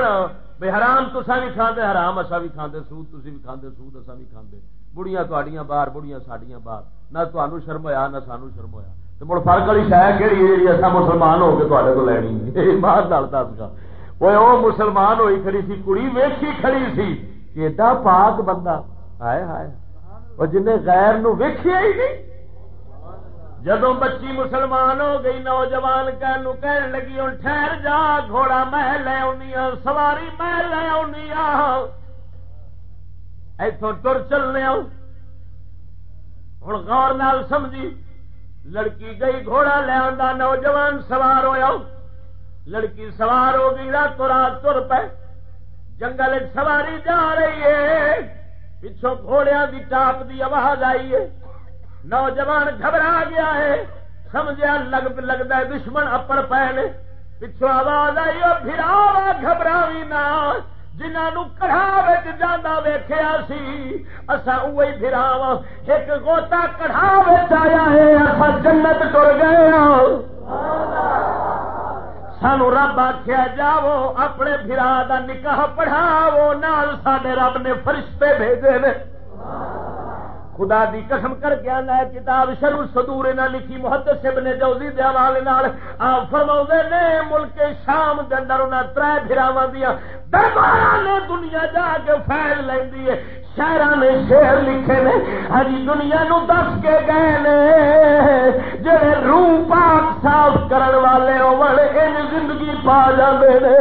بے حرام تو بھی کھانے حرام اصا بھی کھانے سود تھی بھی کھانے سود اصا بھی کھانے بڑیاں تھوڑیاں باہر بڑیاں ساڈیاں باہر۔ نہ تمہوں شرم ہوا نہ سانو شرم ہوا مڑ فرق والی شاید کہڑی ہے جی اصا مسلمان ہو کے تے کو لینی مار ڈال دس گا۔ وہ مسلمان ہوئی کھڑی سی، کڑی ویکھی کھڑی سی ایڈا پاک بندہ۔ ہائے ہائے۔ وہ جن غیر نو ویکھیا ہی نہیں۔ جدو بچی مسلمان ہو گئی، نوجوان کہن لگی ہوں ٹھہر جا، گھوڑا میں لے آنی سواری میں لے آنی اتوں تر چلنے ہوں غور نال سمجھی، لڑکی گئی، گھوڑا لے آ نوجوان سوار ہوا لڑکی سوار ہو گئی، رات رات تر پہ جنگل سواری جا رہی ہے۔ پچھوں گھوڑیا کی ٹاپ کی آواز آئی ہے۔ نوجوان گھبرا گیا ہے سمجھا لگ لگتا ہے دشمن اپڑ پے نے آواز آئی اور پھر گھبرا بھی نہ۔ جنہوں کڑھا جانا ویخیا سی اصا اوی ایک گوتا کڑھا آیا ہے اصا جنت تر گئے ہاں۔ سانو رب آخیا جاو اپنے برا کا نکاح پڑھاو نال سڈے رب نے فرشتے بھیجے نے۔ خدا دی قسم کر کے آنا ہے، کتاب شروع سدور نہ لکھی، محدث ابن جوزی دے حوالے نال۔ آپ فرماؤندے نے، ملک شام دے اندر انہاں ترے پھراواں دیاں درباراں نے دنیا جا کے پھیل لیندی ہے۔ شہر نے شیر لکھے نے۔ ہری دنیا نو دس کے گئے نے۔ جڑے روح پاک صاف کرن والے ہون ان زندگی پا جاندے نے۔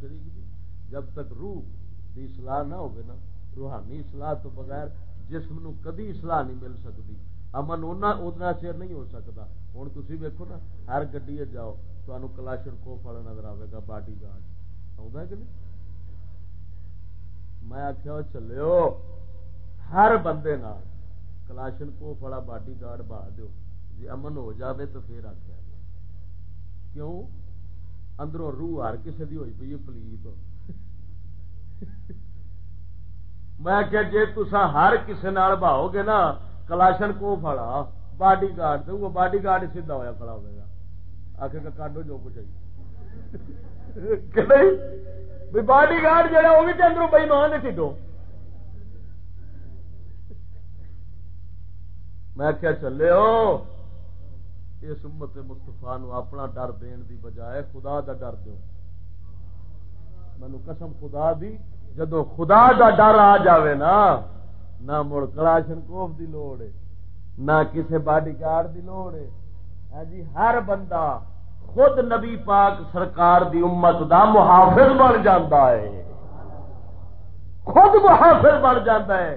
شریک دی جب تک روح دی اصلاح نہ ہوگی نا، روحانی اصلاح تو بغیر جسم نو کدی اصلاح نہیں مل سکتی۔ امن اتنا چیر نہیں ہو سکتا۔ ہوں تھی ویکو نا، ہر گڈی جاؤ تو کلاشن کو فل نظر آئے گا، باڈی گارڈ۔ آ کہ نہیں؟ میں آخیا چلو ہر بندے کلاشن کو فڑا باڈی گارڈ بہا دو جی امن ہو جاوے تو پھر آخیا کیوں؟ اندروں روح ہر کسی کی ہوئی پی پلیت میں کہ جی تسا ہر کسی بہو گے نا، کلاشن کو فڑا باڈی گارڈ تو وہ باڈی گارڈ سیدھا ہوا کھڑا ہوگا آخر کا کاڈو جو کچھ آئی۔ باڈی گارڈ جہا وہ بھی تو اندروں بئی مان سیڈو میں کیا چلے ہو۔ اس امت مستفا نو اپنا ڈر دین دی بجائے خدا دا ڈر دو مینو قسم خدا دی جدو خدا دا ڈر آ جاوے نا، نہ مڑ کلاشن کوف دی لوڑ ہے، نہ کسی باڈی گارڈ دی لوڑ ہے۔ ہاں جی ہر بندہ خود نبی پاک سرکار دی امت دا محافظ بن جاتا ہے۔ خود محافظ بن جاتا ہے۔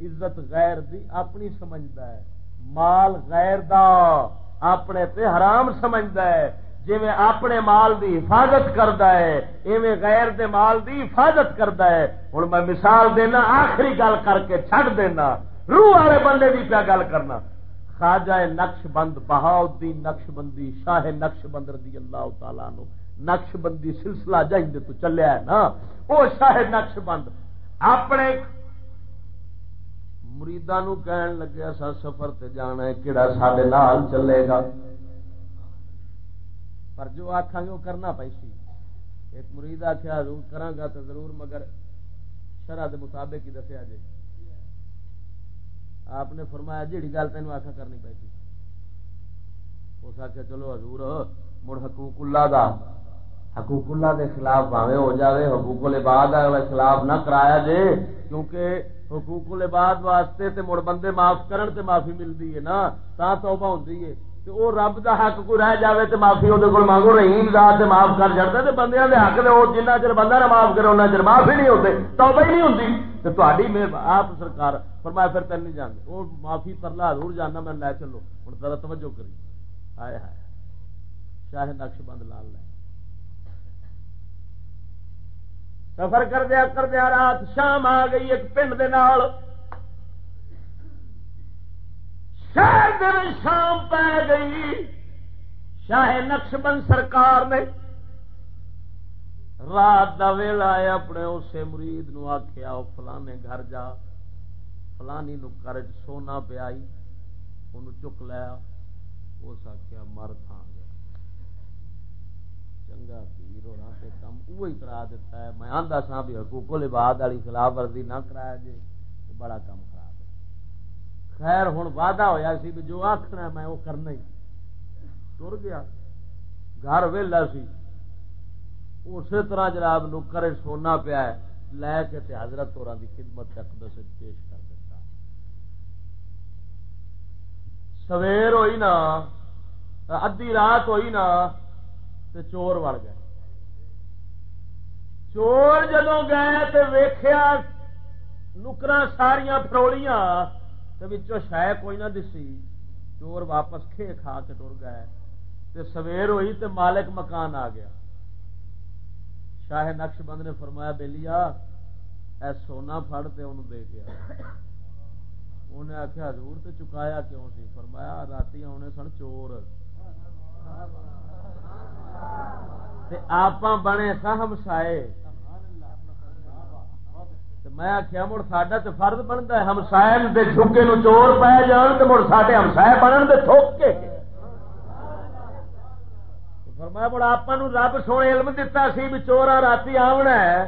عزت غیر دی اپنی سمجھتا ہے۔ مال غیر دا۔ اپنے تے حرام سمجھتا ہے جی میں اپنے مال دی حفاظت کرتا ہے، ایویں غیر دے مال دی حفاظت کرتا ہے۔ ہوں میں مثال دینا، آخری گل کر کے چھڑ دینا۔ روح والے بندے کی پیا گل کرنا۔ خواجہ نقش بند بہاؤدین نقش بندی شاہ نقش بند رضی اللہ تعالیٰ نو نقش بندی سلسلہ جائیں تو چلیا ہے نا۔ وہ شاہ نقش بند اپنے مریدا نو کہن لگیا سا سفر تے جانا ہے کہڑا سڈے نال چلے گا؟ پر جو آخا گے وہ کرنا پیسی ایک مرید آخیا ضرور کرا گا تو ضرور، مگر شرح کے مطابق ہی دسیا جی آپ نے فرمایا، جیڑی گل تین آخا کرنی پیسی اس آخیا چلو حضور، مڑ حقوق اللہ دا۔ حقوق اللہ دے خلاف بھاوے ہو جاوے، حقوق العباد خلاف نہ کرایا جے، کیونکہ حقوق العباد واسطے تے مڑ بندے معاف کرن تے معافی ملتی ہے نا تا توبہ ہوندی ہے۔ وہ رب دا حق کوئی رہ جائے تو معافی وہ مانگو، رحیم ذات تے معاف کر چڑھتا تو بندے کے حق دے، او جنہ چر بندہ نہ معاف کرے انہیں چر معاف ہی نہیں ہوتے توبہ ہی نہیں ہوتی تو تاری آپ سرکار فرمایا، پھر تین نہیں جانتے وہ معافی پرلا ضرور جاننا میں لے چلو۔ ہوں ذرا توجہ کری۔ آئے ہائے شاہ نقش بند لال لے سفر کردیا کردیا رات شام آ گئی ایک پنڈ دے نال۔ شہر شام پی گئی۔ شاہ نقش بند سرکار نے رات کا ویلا اپنے اسے مرید نو آخیا فلانے گھر جا، فلانی نو کر سونا پیائی ان چک لیا۔ اس آخیا مر تھان گیا چنگا پیر ہونا تے کم وہی کرا دیتا ہے۔ میں آندا سا بھی حقوق العباد والی خلاف ورزی نہ کرایا جے تو بڑا کم خراب ہے خیر ہوں وعدہ ہویا سی بھی جو آخنا میں وہ کرنا ہی۔ تر گیا۔ گھر ویلا سی۔ اسی طرح جناب نکر سونا پیا ہے۔ لے کے تے حضرت اور کی خدمت اقدس پیش کر دیتا۔ سویر ہوئی نا ادی رات ہوئی نا تے چور وڑ گئے۔ چور جدو گئے تے ویخیا نکرا ساریا فرولیاں شہ کوئی نہ دسی۔ چور واپس کھے کھا کے ٹر گئے تے سویر ہوئی تے مالک مکان آ گیا۔ شاہ نقش بند نے فرمایا بےلیا اے سونا فڑ تے انہوں دے گیا۔ انہیں آخیا حضور تے چکایا کیوں سی؟ فرمایا، رات آنے سن چور۔ آپ بنے سا ہمسائے میں آخیا مڑ ساڈا تو فرد بنتا ہے ہمسائے دے چھکے نو چور پی جان تو مڑ ساڈے ہمسائے بنن دے تھوک کے فرمایا مڑ آپ رب سونے علم دتا سی بھی چورا رات آنا ہے۔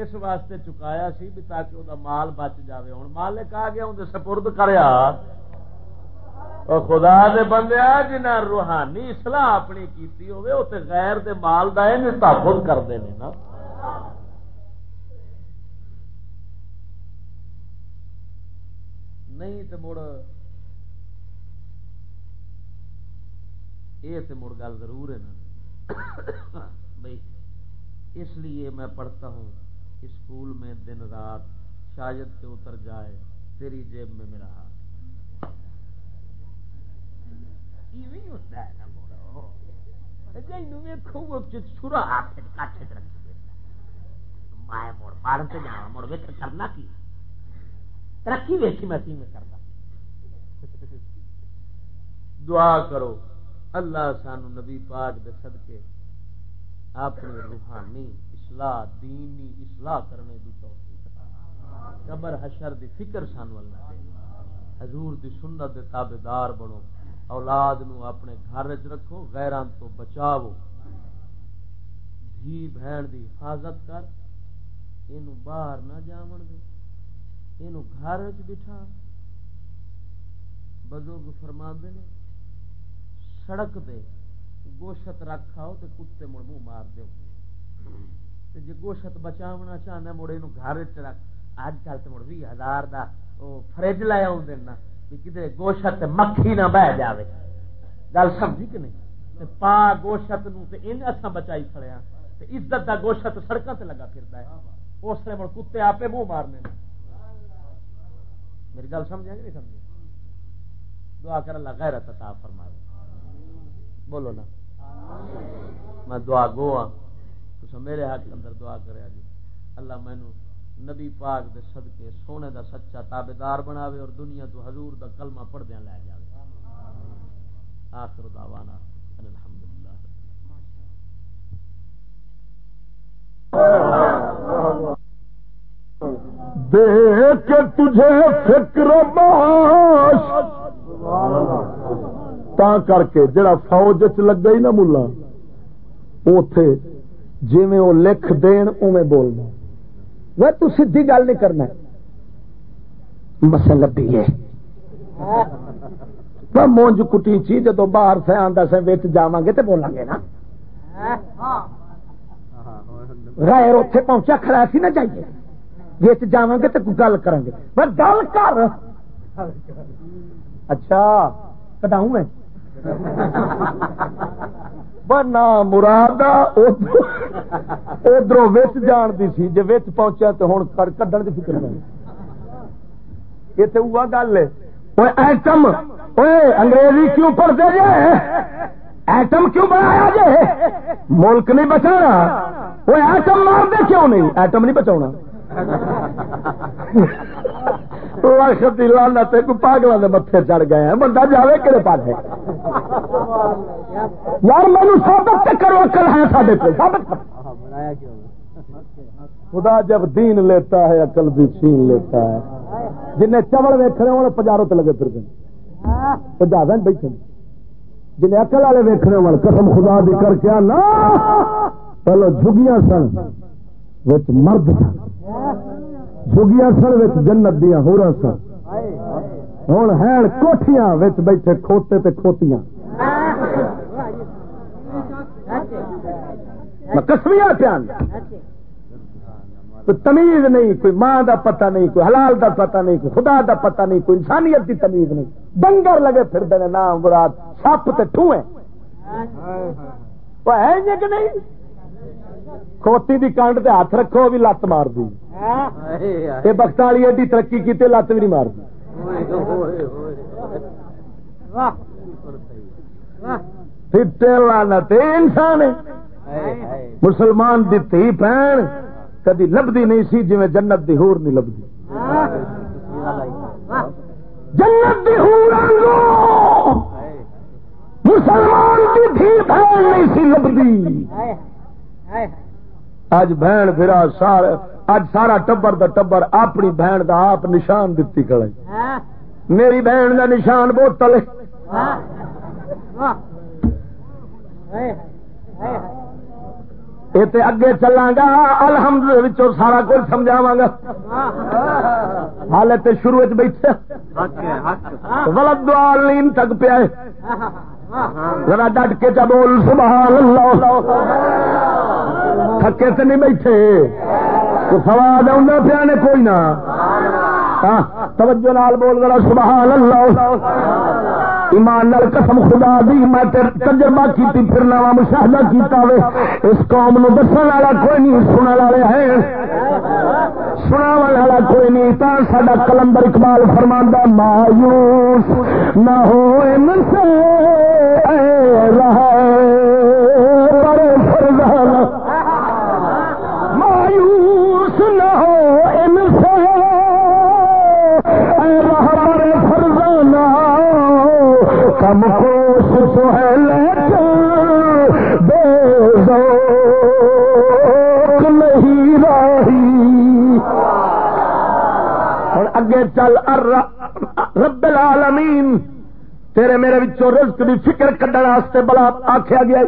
اس واسطے چکایا سی بھی تاکہ وہ مال بچ جاوے۔ ہوں مالک آ گیا اندر سپرد کریا۔ خدا دے بندے جنہ روحانی سلاح اپنی کیتی ہوئے وہ غیر دے مال دا تحفظ کرتے ہیں نا۔ نہیں تو مڑ یہ تو مڑ گل ضرور ہے نا۔ بھائی اس لیے میں پڑھتا ہوں اسکول میں دن رات شاید سے اتر جائے، تیری جیب میں میرا ہاتھ۔ ہوتا ہے نا کرنا کی؟ ترقی ویسی میں میں کرتا دعا کرو، اللہ سان نبی پاک دے صدقے، اپنی روحانی اصلاح، دینی اصلاح کرنے دی توفیق قبر حشر دی فکر سان اللہ دے۔ حضور دی سنت دے تابعدار بنو۔ اولاد نو اپنے گھر چ رکھو غیران تو بچاو دھی بہن دی حفاظت کر یہ باہر نہ جاون دے۔ یہ گھر چ بٹھا۔ بزرگ فرما نے، سڑک دے گوشت رکھاؤ تو کتے مڑ منہ مار دو جی گوشت بچاونا چاہنا، مڑ یہ گھر چ رکھ۔ اج کل تو مڑ بھی ہزار کا فرج لایا ہوں دینا کدھر گوشت مکھی نہ بہ جائے گل سمجھی کہ نہیں؟ پا گوشت نو اصا بچائی کھڑے ہاں۔ عزت کا گوشت سڑکوں سے لگا پھرتا ہے۔ اس لیے مڑ کتے آپ منہ مارنے میری گل سمجھا کہ نہیں سمجھے دعا کر اللہ غیرت عطا فرما بولو نا۔ میں دعا گو ہاں۔ تو میرے حق اندر دعا کرے جی اللہ مینو نبی پاک دے صدقے سونے دا سچا تابے دار بناوے اور دنیا تو حضور دا کلمہ پڑھ دیا لے جائے آخر دعوانا الحمدللہ۔ دیکھ کے تجھے فکر باش۔ تا کر کے جڑا فوج چ لگ گئی نا ملا اتے جی وہ لکھ دین اوے بولنا۔ وہ تو سیدھی گل نہیں کرنا۔ مسل لبی ہے۔ مونج کٹی چی جدو باہر سے آدھا سے بچ جا گے تو بولیں گے نا۔ رائر اتے پہنچا، کھڑا سی نہ چاہیے بچ جا گے تو گل کریں گے۔ پر گل کر۔ اچھا کٹاؤں میں؟ نہ مراد ادھر وچ جان دی سی جی وچ پہنچا تو ہوں کڈن کی فکر نہیں یہ تو وہ گل ہے ایٹم انگریزی کیوں پڑھتے جے ایٹم کیوں بنایا جے ملک نہیں بچانا وہ ایٹم مار دے کیوں نہیں ایٹم نہیں بچا لانا پاگلوں کے متے چڑھ گئے ہیں۔ بندہ جائے کہڑے پاس یار مینو سابت کرو اکل ہے سارے کو سابت خدا جب دین لیتا ہے اکل بھی چھین لیتا ہے۔ جن چوڑ ویکھنے ہونے پجاروں تے لگے پھر وہ زیادہ بیٹھے جنہیں اکل والے ویکنے وال قسم خدا دی کر کے نا پہلو جھگیاں سن مرد سن۔ جھگیاں سن وچ جنت دیا ہورا سن ہوں ہے کوٹیاں بیٹھے کھوتے تے کھوتیاں کسمیا پیان کوئی تمیز نہیں کوئی ماں دا پتہ نہیں کوئی حلال دا پتہ نہیں کوئی خدا دا پتہ نہیں کوئی انسانیت دی تمیز نہیں ڈنگر لگے پھر دے نام مراد سپ تے ٹھوئے وہ ہے کہ نہیں کھوتی دی کانڈ تے ہاتھ رکھو بھی لت مار دی یہ بخت والی ایڈی ترقی کی لت بھی نہیں مار دی لانت انسان مسلمان دی تھی بہن کدی لبدی نہیں سی جی جنت دی ہور نہیں لبدی جنت دی ہور مسلمان دی تھی بہن نہیں سی لبدی اج بہن پھر سارا اج سارا ٹبر دا ٹبر اپنی بہن دا آپ نشان دتی کھڑے۔ میری بہن دا نشان بوتل یہ اگے چلا گا الحمد سارا کچھ سمجھاوا گا۔ حال تو شروع بیٹھے۔ غلط دعال تک پیا ذرا ڈٹ کے چا بول؟ سبحان اللہ۔ تھکے تو نہیں بیٹھے۔ تو سواد آ پیا نے؟ کوئی نہ۔ توجہ نال بول ذرا، سبحان اللہ۔ ایمان نال قسم خدا دی، میں تجربہ کی پھرنا وا مشاہدہ کیتا وے۔ اس قوم نو دسن والا کوئی نہیں سننے والے ہیں۔ سنا والا کوئی نہیں، تا سڈا کلندر اقبال فرماندا، مایوس نہ ہو ان سے رہے مایوس نہ ہو ان سے۔ کم کوش تو ہے بے نہیں راہی اور اگے چل رب العالمین تیرے میرے رزق دی فکر کھڈنے واسطے بلا آخیا گیا